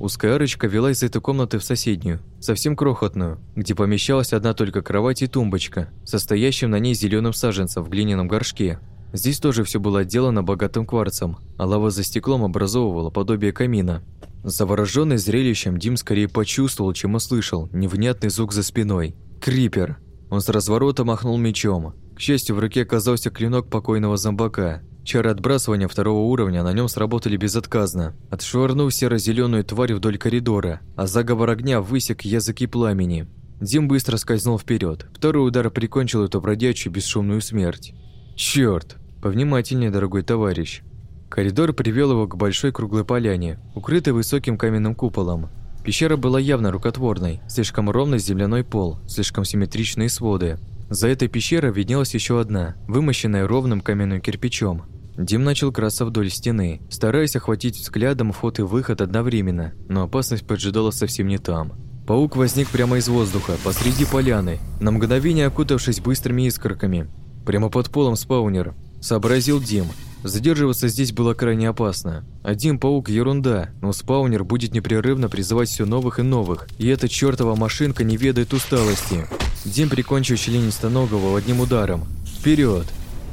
Узкая арочка вела из этой комнаты в соседнюю, совсем крохотную, где помещалась одна только кровать и тумбочка, состоящим на ней зеленым саженцем в глиняном горшке. Здесь тоже все было отделано богатым кварцем, а лава за стеклом образовывала подобие камина. Завороженный зрелищем, Дим скорее почувствовал, чем услышал невнятный звук за спиной. Крипер. Он с разворота махнул мечом. К счастью, в руке оказался клинок покойного зомбака. Чары отбрасывания второго уровня на нем сработали безотказно. Отшвырнув серо-зеленую тварь вдоль коридора, а заговор огня высек языки пламени. Дим быстро скользнул вперед. Второй удар прикончил эту бродячую бесшумную смерть. Черт! Повнимательнее, дорогой товарищ. Коридор привел его к большой круглой поляне, укрытой высоким каменным куполом. Пещера была явно рукотворной, слишком ровный земляной пол, слишком симметричные своды. За этой пещерой виднелась еще одна, вымощенная ровным каменным кирпичом. Дим начал краться вдоль стены, стараясь охватить взглядом вход и выход одновременно, но опасность поджидала совсем не там. Паук возник прямо из воздуха, посреди поляны, на мгновение окутавшись быстрыми искорками. Прямо под полом спаунер, сообразил Дим – Задерживаться здесь было крайне опасно. Один паук – ерунда, но спаунер будет непрерывно призывать все новых и новых, и эта чертова машинка не ведает усталости. Дим прикончил членистоногого одним ударом. Вперед!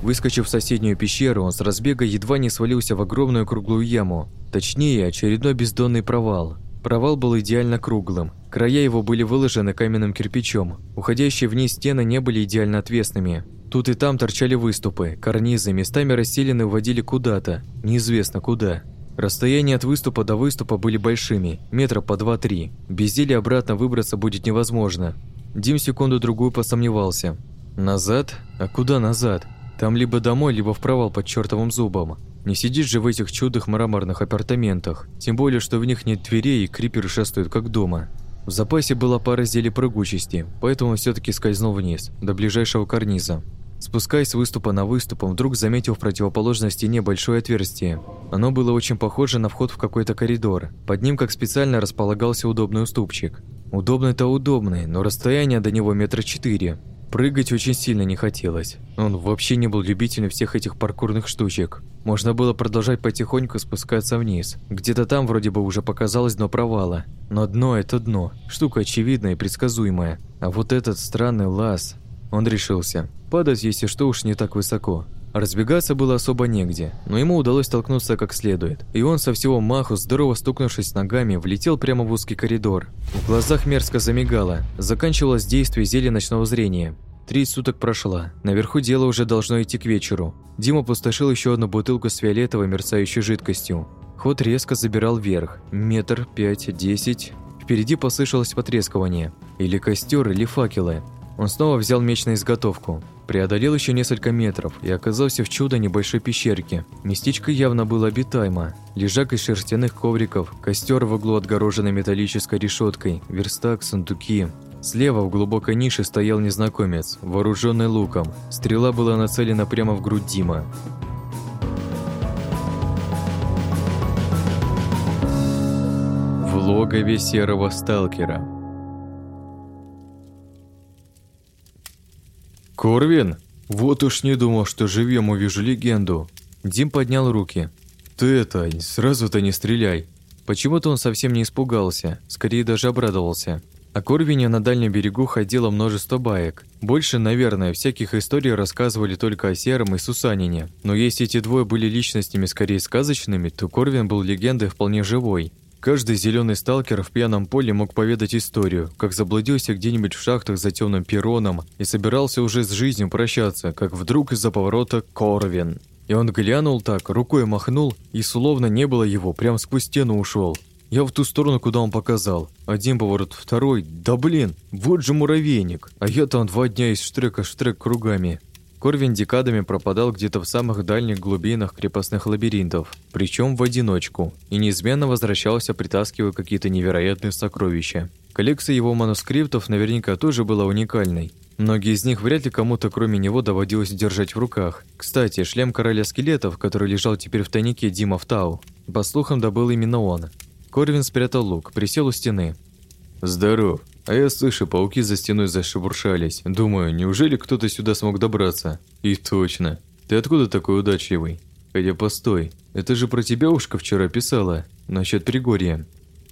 Выскочив в соседнюю пещеру, он с разбега едва не свалился в огромную круглую яму. Точнее, очередной бездонный провал. Провал был идеально круглым. Края его были выложены каменным кирпичом. Уходящие вниз стены не были идеально отвесными. Тут и там торчали выступы, карнизы, местами расселены вводили куда-то, неизвестно куда. Расстояния от выступа до выступа были большими, метра по два-три. Без зелья обратно выбраться будет невозможно. Дим секунду-другую посомневался. Назад? А куда назад? Там либо домой, либо в провал под чертовым зубом. Не сидишь же в этих чудных мраморных апартаментах, тем более, что в них нет дверей и криперы шастают как дома. В запасе была пара зелий прыгучести, поэтому он все таки скользнул вниз, до ближайшего карниза. Спускаясь с выступа на выступ, он вдруг заметил в противоположной стене большое отверстие. Оно было очень похоже на вход в какой-то коридор. Под ним, как специально, располагался удобный уступчик. Удобный-то удобный, но расстояние до него метра четыре. Прыгать очень сильно не хотелось. Он вообще не был любителем всех этих паркурных штучек. Можно было продолжать потихоньку спускаться вниз. Где-то там вроде бы уже показалось дно провала. Но дно – это дно. Штука очевидная и предсказуемая. А вот этот странный лаз... Он решился. Падать, если что, уж не так высоко. Разбегаться было особо негде, но ему удалось толкнуться как следует, и он со всего маху, здорово стукнувшись ногами, влетел прямо в узкий коридор. В глазах мерзко замигало, заканчивалось действие зелья ночного зрения. Три суток прошла, наверху дело уже должно идти к вечеру. Дима пустошил еще одну бутылку с фиолетовой мерцающей жидкостью. Ход резко забирал вверх, метр, пять, десять. Впереди послышалось потрескивание. Или костер, или факелы. Он снова взял меч на изготовку, преодолел еще несколько метров и оказался в чудо небольшой пещерке. Местечко явно было обитаемо. Лежак из шерстяных ковриков, костер в углу отгороженный металлической решеткой, верстак, сундуки. Слева в глубокой нише стоял незнакомец, вооруженный луком. Стрела была нацелена прямо в грудь Дима. В логове серого сталкера «Корвин? Вот уж не думал, что живьем увижу легенду». Дим поднял руки. «Ты это, сразу-то не стреляй». Почему-то он совсем не испугался, скорее даже обрадовался. О Корвине на дальнем берегу ходило множество баек. Больше, наверное, всяких историй рассказывали только о Сером и Сусанине. Но если эти двое были личностями скорее сказочными, то Корвин был легендой вполне живой. Каждый зеленый сталкер в пьяном поле мог поведать историю, как заблудился где-нибудь в шахтах за темным перроном и собирался уже с жизнью прощаться, как вдруг из-за поворота Корвин. И он глянул так, рукой махнул, и словно не было его, прям сквозь стену ушел. Я в ту сторону, куда он показал. Один поворот, второй. Да блин, вот же муравейник. А я там два дня из штрека штрек кругами. Корвин декадами пропадал где-то в самых дальних глубинах крепостных лабиринтов, причем в одиночку, и неизменно возвращался, притаскивая какие-то невероятные сокровища. Коллекция его манускриптов наверняка тоже была уникальной. Многие из них вряд ли кому-то кроме него доводилось держать в руках. Кстати, шлем короля скелетов, который лежал теперь в тайнике Дима в Тау, по слухам добыл именно он. Корвин спрятал лук, присел у стены. «Здоров. А я слышу, пауки за стеной зашебуршались. Думаю, неужели кто-то сюда смог добраться? И точно. Ты откуда такой удачливый? Хотя постой, это же про тебя ушка вчера писала. Насчет Пригорья.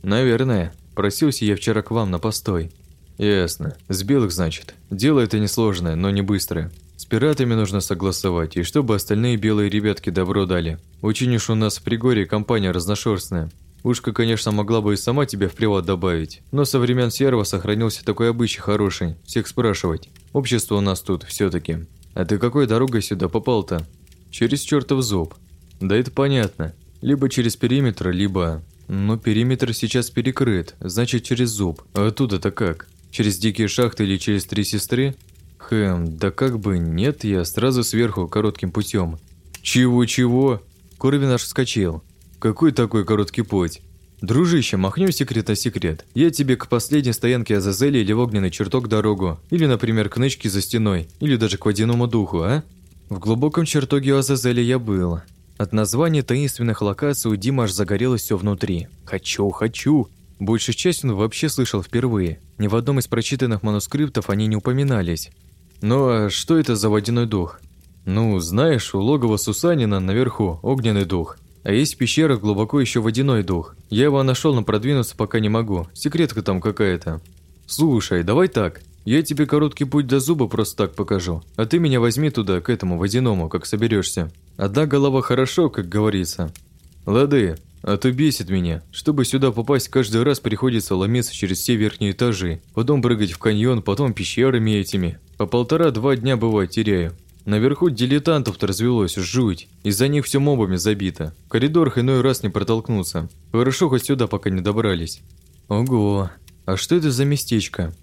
Наверное. Просился я вчера к вам на постой. Ясно. С белых, значит. Дело это несложное, но не быстрое. С пиратами нужно согласовать, и чтобы остальные белые ребятки добро дали. Очень уж у нас в Пригорье компания разношерстная. Ушка, конечно, могла бы и сама тебя в приват добавить, но со времен серва сохранился такой обычай хороший, всех спрашивать. Общество у нас тут все таки А ты какой дорогой сюда попал-то? Через чертов зуб. Да это понятно. Либо через периметр, либо... Ну, периметр сейчас перекрыт, значит через зуб. А оттуда-то как? Через дикие шахты или через три сестры? Хм, да как бы нет, я сразу сверху коротким путем. Чего-чего? Корвин аж вскочил. Какой такой короткий путь? Дружище, махнем секрет на секрет. Я тебе к последней стоянке Азазели или в огненный чертог дорогу. Или, например, к нычке за стеной. Или даже к водяному духу, а? В глубоком чертоге Азазели я был. От названия таинственных локаций у Димы аж загорелось все внутри. Хочу, хочу. Большую часть он вообще слышал впервые. Ни в одном из прочитанных манускриптов они не упоминались. Ну а что это за водяной дух? Ну, знаешь, у логова Сусанина наверху огненный дух. А есть в пещерах глубоко еще водяной дух. Я его нашел, но продвинуться пока не могу. Секретка там какая-то. Слушай, давай так. Я тебе короткий путь до зуба просто так покажу. А ты меня возьми туда, к этому водяному, как соберешься. Одна голова хорошо, как говорится. Лады, а то бесит меня. Чтобы сюда попасть, каждый раз приходится ломиться через все верхние этажи, потом прыгать в каньон, потом пещерами этими. По полтора-два дня бывает теряю. Наверху дилетантов-то развелось, жуть. Из-за них все мобами забито. В коридорах иной раз не протолкнуться. Хорошо, хоть сюда пока не добрались. Ого, а что это за местечко?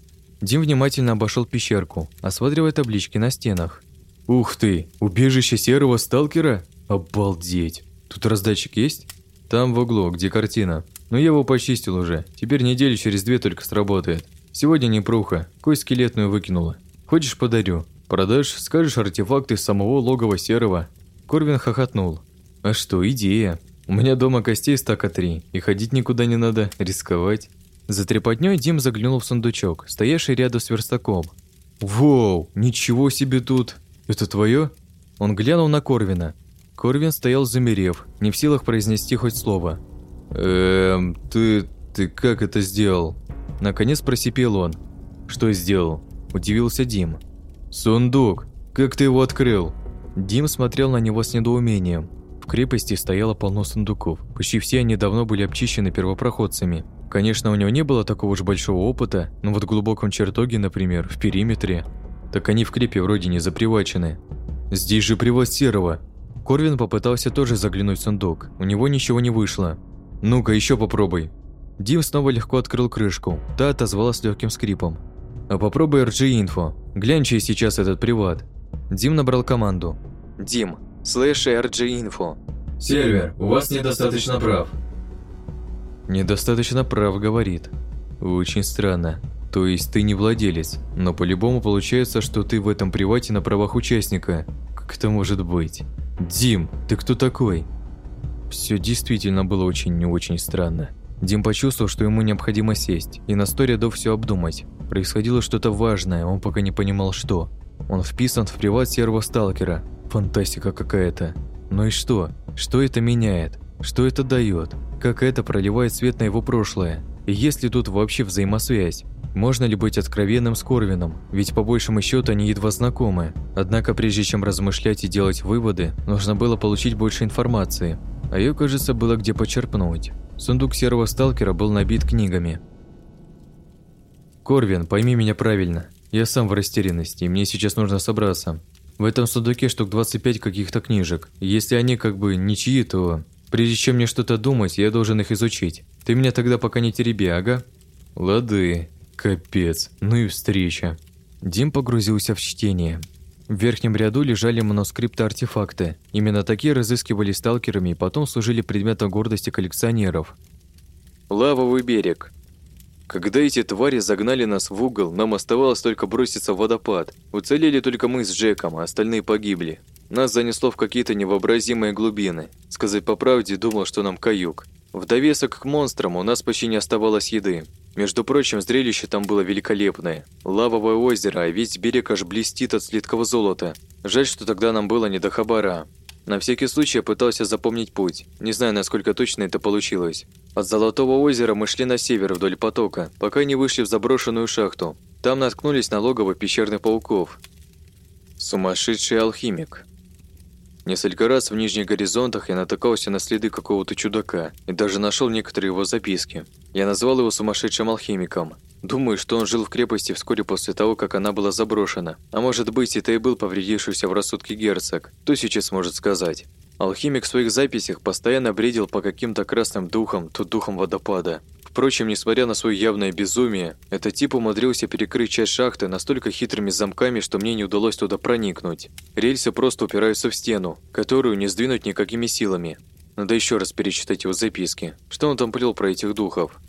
Дим внимательно обошел пещерку, осматривая таблички на стенах. Ух ты, убежище серого сталкера? Обалдеть. Тут раздатчик есть? Там в углу, где картина. Но я его почистил уже. Теперь недели через две только сработает. Сегодня не пруха, кость скелетную выкинула. Хочешь, подарю? Продашь, скажешь артефакты самого логова Серого». Корвин хохотнул. «А что, идея. У меня дома костей стака три, и ходить никуда не надо, рисковать». За трепотнёй Дим заглянул в сундучок, стоявший рядом с верстаком. «Воу, ничего себе тут! Это твое?» Он глянул на Корвина. Корвин стоял замерев, не в силах произнести хоть слово. «Эм, ты... ты как это сделал?» Наконец просипел он. «Что сделал?» – удивился Дим. «Сундук! Как ты его открыл?» Дим смотрел на него с недоумением. В крепости стояло полно сундуков. Почти все они давно были обчищены первопроходцами. Конечно, у него не было такого уж большого опыта, но вот в глубоком чертоге, например, в периметре, так они в крепе вроде не запривачены. «Здесь же привоз серого!» Корвин попытался тоже заглянуть в сундук. У него ничего не вышло. «Ну-ка, еще попробуй!» Дим снова легко открыл крышку. Та отозвалась легким скрипом. А попробуй RG-инфо. Глянь, чей сейчас этот приват. Дим набрал команду. Дим, слэш RG-инфо. Сервер, у вас недостаточно прав. Недостаточно прав, говорит. Очень странно. То есть ты не владелец, но по-любому получается, что ты в этом привате на правах участника. Как это может быть? Дим, ты кто такой? Все действительно было очень не очень странно. Дим почувствовал, что ему необходимо сесть и на сто рядов все обдумать. Происходило что-то важное, он пока не понимал, что. Он вписан в приват серого сталкера. Фантастика какая-то. Ну и что? Что это меняет? Что это дает? Как это проливает свет на его прошлое? И есть ли тут вообще взаимосвязь? Можно ли быть откровенным с Корвином? Ведь по большему счету они едва знакомы. Однако прежде чем размышлять и делать выводы, нужно было получить больше информации. А ее, кажется, было где почерпнуть. Сундук серого сталкера был набит книгами. «Корвин, пойми меня правильно. Я сам в растерянности, и мне сейчас нужно собраться. В этом сундуке штук 25 каких-то книжек. если они как бы ничьи, то... Прежде чем мне что-то думать, я должен их изучить. Ты меня тогда пока не тереби, ага?» «Лады. Капец. Ну и встреча». Дим погрузился в чтение. В верхнем ряду лежали манускрипты-артефакты. Именно такие разыскивали сталкерами и потом служили предметом гордости коллекционеров. «Лавовый берег», когда эти твари загнали нас в угол, нам оставалось только броситься в водопад. Уцелели только мы с Джеком, а остальные погибли. Нас занесло в какие-то невообразимые глубины. Сказать по правде, думал, что нам каюк. В довесок к монстрам у нас почти не оставалось еды. Между прочим, зрелище там было великолепное. Лавовое озеро, а весь берег аж блестит от слиткого золота. Жаль, что тогда нам было не до хабара. На всякий случай я пытался запомнить путь. Не знаю, насколько точно это получилось. От Золотого озера мы шли на север вдоль потока, пока не вышли в заброшенную шахту. Там наткнулись на логово пещерных пауков. Сумасшедший алхимик. Несколько раз в нижних горизонтах я натыкался на следы какого-то чудака и даже нашел некоторые его записки. Я назвал его сумасшедшим алхимиком. Думаю, что он жил в крепости вскоре после того, как она была заброшена. А может быть, это и был повредившийся в рассудке герцог. Кто сейчас может сказать? Алхимик в своих записях постоянно бредил по каким-то красным духам, то духом водопада. Впрочем, несмотря на свое явное безумие, этот тип умудрился перекрыть часть шахты настолько хитрыми замками, что мне не удалось туда проникнуть. Рельсы просто упираются в стену, которую не сдвинуть никакими силами. Надо еще раз перечитать его записки. Что он там плел про этих духов?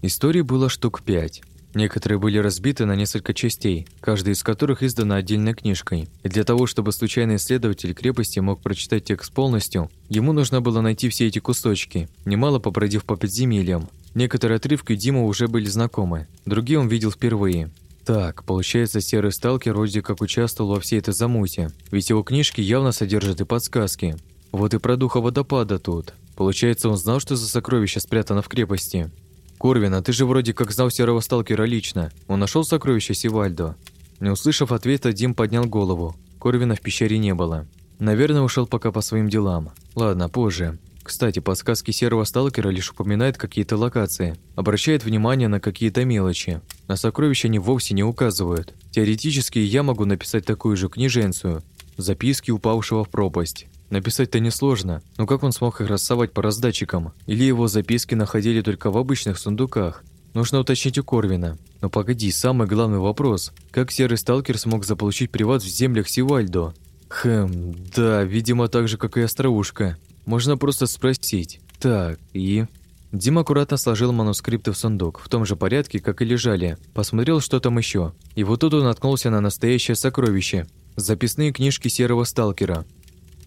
Историй было штук пять. Некоторые были разбиты на несколько частей, каждая из которых издана отдельной книжкой. И для того, чтобы случайный исследователь крепости мог прочитать текст полностью, ему нужно было найти все эти кусочки, немало побродив по подземельям. Некоторые отрывки Диму уже были знакомы, другие он видел впервые. Так, получается, серый сталкер вроде как участвовал во всей этой замуте, ведь его книжки явно содержат и подсказки. Вот и про духа водопада тут. Получается, он знал, что за сокровище спрятано в крепости. «Корвин, а ты же вроде как знал серого сталкера лично. Он нашел сокровище Сивальдо?» Не услышав ответа, Дим поднял голову. Корвина в пещере не было. Наверное, ушел пока по своим делам. Ладно, позже. Кстати, подсказки серого сталкера лишь упоминают какие-то локации, обращает внимание на какие-то мелочи. На сокровища они вовсе не указывают. Теоретически я могу написать такую же книженцию «Записки упавшего в пропасть». Написать-то несложно, но как он смог их рассовать по раздатчикам? Или его записки находили только в обычных сундуках? Нужно уточнить у Корвина. Но погоди, самый главный вопрос. Как серый сталкер смог заполучить приват в землях Сивальдо? Хм, да, видимо, так же, как и остроушка. Можно просто спросить. Так, и... Дима аккуратно сложил манускрипты в сундук, в том же порядке, как и лежали. Посмотрел, что там еще. И вот тут он наткнулся на настоящее сокровище. Записные книжки серого сталкера.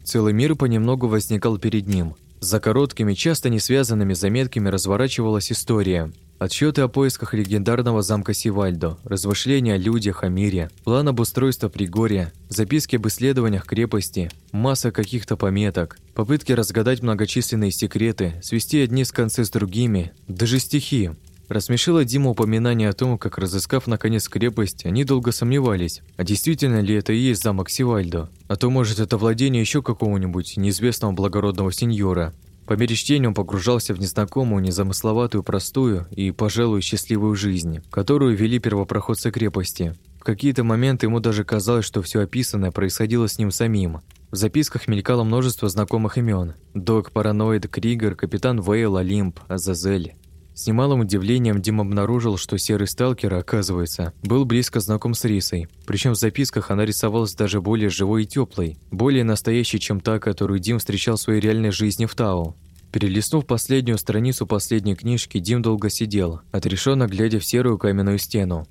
Целый мир понемногу возникал перед ним. За короткими, часто не связанными заметками разворачивалась история. Отчеты о поисках легендарного замка Сивальдо, размышления о людях, о мире, план обустройства Пригорья, записки об исследованиях крепости, масса каких-то пометок, попытки разгадать многочисленные секреты, свести одни с концы с другими, даже стихи, Рассмешило Дима упоминание о том, как, разыскав наконец крепость, они долго сомневались, а действительно ли это и есть замок Сивальдо, а то, может, это владение еще какого-нибудь неизвестного благородного сеньора. По мере чтения он погружался в незнакомую, незамысловатую, простую и, пожалуй, счастливую жизнь, которую вели первопроходцы крепости. В какие-то моменты ему даже казалось, что все описанное происходило с ним самим. В записках мелькало множество знакомых имен: Док, Параноид, Кригер, Капитан Вейл, Олимп, Азазель. С немалым удивлением Дим обнаружил, что серый сталкер, оказывается, был близко знаком с Рисой. Причем в записках она рисовалась даже более живой и теплой, более настоящей, чем та, которую Дим встречал в своей реальной жизни в Тау. Перелистнув последнюю страницу последней книжки, Дим долго сидел, отрешенно глядя в серую каменную стену.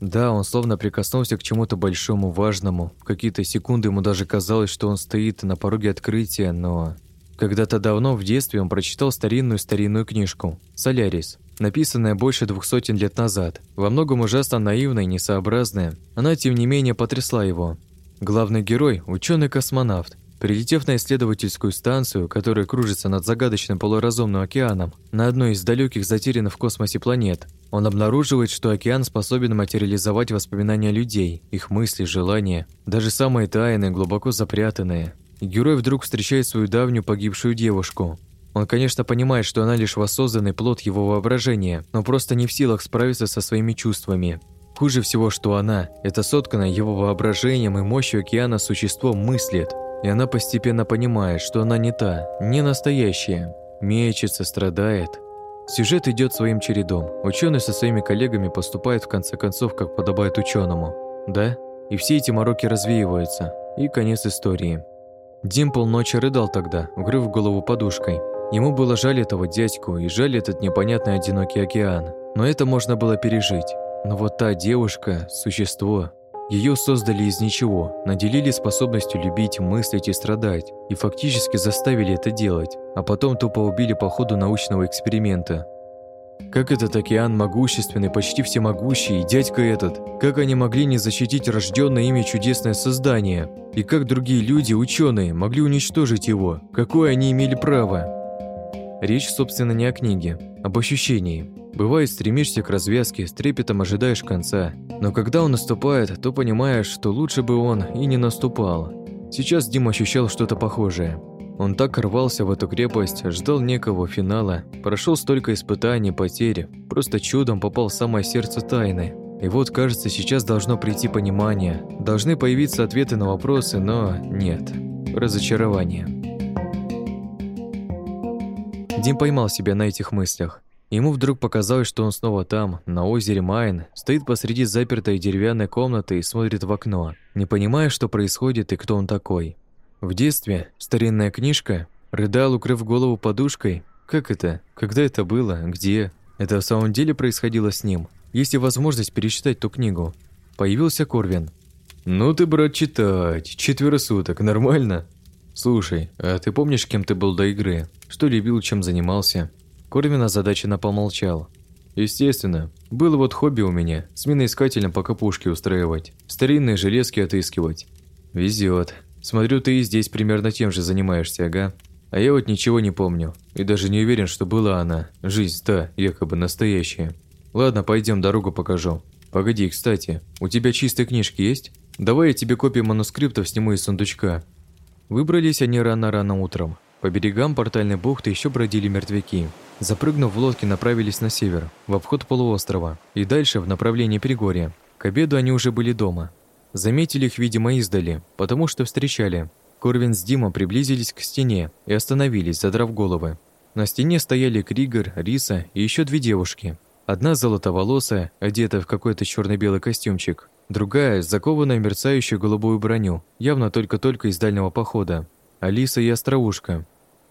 Да, он словно прикоснулся к чему-то большому, важному. В какие-то секунды ему даже казалось, что он стоит на пороге открытия, но... Когда-то давно, в детстве, он прочитал старинную-старинную книжку «Солярис», написанная больше двух сотен лет назад, во многом ужасно наивная и несообразная. Она, тем не менее, потрясла его. Главный герой – ученый космонавт Прилетев на исследовательскую станцию, которая кружится над загадочным полуразумным океаном, на одной из далеких затерянных в космосе планет, он обнаруживает, что океан способен материализовать воспоминания людей, их мысли, желания, даже самые тайные, глубоко запрятанные. Герой вдруг встречает свою давнюю погибшую девушку. Он, конечно, понимает, что она лишь воссозданный плод его воображения, но просто не в силах справиться со своими чувствами. Хуже всего, что она, это сотканное его воображением и мощью океана существо, мыслит – и она постепенно понимает, что она не та, не настоящая. Мечется, страдает. Сюжет идет своим чередом. Ученый со своими коллегами поступает в конце концов, как подобает ученому. Да? И все эти мороки развеиваются. И конец истории. Дим полночи рыдал тогда, укрыв голову подушкой. Ему было жаль этого дядьку и жаль этот непонятный одинокий океан. Но это можно было пережить. Но вот та девушка, существо, ее создали из ничего, наделили способностью любить, мыслить и страдать, и фактически заставили это делать, а потом тупо убили по ходу научного эксперимента. Как этот океан могущественный, почти всемогущий, дядька этот, как они могли не защитить рожденное ими чудесное создание, и как другие люди, ученые, могли уничтожить его, какое они имели право? Речь, собственно, не о книге, об ощущении – Бывает, стремишься к развязке, с трепетом ожидаешь конца. Но когда он наступает, то понимаешь, что лучше бы он и не наступал. Сейчас Дим ощущал что-то похожее. Он так рвался в эту крепость, ждал некого финала, прошел столько испытаний, потерь, просто чудом попал в самое сердце тайны. И вот, кажется, сейчас должно прийти понимание, должны появиться ответы на вопросы, но нет. Разочарование. Дим поймал себя на этих мыслях. Ему вдруг показалось, что он снова там, на озере Майн, стоит посреди запертой деревянной комнаты и смотрит в окно, не понимая, что происходит и кто он такой. В детстве старинная книжка, рыдал, укрыв голову подушкой. Как это? Когда это было? Где? Это в самом деле происходило с ним? Есть ли возможность перечитать ту книгу? Появился Корвин. «Ну ты, брат, читать. Четверо суток. Нормально?» «Слушай, а ты помнишь, кем ты был до игры? Что любил, чем занимался?» Корвин озадаченно помолчал. Естественно. Было вот хобби у меня, сменоискателем по капушке устраивать, старинные железки отыскивать. Везет. Смотрю, ты и здесь примерно тем же занимаешься, ага. А я вот ничего не помню. И даже не уверен, что была она. Жизнь та, якобы настоящая. Ладно, пойдем, дорогу покажу. Погоди, кстати, у тебя чистые книжки есть? Давай я тебе копии манускриптов сниму из сундучка. Выбрались они рано-рано утром. По берегам портальной бухты еще бродили мертвяки. Запрыгнув в лодки, направились на север, в обход полуострова, и дальше в направлении Перегорья. К обеду они уже были дома. Заметили их, видимо, издали, потому что встречали. Корвин с Димом приблизились к стене и остановились, задрав головы. На стене стояли Кригер, Риса и еще две девушки. Одна золотоволосая, одетая в какой-то черно-белый костюмчик. Другая, закованная в мерцающую голубую броню, явно только-только из дальнего похода. Алиса и Остроушка.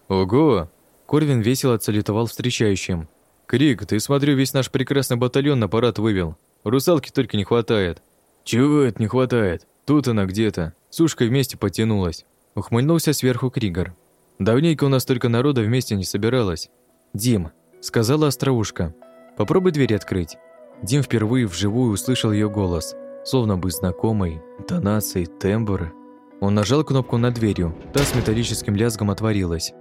«Ого!» Корвин весело отсалютовал встречающим. «Крик, ты, смотрю, весь наш прекрасный батальон на парад вывел. Русалки только не хватает». «Чего это не хватает? Тут она где-то. С ушкой вместе потянулась». Ухмыльнулся сверху Кригор. «Давненько у нас только народа вместе не собиралось». «Дим», — сказала Остроушка, — «попробуй дверь открыть». Дим впервые вживую услышал ее голос, словно бы знакомый, интонации, тембр. Он нажал кнопку над дверью, та с металлическим лязгом отворилась.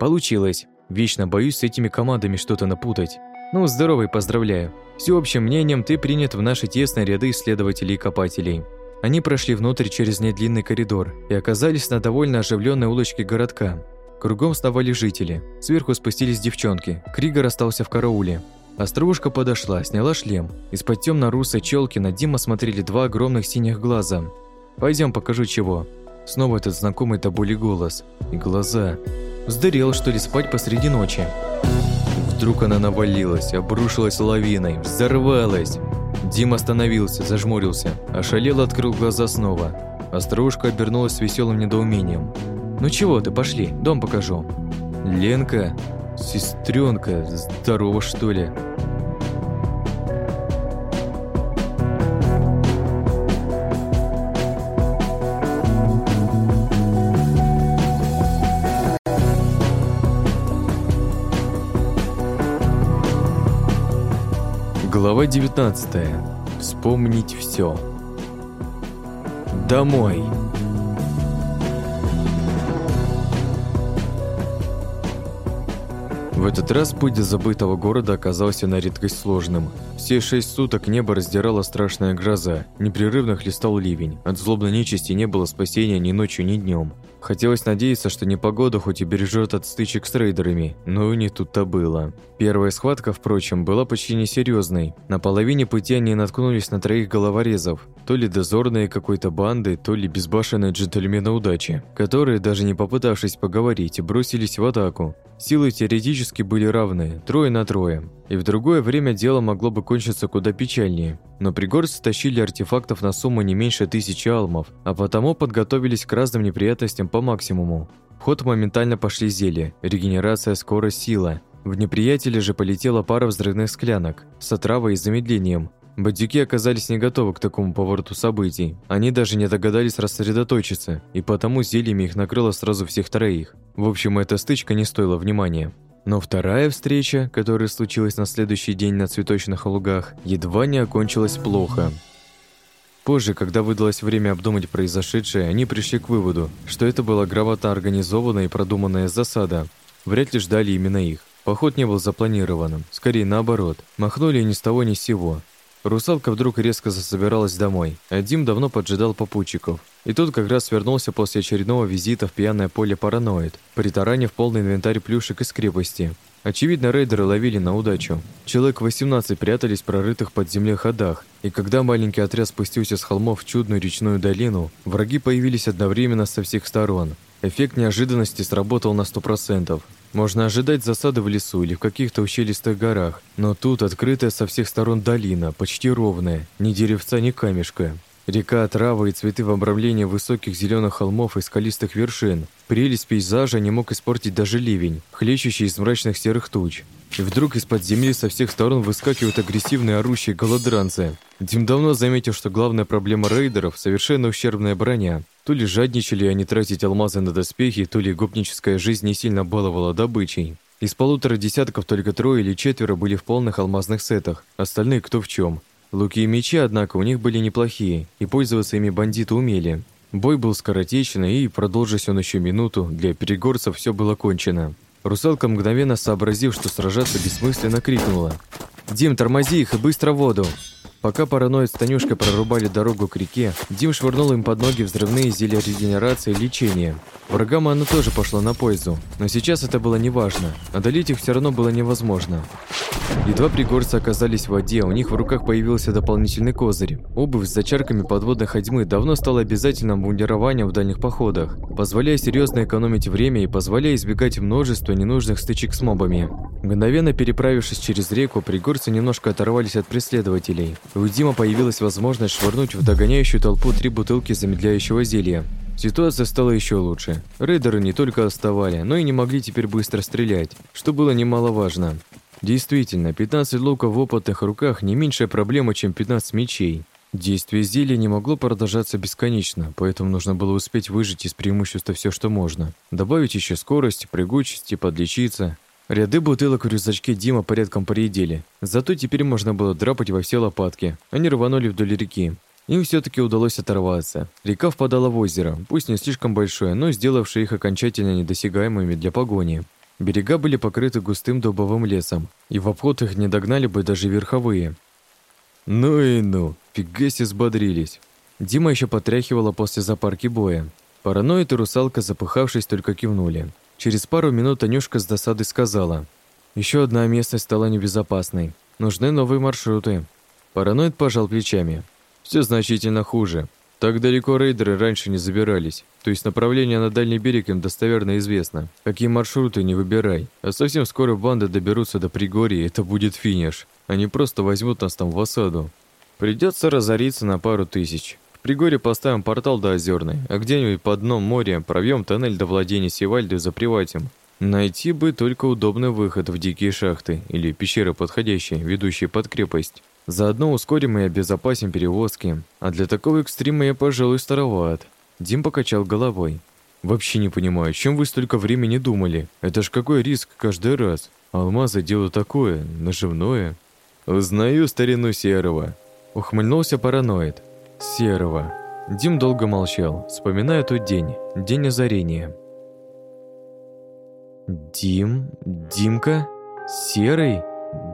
Получилось. Вечно боюсь с этими командами что-то напутать. Ну, здоровый, поздравляю. Всеобщим мнением ты принят в наши тесные ряды исследователей и копателей. Они прошли внутрь через недлинный коридор и оказались на довольно оживленной улочке городка. Кругом сновали жители. Сверху спустились девчонки. Кригор остался в карауле. Островушка подошла, сняла шлем. Из-под темно-русой челки на Дима смотрели два огромных синих глаза. Пойдем, покажу чего». Снова этот знакомый до боли голос. И глаза. Сдырел, что ли, спать посреди ночи. Вдруг она навалилась, обрушилась лавиной, взорвалась. Дим остановился, зажмурился, ошалел, открыл глаза снова. Острушка обернулась с веселым недоумением. «Ну чего ты, пошли, дом покажу». «Ленка? Сестренка, здорово, что ли?» Глава 19. Вспомнить все. Домой. В этот раз путь до забытого города оказался на редкость сложным. Все шесть суток небо раздирала страшная гроза, непрерывно хлестал ливень, от злобной нечисти не было спасения ни ночью, ни днем. Хотелось надеяться, что непогода хоть и бережет от стычек с рейдерами, но не тут-то было. Первая схватка, впрочем, была почти несерьезной. На половине пути они наткнулись на троих головорезов. То ли дозорные какой-то банды, то ли безбашенные джентльмены удачи, которые, даже не попытавшись поговорить, бросились в атаку. Силы теоретически были равны, трое на трое. И в другое время дело могло бы кончиться куда печальнее. Но пригорцы тащили артефактов на сумму не меньше тысячи алмов, а потому подготовились к разным неприятностям по максимуму. В ход моментально пошли зелья, регенерация, скорость, сила. В неприятеля же полетела пара взрывных склянок с отравой и замедлением. Бандюки оказались не готовы к такому повороту событий. Они даже не догадались рассредоточиться, и потому зельями их накрыло сразу всех троих. В общем, эта стычка не стоила внимания. Но вторая встреча, которая случилась на следующий день на цветочных лугах, едва не окончилась плохо. Позже, когда выдалось время обдумать произошедшее, они пришли к выводу, что это была грамотно организованная и продуманная засада. Вряд ли ждали именно их. Поход не был запланированным, скорее наоборот. Махнули ни с того ни с сего. Русалка вдруг резко засобиралась домой, а Дим давно поджидал попутчиков. И тут как раз вернулся после очередного визита в пьяное поле параноид, притаранив полный инвентарь плюшек из крепости. Очевидно, рейдеры ловили на удачу. Человек 18 прятались в прорытых под землей ходах, и когда маленький отряд спустился с холмов в чудную речную долину, враги появились одновременно со всех сторон. Эффект неожиданности сработал на 100%. Можно ожидать засады в лесу или в каких-то ущелистых горах, но тут открытая со всех сторон долина, почти ровная, ни деревца, ни камешка. Река, трава и цветы в обрамлении высоких зеленых холмов и скалистых вершин. Прелесть пейзажа не мог испортить даже ливень, хлещущий из мрачных серых туч. И вдруг из-под земли со всех сторон выскакивают агрессивные орущие голодранцы. Дим давно заметил, что главная проблема рейдеров – совершенно ущербная броня. То ли жадничали они тратить алмазы на доспехи, то ли гопническая жизнь не сильно баловала добычей. Из полутора десятков только трое или четверо были в полных алмазных сетах, остальные кто в чем. Луки и мечи, однако, у них были неплохие, и пользоваться ими бандиты умели. Бой был скоротечный, и, продолжись он еще минуту, для перегорцев все было кончено. Русалка, мгновенно сообразив, что сражаться бессмысленно, крикнула. «Дим, тормози их и быстро в воду!» Пока параноид с Танюшкой прорубали дорогу к реке, Дим швырнул им под ноги взрывные зелья регенерации и лечения. Врагам оно тоже пошло на пользу, но сейчас это было неважно. Одолеть их все равно было невозможно. Едва пригорцы оказались в воде, у них в руках появился дополнительный козырь. Обувь с зачарками подводной ходьмы давно стала обязательным мундированием в дальних походах, позволяя серьезно экономить время и позволяя избегать множества ненужных стычек с мобами. Мгновенно переправившись через реку, пригорцы немножко оторвались от преследователей. У Дима появилась возможность швырнуть в догоняющую толпу три бутылки замедляющего зелья. Ситуация стала еще лучше. Рейдеры не только оставали, но и не могли теперь быстро стрелять, что было немаловажно. Действительно, 15 луков в опытных руках не меньшая проблема, чем 15 мечей. Действие зелья не могло продолжаться бесконечно, поэтому нужно было успеть выжить из преимущества все, что можно. Добавить еще скорость, прыгучесть и подлечиться. Ряды бутылок в рюкзачке Дима порядком поредели. Зато теперь можно было драпать во все лопатки. Они рванули вдоль реки. Им все-таки удалось оторваться. Река впадала в озеро, пусть не слишком большое, но сделавшее их окончательно недосягаемыми для погони. Берега были покрыты густым дубовым лесом, и в обход их не догнали бы даже верховые. Ну и ну, фига себе сбодрились. Дима еще потряхивала после запарки боя. Параноид и русалка, запыхавшись, только кивнули. Через пару минут Танюшка с досадой сказала. Еще одна местность стала небезопасной. Нужны новые маршруты». Параноид пожал плечами. Все значительно хуже. Так далеко рейдеры раньше не забирались. То есть направление на дальний берег им достоверно известно. Какие маршруты не выбирай. А совсем скоро банды доберутся до Пригорья, это будет финиш. Они просто возьмут нас там в осаду. Придется разориться на пару тысяч. В Пригоре поставим портал до Озерной, а где-нибудь под дном моря пробьем тоннель до владения Севальдой за приватем. Найти бы только удобный выход в дикие шахты или пещеры подходящие, ведущие под крепость. Заодно ускорим и обезопасим перевозки. А для такого экстрима я, пожалуй, староват. Дим покачал головой. Вообще не понимаю, чем вы столько времени думали? Это ж какой риск каждый раз. Алмазы дело такое, наживное. Узнаю старину Серого. Ухмыльнулся параноид. Серого. Дим долго молчал, вспоминая тот день, день озарения. «Дим? Димка? Серый?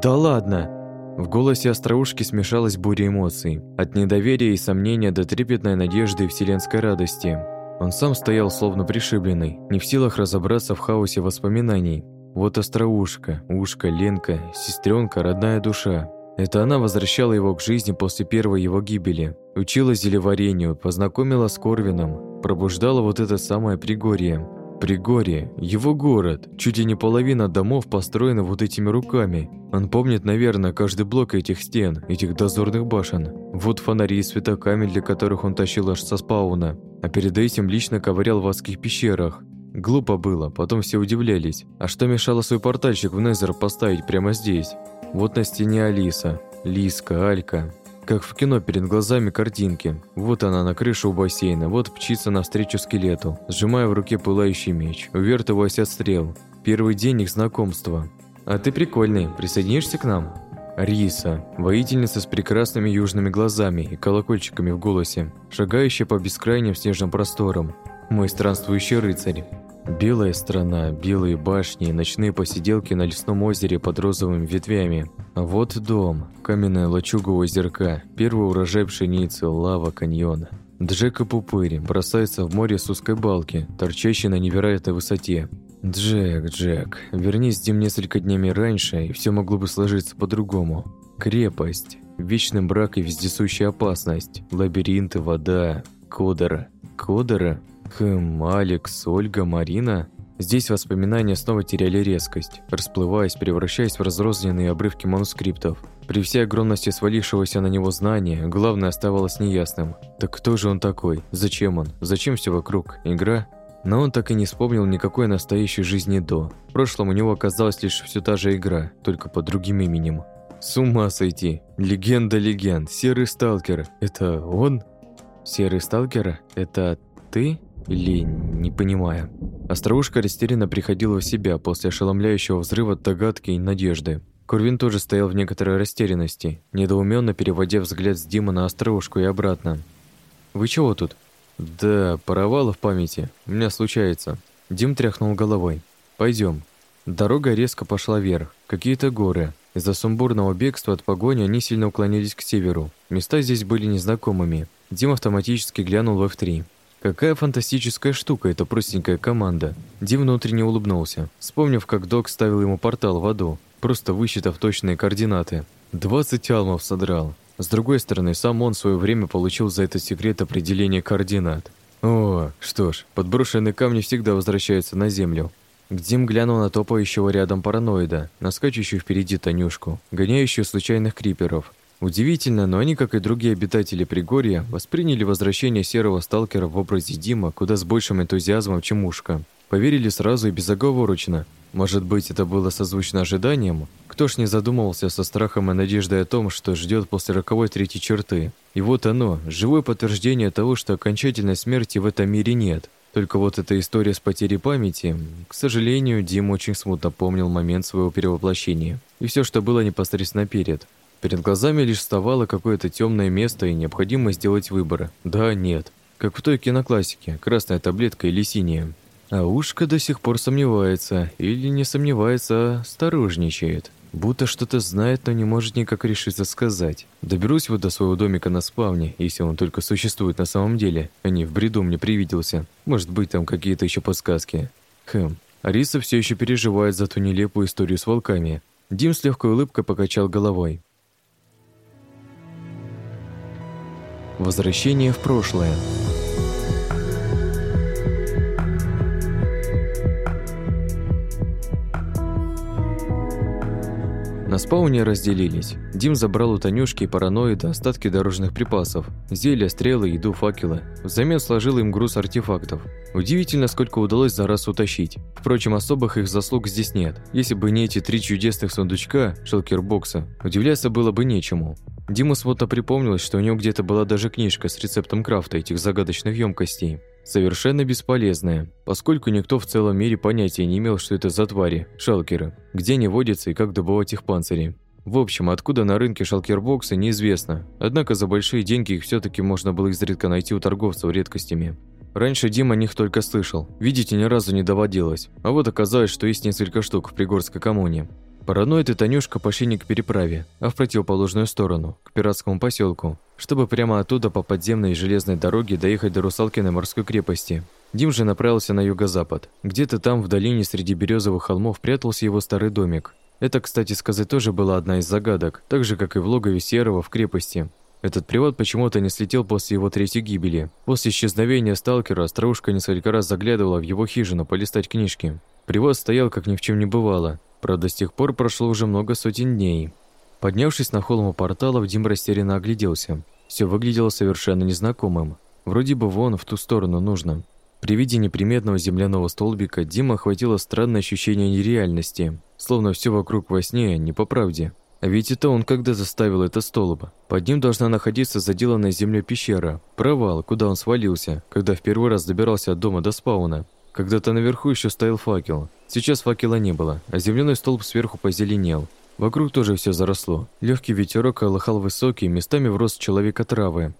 Да ладно!» В голосе остроушки смешалась буря эмоций. От недоверия и сомнения до трепетной надежды и вселенской радости. Он сам стоял словно пришибленный, не в силах разобраться в хаосе воспоминаний. Вот остроушка, ушка, Ленка, сестренка, родная душа. Это она возвращала его к жизни после первой его гибели. Учила зелеварению, познакомила с Корвином, пробуждала вот это самое Пригорье. Пригорье, его город, чуть ли не половина домов построена вот этими руками. Он помнит, наверное, каждый блок этих стен, этих дозорных башен. Вот фонари и светокамень, для которых он тащил аж со спауна. А перед этим лично ковырял в адских пещерах. Глупо было, потом все удивлялись. А что мешало свой портальчик в Незер поставить прямо здесь? Вот на стене Алиса, Лиска, Алька. Как в кино перед глазами картинки. Вот она на крыше у бассейна, вот пчится навстречу скелету, сжимая в руке пылающий меч, увертываясь от стрел. Первый день их знакомства. «А ты прикольный, присоединишься к нам?» Риса, воительница с прекрасными южными глазами и колокольчиками в голосе, шагающая по бескрайним снежным просторам. Мой странствующий рыцарь. Белая страна, белые башни, ночные посиделки на лесном озере под розовыми ветвями. А вот дом, каменная лачуга озерка, первый урожай пшеницы, лава, каньон. Джек и Пупырь бросается в море с узкой балки, торчащей на невероятной высоте. Джек, Джек, вернись Дим несколько днями раньше, и все могло бы сложиться по-другому. Крепость, вечный брак и вездесущая опасность, лабиринты, вода, Кодера. Кодера? Хм, Алекс, Ольга, Марина. Здесь воспоминания снова теряли резкость, расплываясь, превращаясь в разрозненные обрывки манускриптов. При всей огромности свалившегося на него знания, главное оставалось неясным. Так кто же он такой? Зачем он? Зачем все вокруг? Игра? Но он так и не вспомнил никакой настоящей жизни до. В прошлом у него оказалась лишь все та же игра, только под другим именем. С ума сойти. Легенда легенд. Серый сталкер. Это он? Серый сталкер? Это ты? Или не понимаю. Остроушка растерянно приходила в себя после ошеломляющего взрыва догадки и надежды. Курвин тоже стоял в некоторой растерянности, недоуменно переводя взгляд с Дима на Остроушку и обратно. «Вы чего тут?» «Да, провалы в памяти. У меня случается». Дим тряхнул головой. Пойдем. Дорога резко пошла вверх. Какие-то горы. Из-за сумбурного бегства от погони они сильно уклонились к северу. Места здесь были незнакомыми. Дим автоматически глянул в F3. Какая фантастическая штука эта простенькая команда. Дим внутренне улыбнулся, вспомнив, как док ставил ему портал в аду, просто высчитав точные координаты. 20 алмов содрал. С другой стороны, сам он в свое время получил за этот секрет определение координат. О, что ж, подброшенные камни всегда возвращаются на землю. Дим глянул на топающего рядом параноида, на скачущую впереди Танюшку, гоняющую случайных криперов, Удивительно, но они, как и другие обитатели Пригорья, восприняли возвращение серого сталкера в образе Дима куда с большим энтузиазмом, чем Ушка. Поверили сразу и безоговорочно. Может быть, это было созвучно ожиданиям? Кто ж не задумывался со страхом и надеждой о том, что ждет после роковой третьей черты? И вот оно, живое подтверждение того, что окончательной смерти в этом мире нет. Только вот эта история с потерей памяти, к сожалению, Дим очень смутно помнил момент своего перевоплощения. И все, что было непосредственно перед. Перед глазами лишь вставало какое-то темное место и необходимость сделать выбор. Да, нет. Как в той киноклассике, красная таблетка или синяя. А ушко до сих пор сомневается, или не сомневается, а осторожничает. Будто что-то знает, но не может никак решиться сказать. Доберусь вот до своего домика на спавне, если он только существует на самом деле, а не в бреду мне привиделся. Может быть, там какие-то еще подсказки. Хм, Ариса все еще переживает за ту нелепую историю с волками. Дим с легкой улыбкой покачал головой. Возвращение в прошлое. На спауне разделились. Дим забрал у Танюшки и параноида остатки дорожных припасов, зелья, стрелы, еду, факелы. Взамен сложил им груз артефактов. Удивительно, сколько удалось за раз утащить. Впрочем, особых их заслуг здесь нет. Если бы не эти три чудесных сундучка, шелкербокса, удивляться было бы нечему. Диму смутно припомнилось, что у него где-то была даже книжка с рецептом крафта этих загадочных емкостей. Совершенно бесполезная, поскольку никто в целом мире понятия не имел, что это за твари, шалкеры, где они водятся и как добывать их панцири. В общем, откуда на рынке шалкербоксы неизвестно, однако за большие деньги их все таки можно было изредка найти у торговцев редкостями. Раньше Дима о них только слышал, видеть ни разу не доводилось, а вот оказалось, что есть несколько штук в Пригорской коммуне. Параноид и Танюшка пошли не к переправе, а в противоположную сторону, к пиратскому поселку, чтобы прямо оттуда по подземной железной дороге доехать до Русалкиной морской крепости. Дим же направился на юго-запад. Где-то там, в долине среди березовых холмов, прятался его старый домик. Это, кстати сказать, тоже была одна из загадок, так же, как и в логове Серого в крепости. Этот привод почему-то не слетел после его третьей гибели. После исчезновения сталкера Остроушка несколько раз заглядывала в его хижину полистать книжки. Привод стоял, как ни в чем не бывало, Правда, с тех пор прошло уже много сотен дней. Поднявшись на холм у порталов, Дим растерянно огляделся. Все выглядело совершенно незнакомым. Вроде бы вон, в ту сторону нужно. При виде неприметного земляного столбика Дима охватило странное ощущение нереальности, словно все вокруг во сне, не по правде. А ведь это он когда заставил это столб. Под ним должна находиться заделанная землей пещера, провал, куда он свалился, когда в первый раз добирался от дома до спауна. Когда-то наверху еще стоял факел. Сейчас факела не было, а земляной столб сверху позеленел. Вокруг тоже все заросло. Легкий ветерок колыхал высокие, местами в рост человека травы.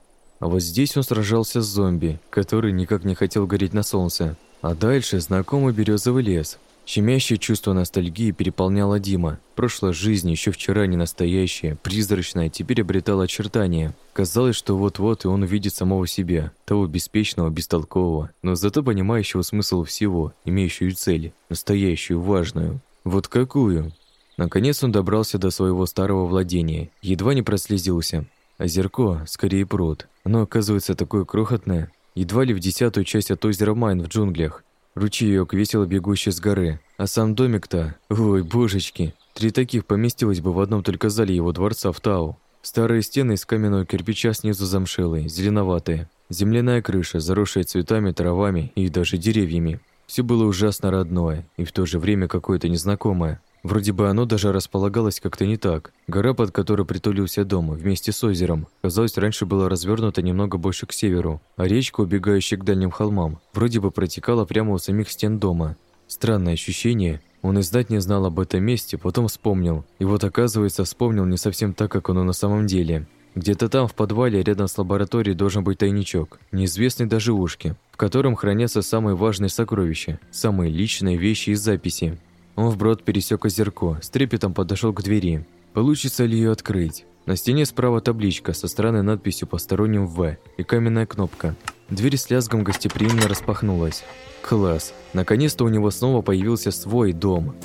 А вот здесь он сражался с зомби, который никак не хотел гореть на солнце. А дальше знакомый березовый лес, Щемящее чувство ностальгии переполняло Дима. Прошлая жизнь, еще вчера не настоящая, призрачная, теперь обретала очертания. Казалось, что вот-вот и он увидит самого себя, того беспечного, бестолкового, но зато понимающего смысл всего, имеющую цель, настоящую, важную. Вот какую? Наконец он добрался до своего старого владения, едва не прослезился. Озерко, скорее пруд, оно оказывается такое крохотное, едва ли в десятую часть от озера Майн в джунглях. Ручеёк весело бегущий с горы. А сам домик-то, ой, божечки, три таких поместилось бы в одном только зале его дворца в Тау. Старые стены из каменного кирпича снизу замшелые, зеленоватые. Земляная крыша, заросшая цветами, травами и даже деревьями. Все было ужасно родное и в то же время какое-то незнакомое. Вроде бы оно даже располагалось как-то не так. Гора, под которой притулился дом, вместе с озером, казалось, раньше была развернута немного больше к северу, а речка, убегающая к дальним холмам, вроде бы протекала прямо у самих стен дома. Странное ощущение. Он и знать не знал об этом месте, потом вспомнил. И вот, оказывается, вспомнил не совсем так, как оно на самом деле. Где-то там, в подвале, рядом с лабораторией, должен быть тайничок, неизвестный даже ушки, в котором хранятся самые важные сокровища, самые личные вещи и записи. Он вброд пересек озерко, с трепетом подошел к двери. Получится ли ее открыть? На стене справа табличка со странной надписью «Посторонним В» и каменная кнопка. Дверь с лязгом гостеприимно распахнулась. Класс! Наконец-то у него снова появился свой дом.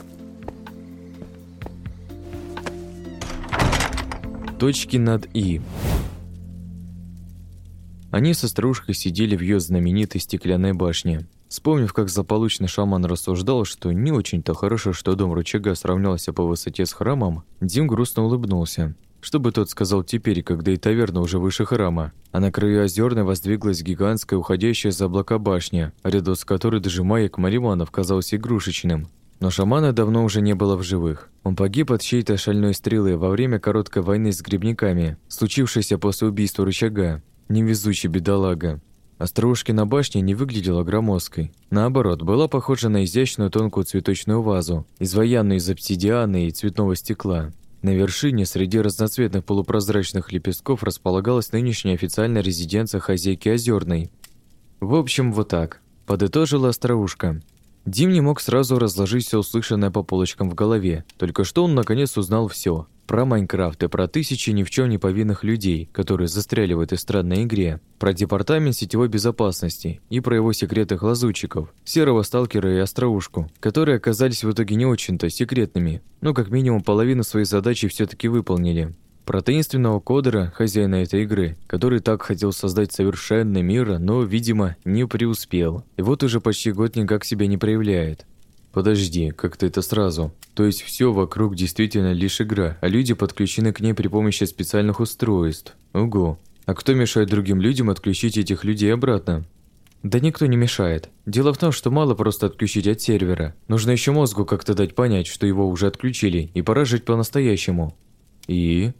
Точки над «и». Они со старушкой сидели в ее знаменитой стеклянной башне. Вспомнив, как заполучный шаман рассуждал, что не очень-то хорошо, что дом рычага сравнялся по высоте с храмом, Дим грустно улыбнулся. Что бы тот сказал теперь, когда и таверна уже выше храма, а на краю озерной воздвиглась гигантская, уходящая за облака башня, рядом с которой даже маяк Мариманов казался игрушечным. Но шамана давно уже не было в живых. Он погиб от чьей-то шальной стрелы во время короткой войны с грибниками, случившейся после убийства рычага. Невезучий бедолага. Острожкина башня не выглядела громоздкой. Наоборот, была похожа на изящную тонкую цветочную вазу, изваянную из обсидиана и цветного стекла. На вершине, среди разноцветных полупрозрачных лепестков, располагалась нынешняя официальная резиденция хозяйки Озерной. В общем, вот так. Подытожила Остроушка. Дим не мог сразу разложить все услышанное по полочкам в голове. Только что он наконец узнал все про Майнкрафт и про тысячи ни в чем не повинных людей, которые застряли в этой странной игре, про департамент сетевой безопасности и про его секретных лазутчиков, серого сталкера и остроушку, которые оказались в итоге не очень-то секретными, но как минимум половину своей задачи все таки выполнили. Про таинственного кодера, хозяина этой игры, который так хотел создать совершенный мир, но, видимо, не преуспел. И вот уже почти год никак себя не проявляет. Подожди, как-то это сразу. То есть все вокруг действительно лишь игра, а люди подключены к ней при помощи специальных устройств. Ого. А кто мешает другим людям отключить этих людей обратно? Да никто не мешает. Дело в том, что мало просто отключить от сервера. Нужно еще мозгу как-то дать понять, что его уже отключили, и пора жить по-настоящему. И?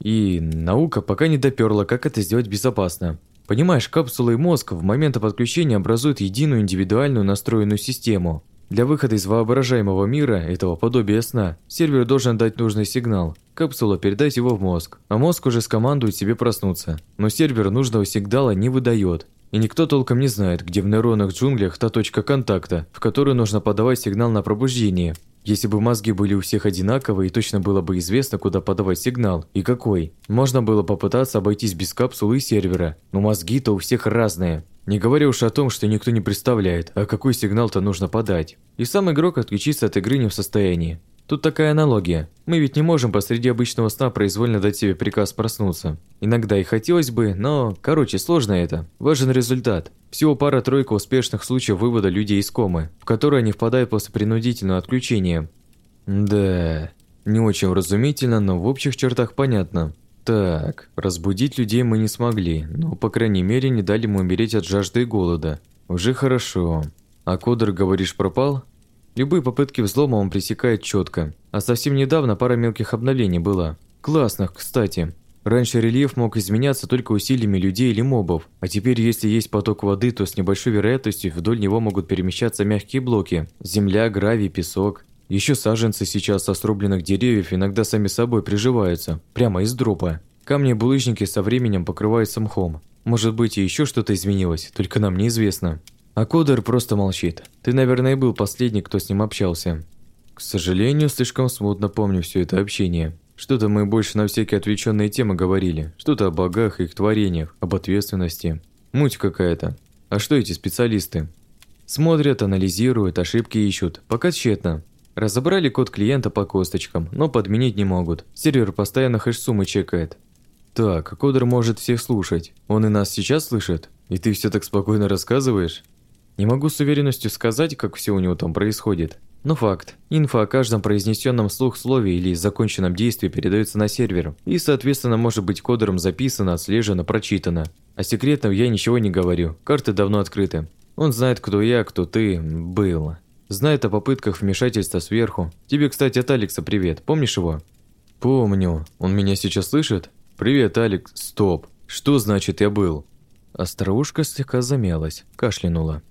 И наука пока не доперла, как это сделать безопасно. Понимаешь, капсула и мозг в момент подключения образуют единую индивидуальную настроенную систему. Для выхода из воображаемого мира, этого подобия сна, сервер должен дать нужный сигнал. Капсула передать его в мозг, а мозг уже скомандует себе проснуться. Но сервер нужного сигнала не выдает. И никто толком не знает, где в нейронных джунглях та точка контакта, в которую нужно подавать сигнал на пробуждение. Если бы мозги были у всех одинаковые и точно было бы известно, куда подавать сигнал и какой, можно было попытаться обойтись без капсулы и сервера, но мозги-то у всех разные. Не говоря уж о том, что никто не представляет, а какой сигнал-то нужно подать. И сам игрок отключиться от игры не в состоянии. Тут такая аналогия. Мы ведь не можем посреди обычного сна произвольно дать себе приказ проснуться. Иногда и хотелось бы, но, короче, сложно это. Важен результат. Всего пара-тройка успешных случаев вывода людей из комы, в которые они впадают после принудительного отключения. Да, не очень вразумительно, но в общих чертах понятно. Так, разбудить людей мы не смогли, но, по крайней мере, не дали ему умереть от жажды и голода. Уже хорошо. А кодер, говоришь, пропал? Любые попытки взлома он пресекает четко. А совсем недавно пара мелких обновлений была. Классных, кстати. Раньше рельеф мог изменяться только усилиями людей или мобов, а теперь, если есть поток воды, то с небольшой вероятностью вдоль него могут перемещаться мягкие блоки – земля, гравий, песок. Еще саженцы сейчас со срубленных деревьев иногда сами собой приживаются, прямо из дропа. Камни и булыжники со временем покрываются мхом. Может быть, и еще что-то изменилось, только нам неизвестно. А Кодер просто молчит. Ты, наверное, был последний, кто с ним общался. К сожалению, слишком смутно помню все это общение. Что-то мы больше на всякие отвлеченные темы говорили. Что-то о богах и их творениях, об ответственности. Муть какая-то. А что эти специалисты? Смотрят, анализируют, ошибки ищут. Пока тщетно. Разобрали код клиента по косточкам, но подменить не могут. Сервер постоянно хэш-суммы чекает. Так, Кодер может всех слушать. Он и нас сейчас слышит? И ты все так спокойно рассказываешь? Не могу с уверенностью сказать, как все у него там происходит. Но факт. Инфа о каждом произнесенном слух слове или законченном действии передается на сервер, и, соответственно, может быть кодером записано, отслежено, прочитано. О секретном я ничего не говорю, карты давно открыты. Он знает, кто я, кто ты, был. Знает о попытках вмешательства сверху. Тебе, кстати, от Алекса привет, помнишь его? Помню. Он меня сейчас слышит? Привет, Алекс. Стоп. Что значит я был? Остроушка слегка замялась, кашлянула.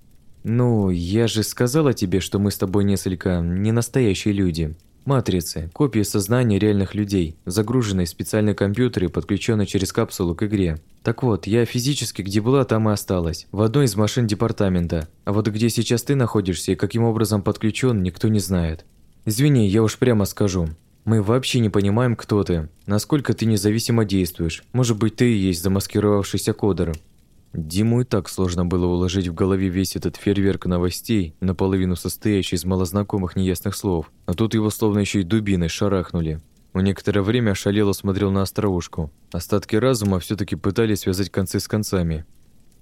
«Ну, я же сказала тебе, что мы с тобой несколько ненастоящие люди. Матрицы, копии сознания реальных людей, загруженные в специальные компьютеры подключенные через капсулу к игре. Так вот, я физически где была, там и осталась. В одной из машин департамента. А вот где сейчас ты находишься и каким образом подключен, никто не знает. Извини, я уж прямо скажу. Мы вообще не понимаем, кто ты, насколько ты независимо действуешь. Может быть, ты и есть замаскировавшийся кодер. Диму и так сложно было уложить в голове весь этот фейерверк новостей, наполовину состоящий из малознакомых неясных слов, а тут его словно еще и дубиной шарахнули. Он некоторое время ошалело смотрел на остроушку. Остатки разума все таки пытались связать концы с концами.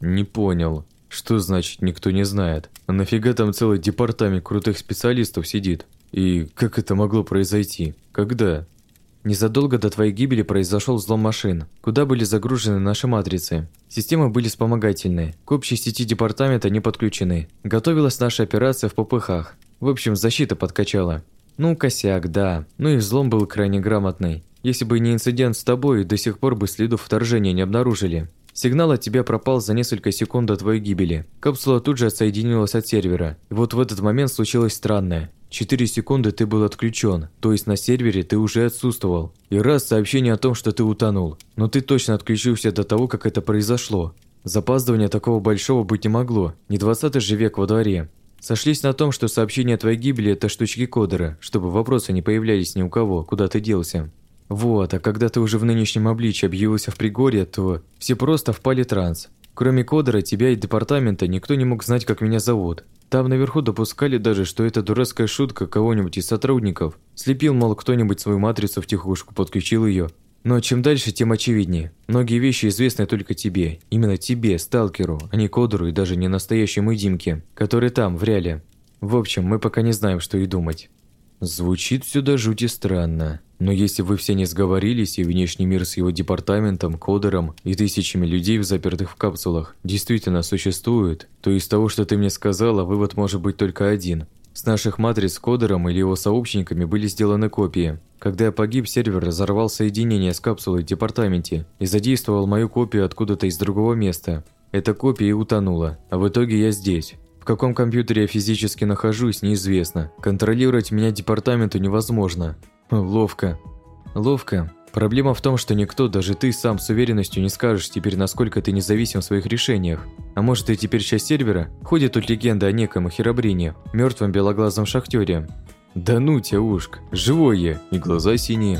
«Не понял. Что значит никто не знает? А нафига там целый департамент крутых специалистов сидит? И как это могло произойти? Когда?» Незадолго до твоей гибели произошел взлом машин, куда были загружены наши матрицы. Системы были вспомогательные, к общей сети департамента не подключены. Готовилась наша операция в попыхах. В общем, защита подкачала. Ну, косяк, да. Ну и взлом был крайне грамотный. Если бы не инцидент с тобой, до сих пор бы следов вторжения не обнаружили. Сигнал от тебя пропал за несколько секунд до твоей гибели. Капсула тут же отсоединилась от сервера. И вот в этот момент случилось странное. Четыре секунды ты был отключен, то есть на сервере ты уже отсутствовал. И раз сообщение о том, что ты утонул. Но ты точно отключился до того, как это произошло. Запаздывания такого большого быть не могло. Не 20 же век во дворе. Сошлись на том, что сообщение о твоей гибели – это штучки кодера, чтобы вопросы не появлялись ни у кого, куда ты делся. Вот, а когда ты уже в нынешнем обличье объявился в Пригорье, то все просто впали транс. Кроме кодера, тебя и департамента никто не мог знать, как меня зовут. Там наверху допускали даже, что это дурацкая шутка кого-нибудь из сотрудников. Слепил, мол, кто-нибудь свою матрицу в тихушку, подключил ее. Но чем дальше, тем очевиднее. Многие вещи известны только тебе. Именно тебе, сталкеру, а не кодеру и даже не настоящему Димке, который там, в реале. В общем, мы пока не знаем, что и думать. Звучит все до жути странно. Но если вы все не сговорились, и внешний мир с его департаментом, кодером и тысячами людей, запертых в капсулах, действительно существует, то из того, что ты мне сказала, вывод может быть только один. С наших матриц с кодером или его сообщниками были сделаны копии. Когда я погиб, сервер разорвал соединение с капсулой в департаменте и задействовал мою копию откуда-то из другого места. Эта копия и утонула, а в итоге я здесь. Каком компьютере я физически нахожусь, неизвестно. Контролировать меня департаменту невозможно. Ловко. Ловко. Проблема в том, что никто, даже ты сам с уверенностью не скажешь теперь, насколько ты независим в своих решениях. А может, ты теперь часть сервера? Ходит тут легенда о неком Херабрине, мертвом белоглазом шахтере. Да ну тебя, ушк, живой я, и глаза синие.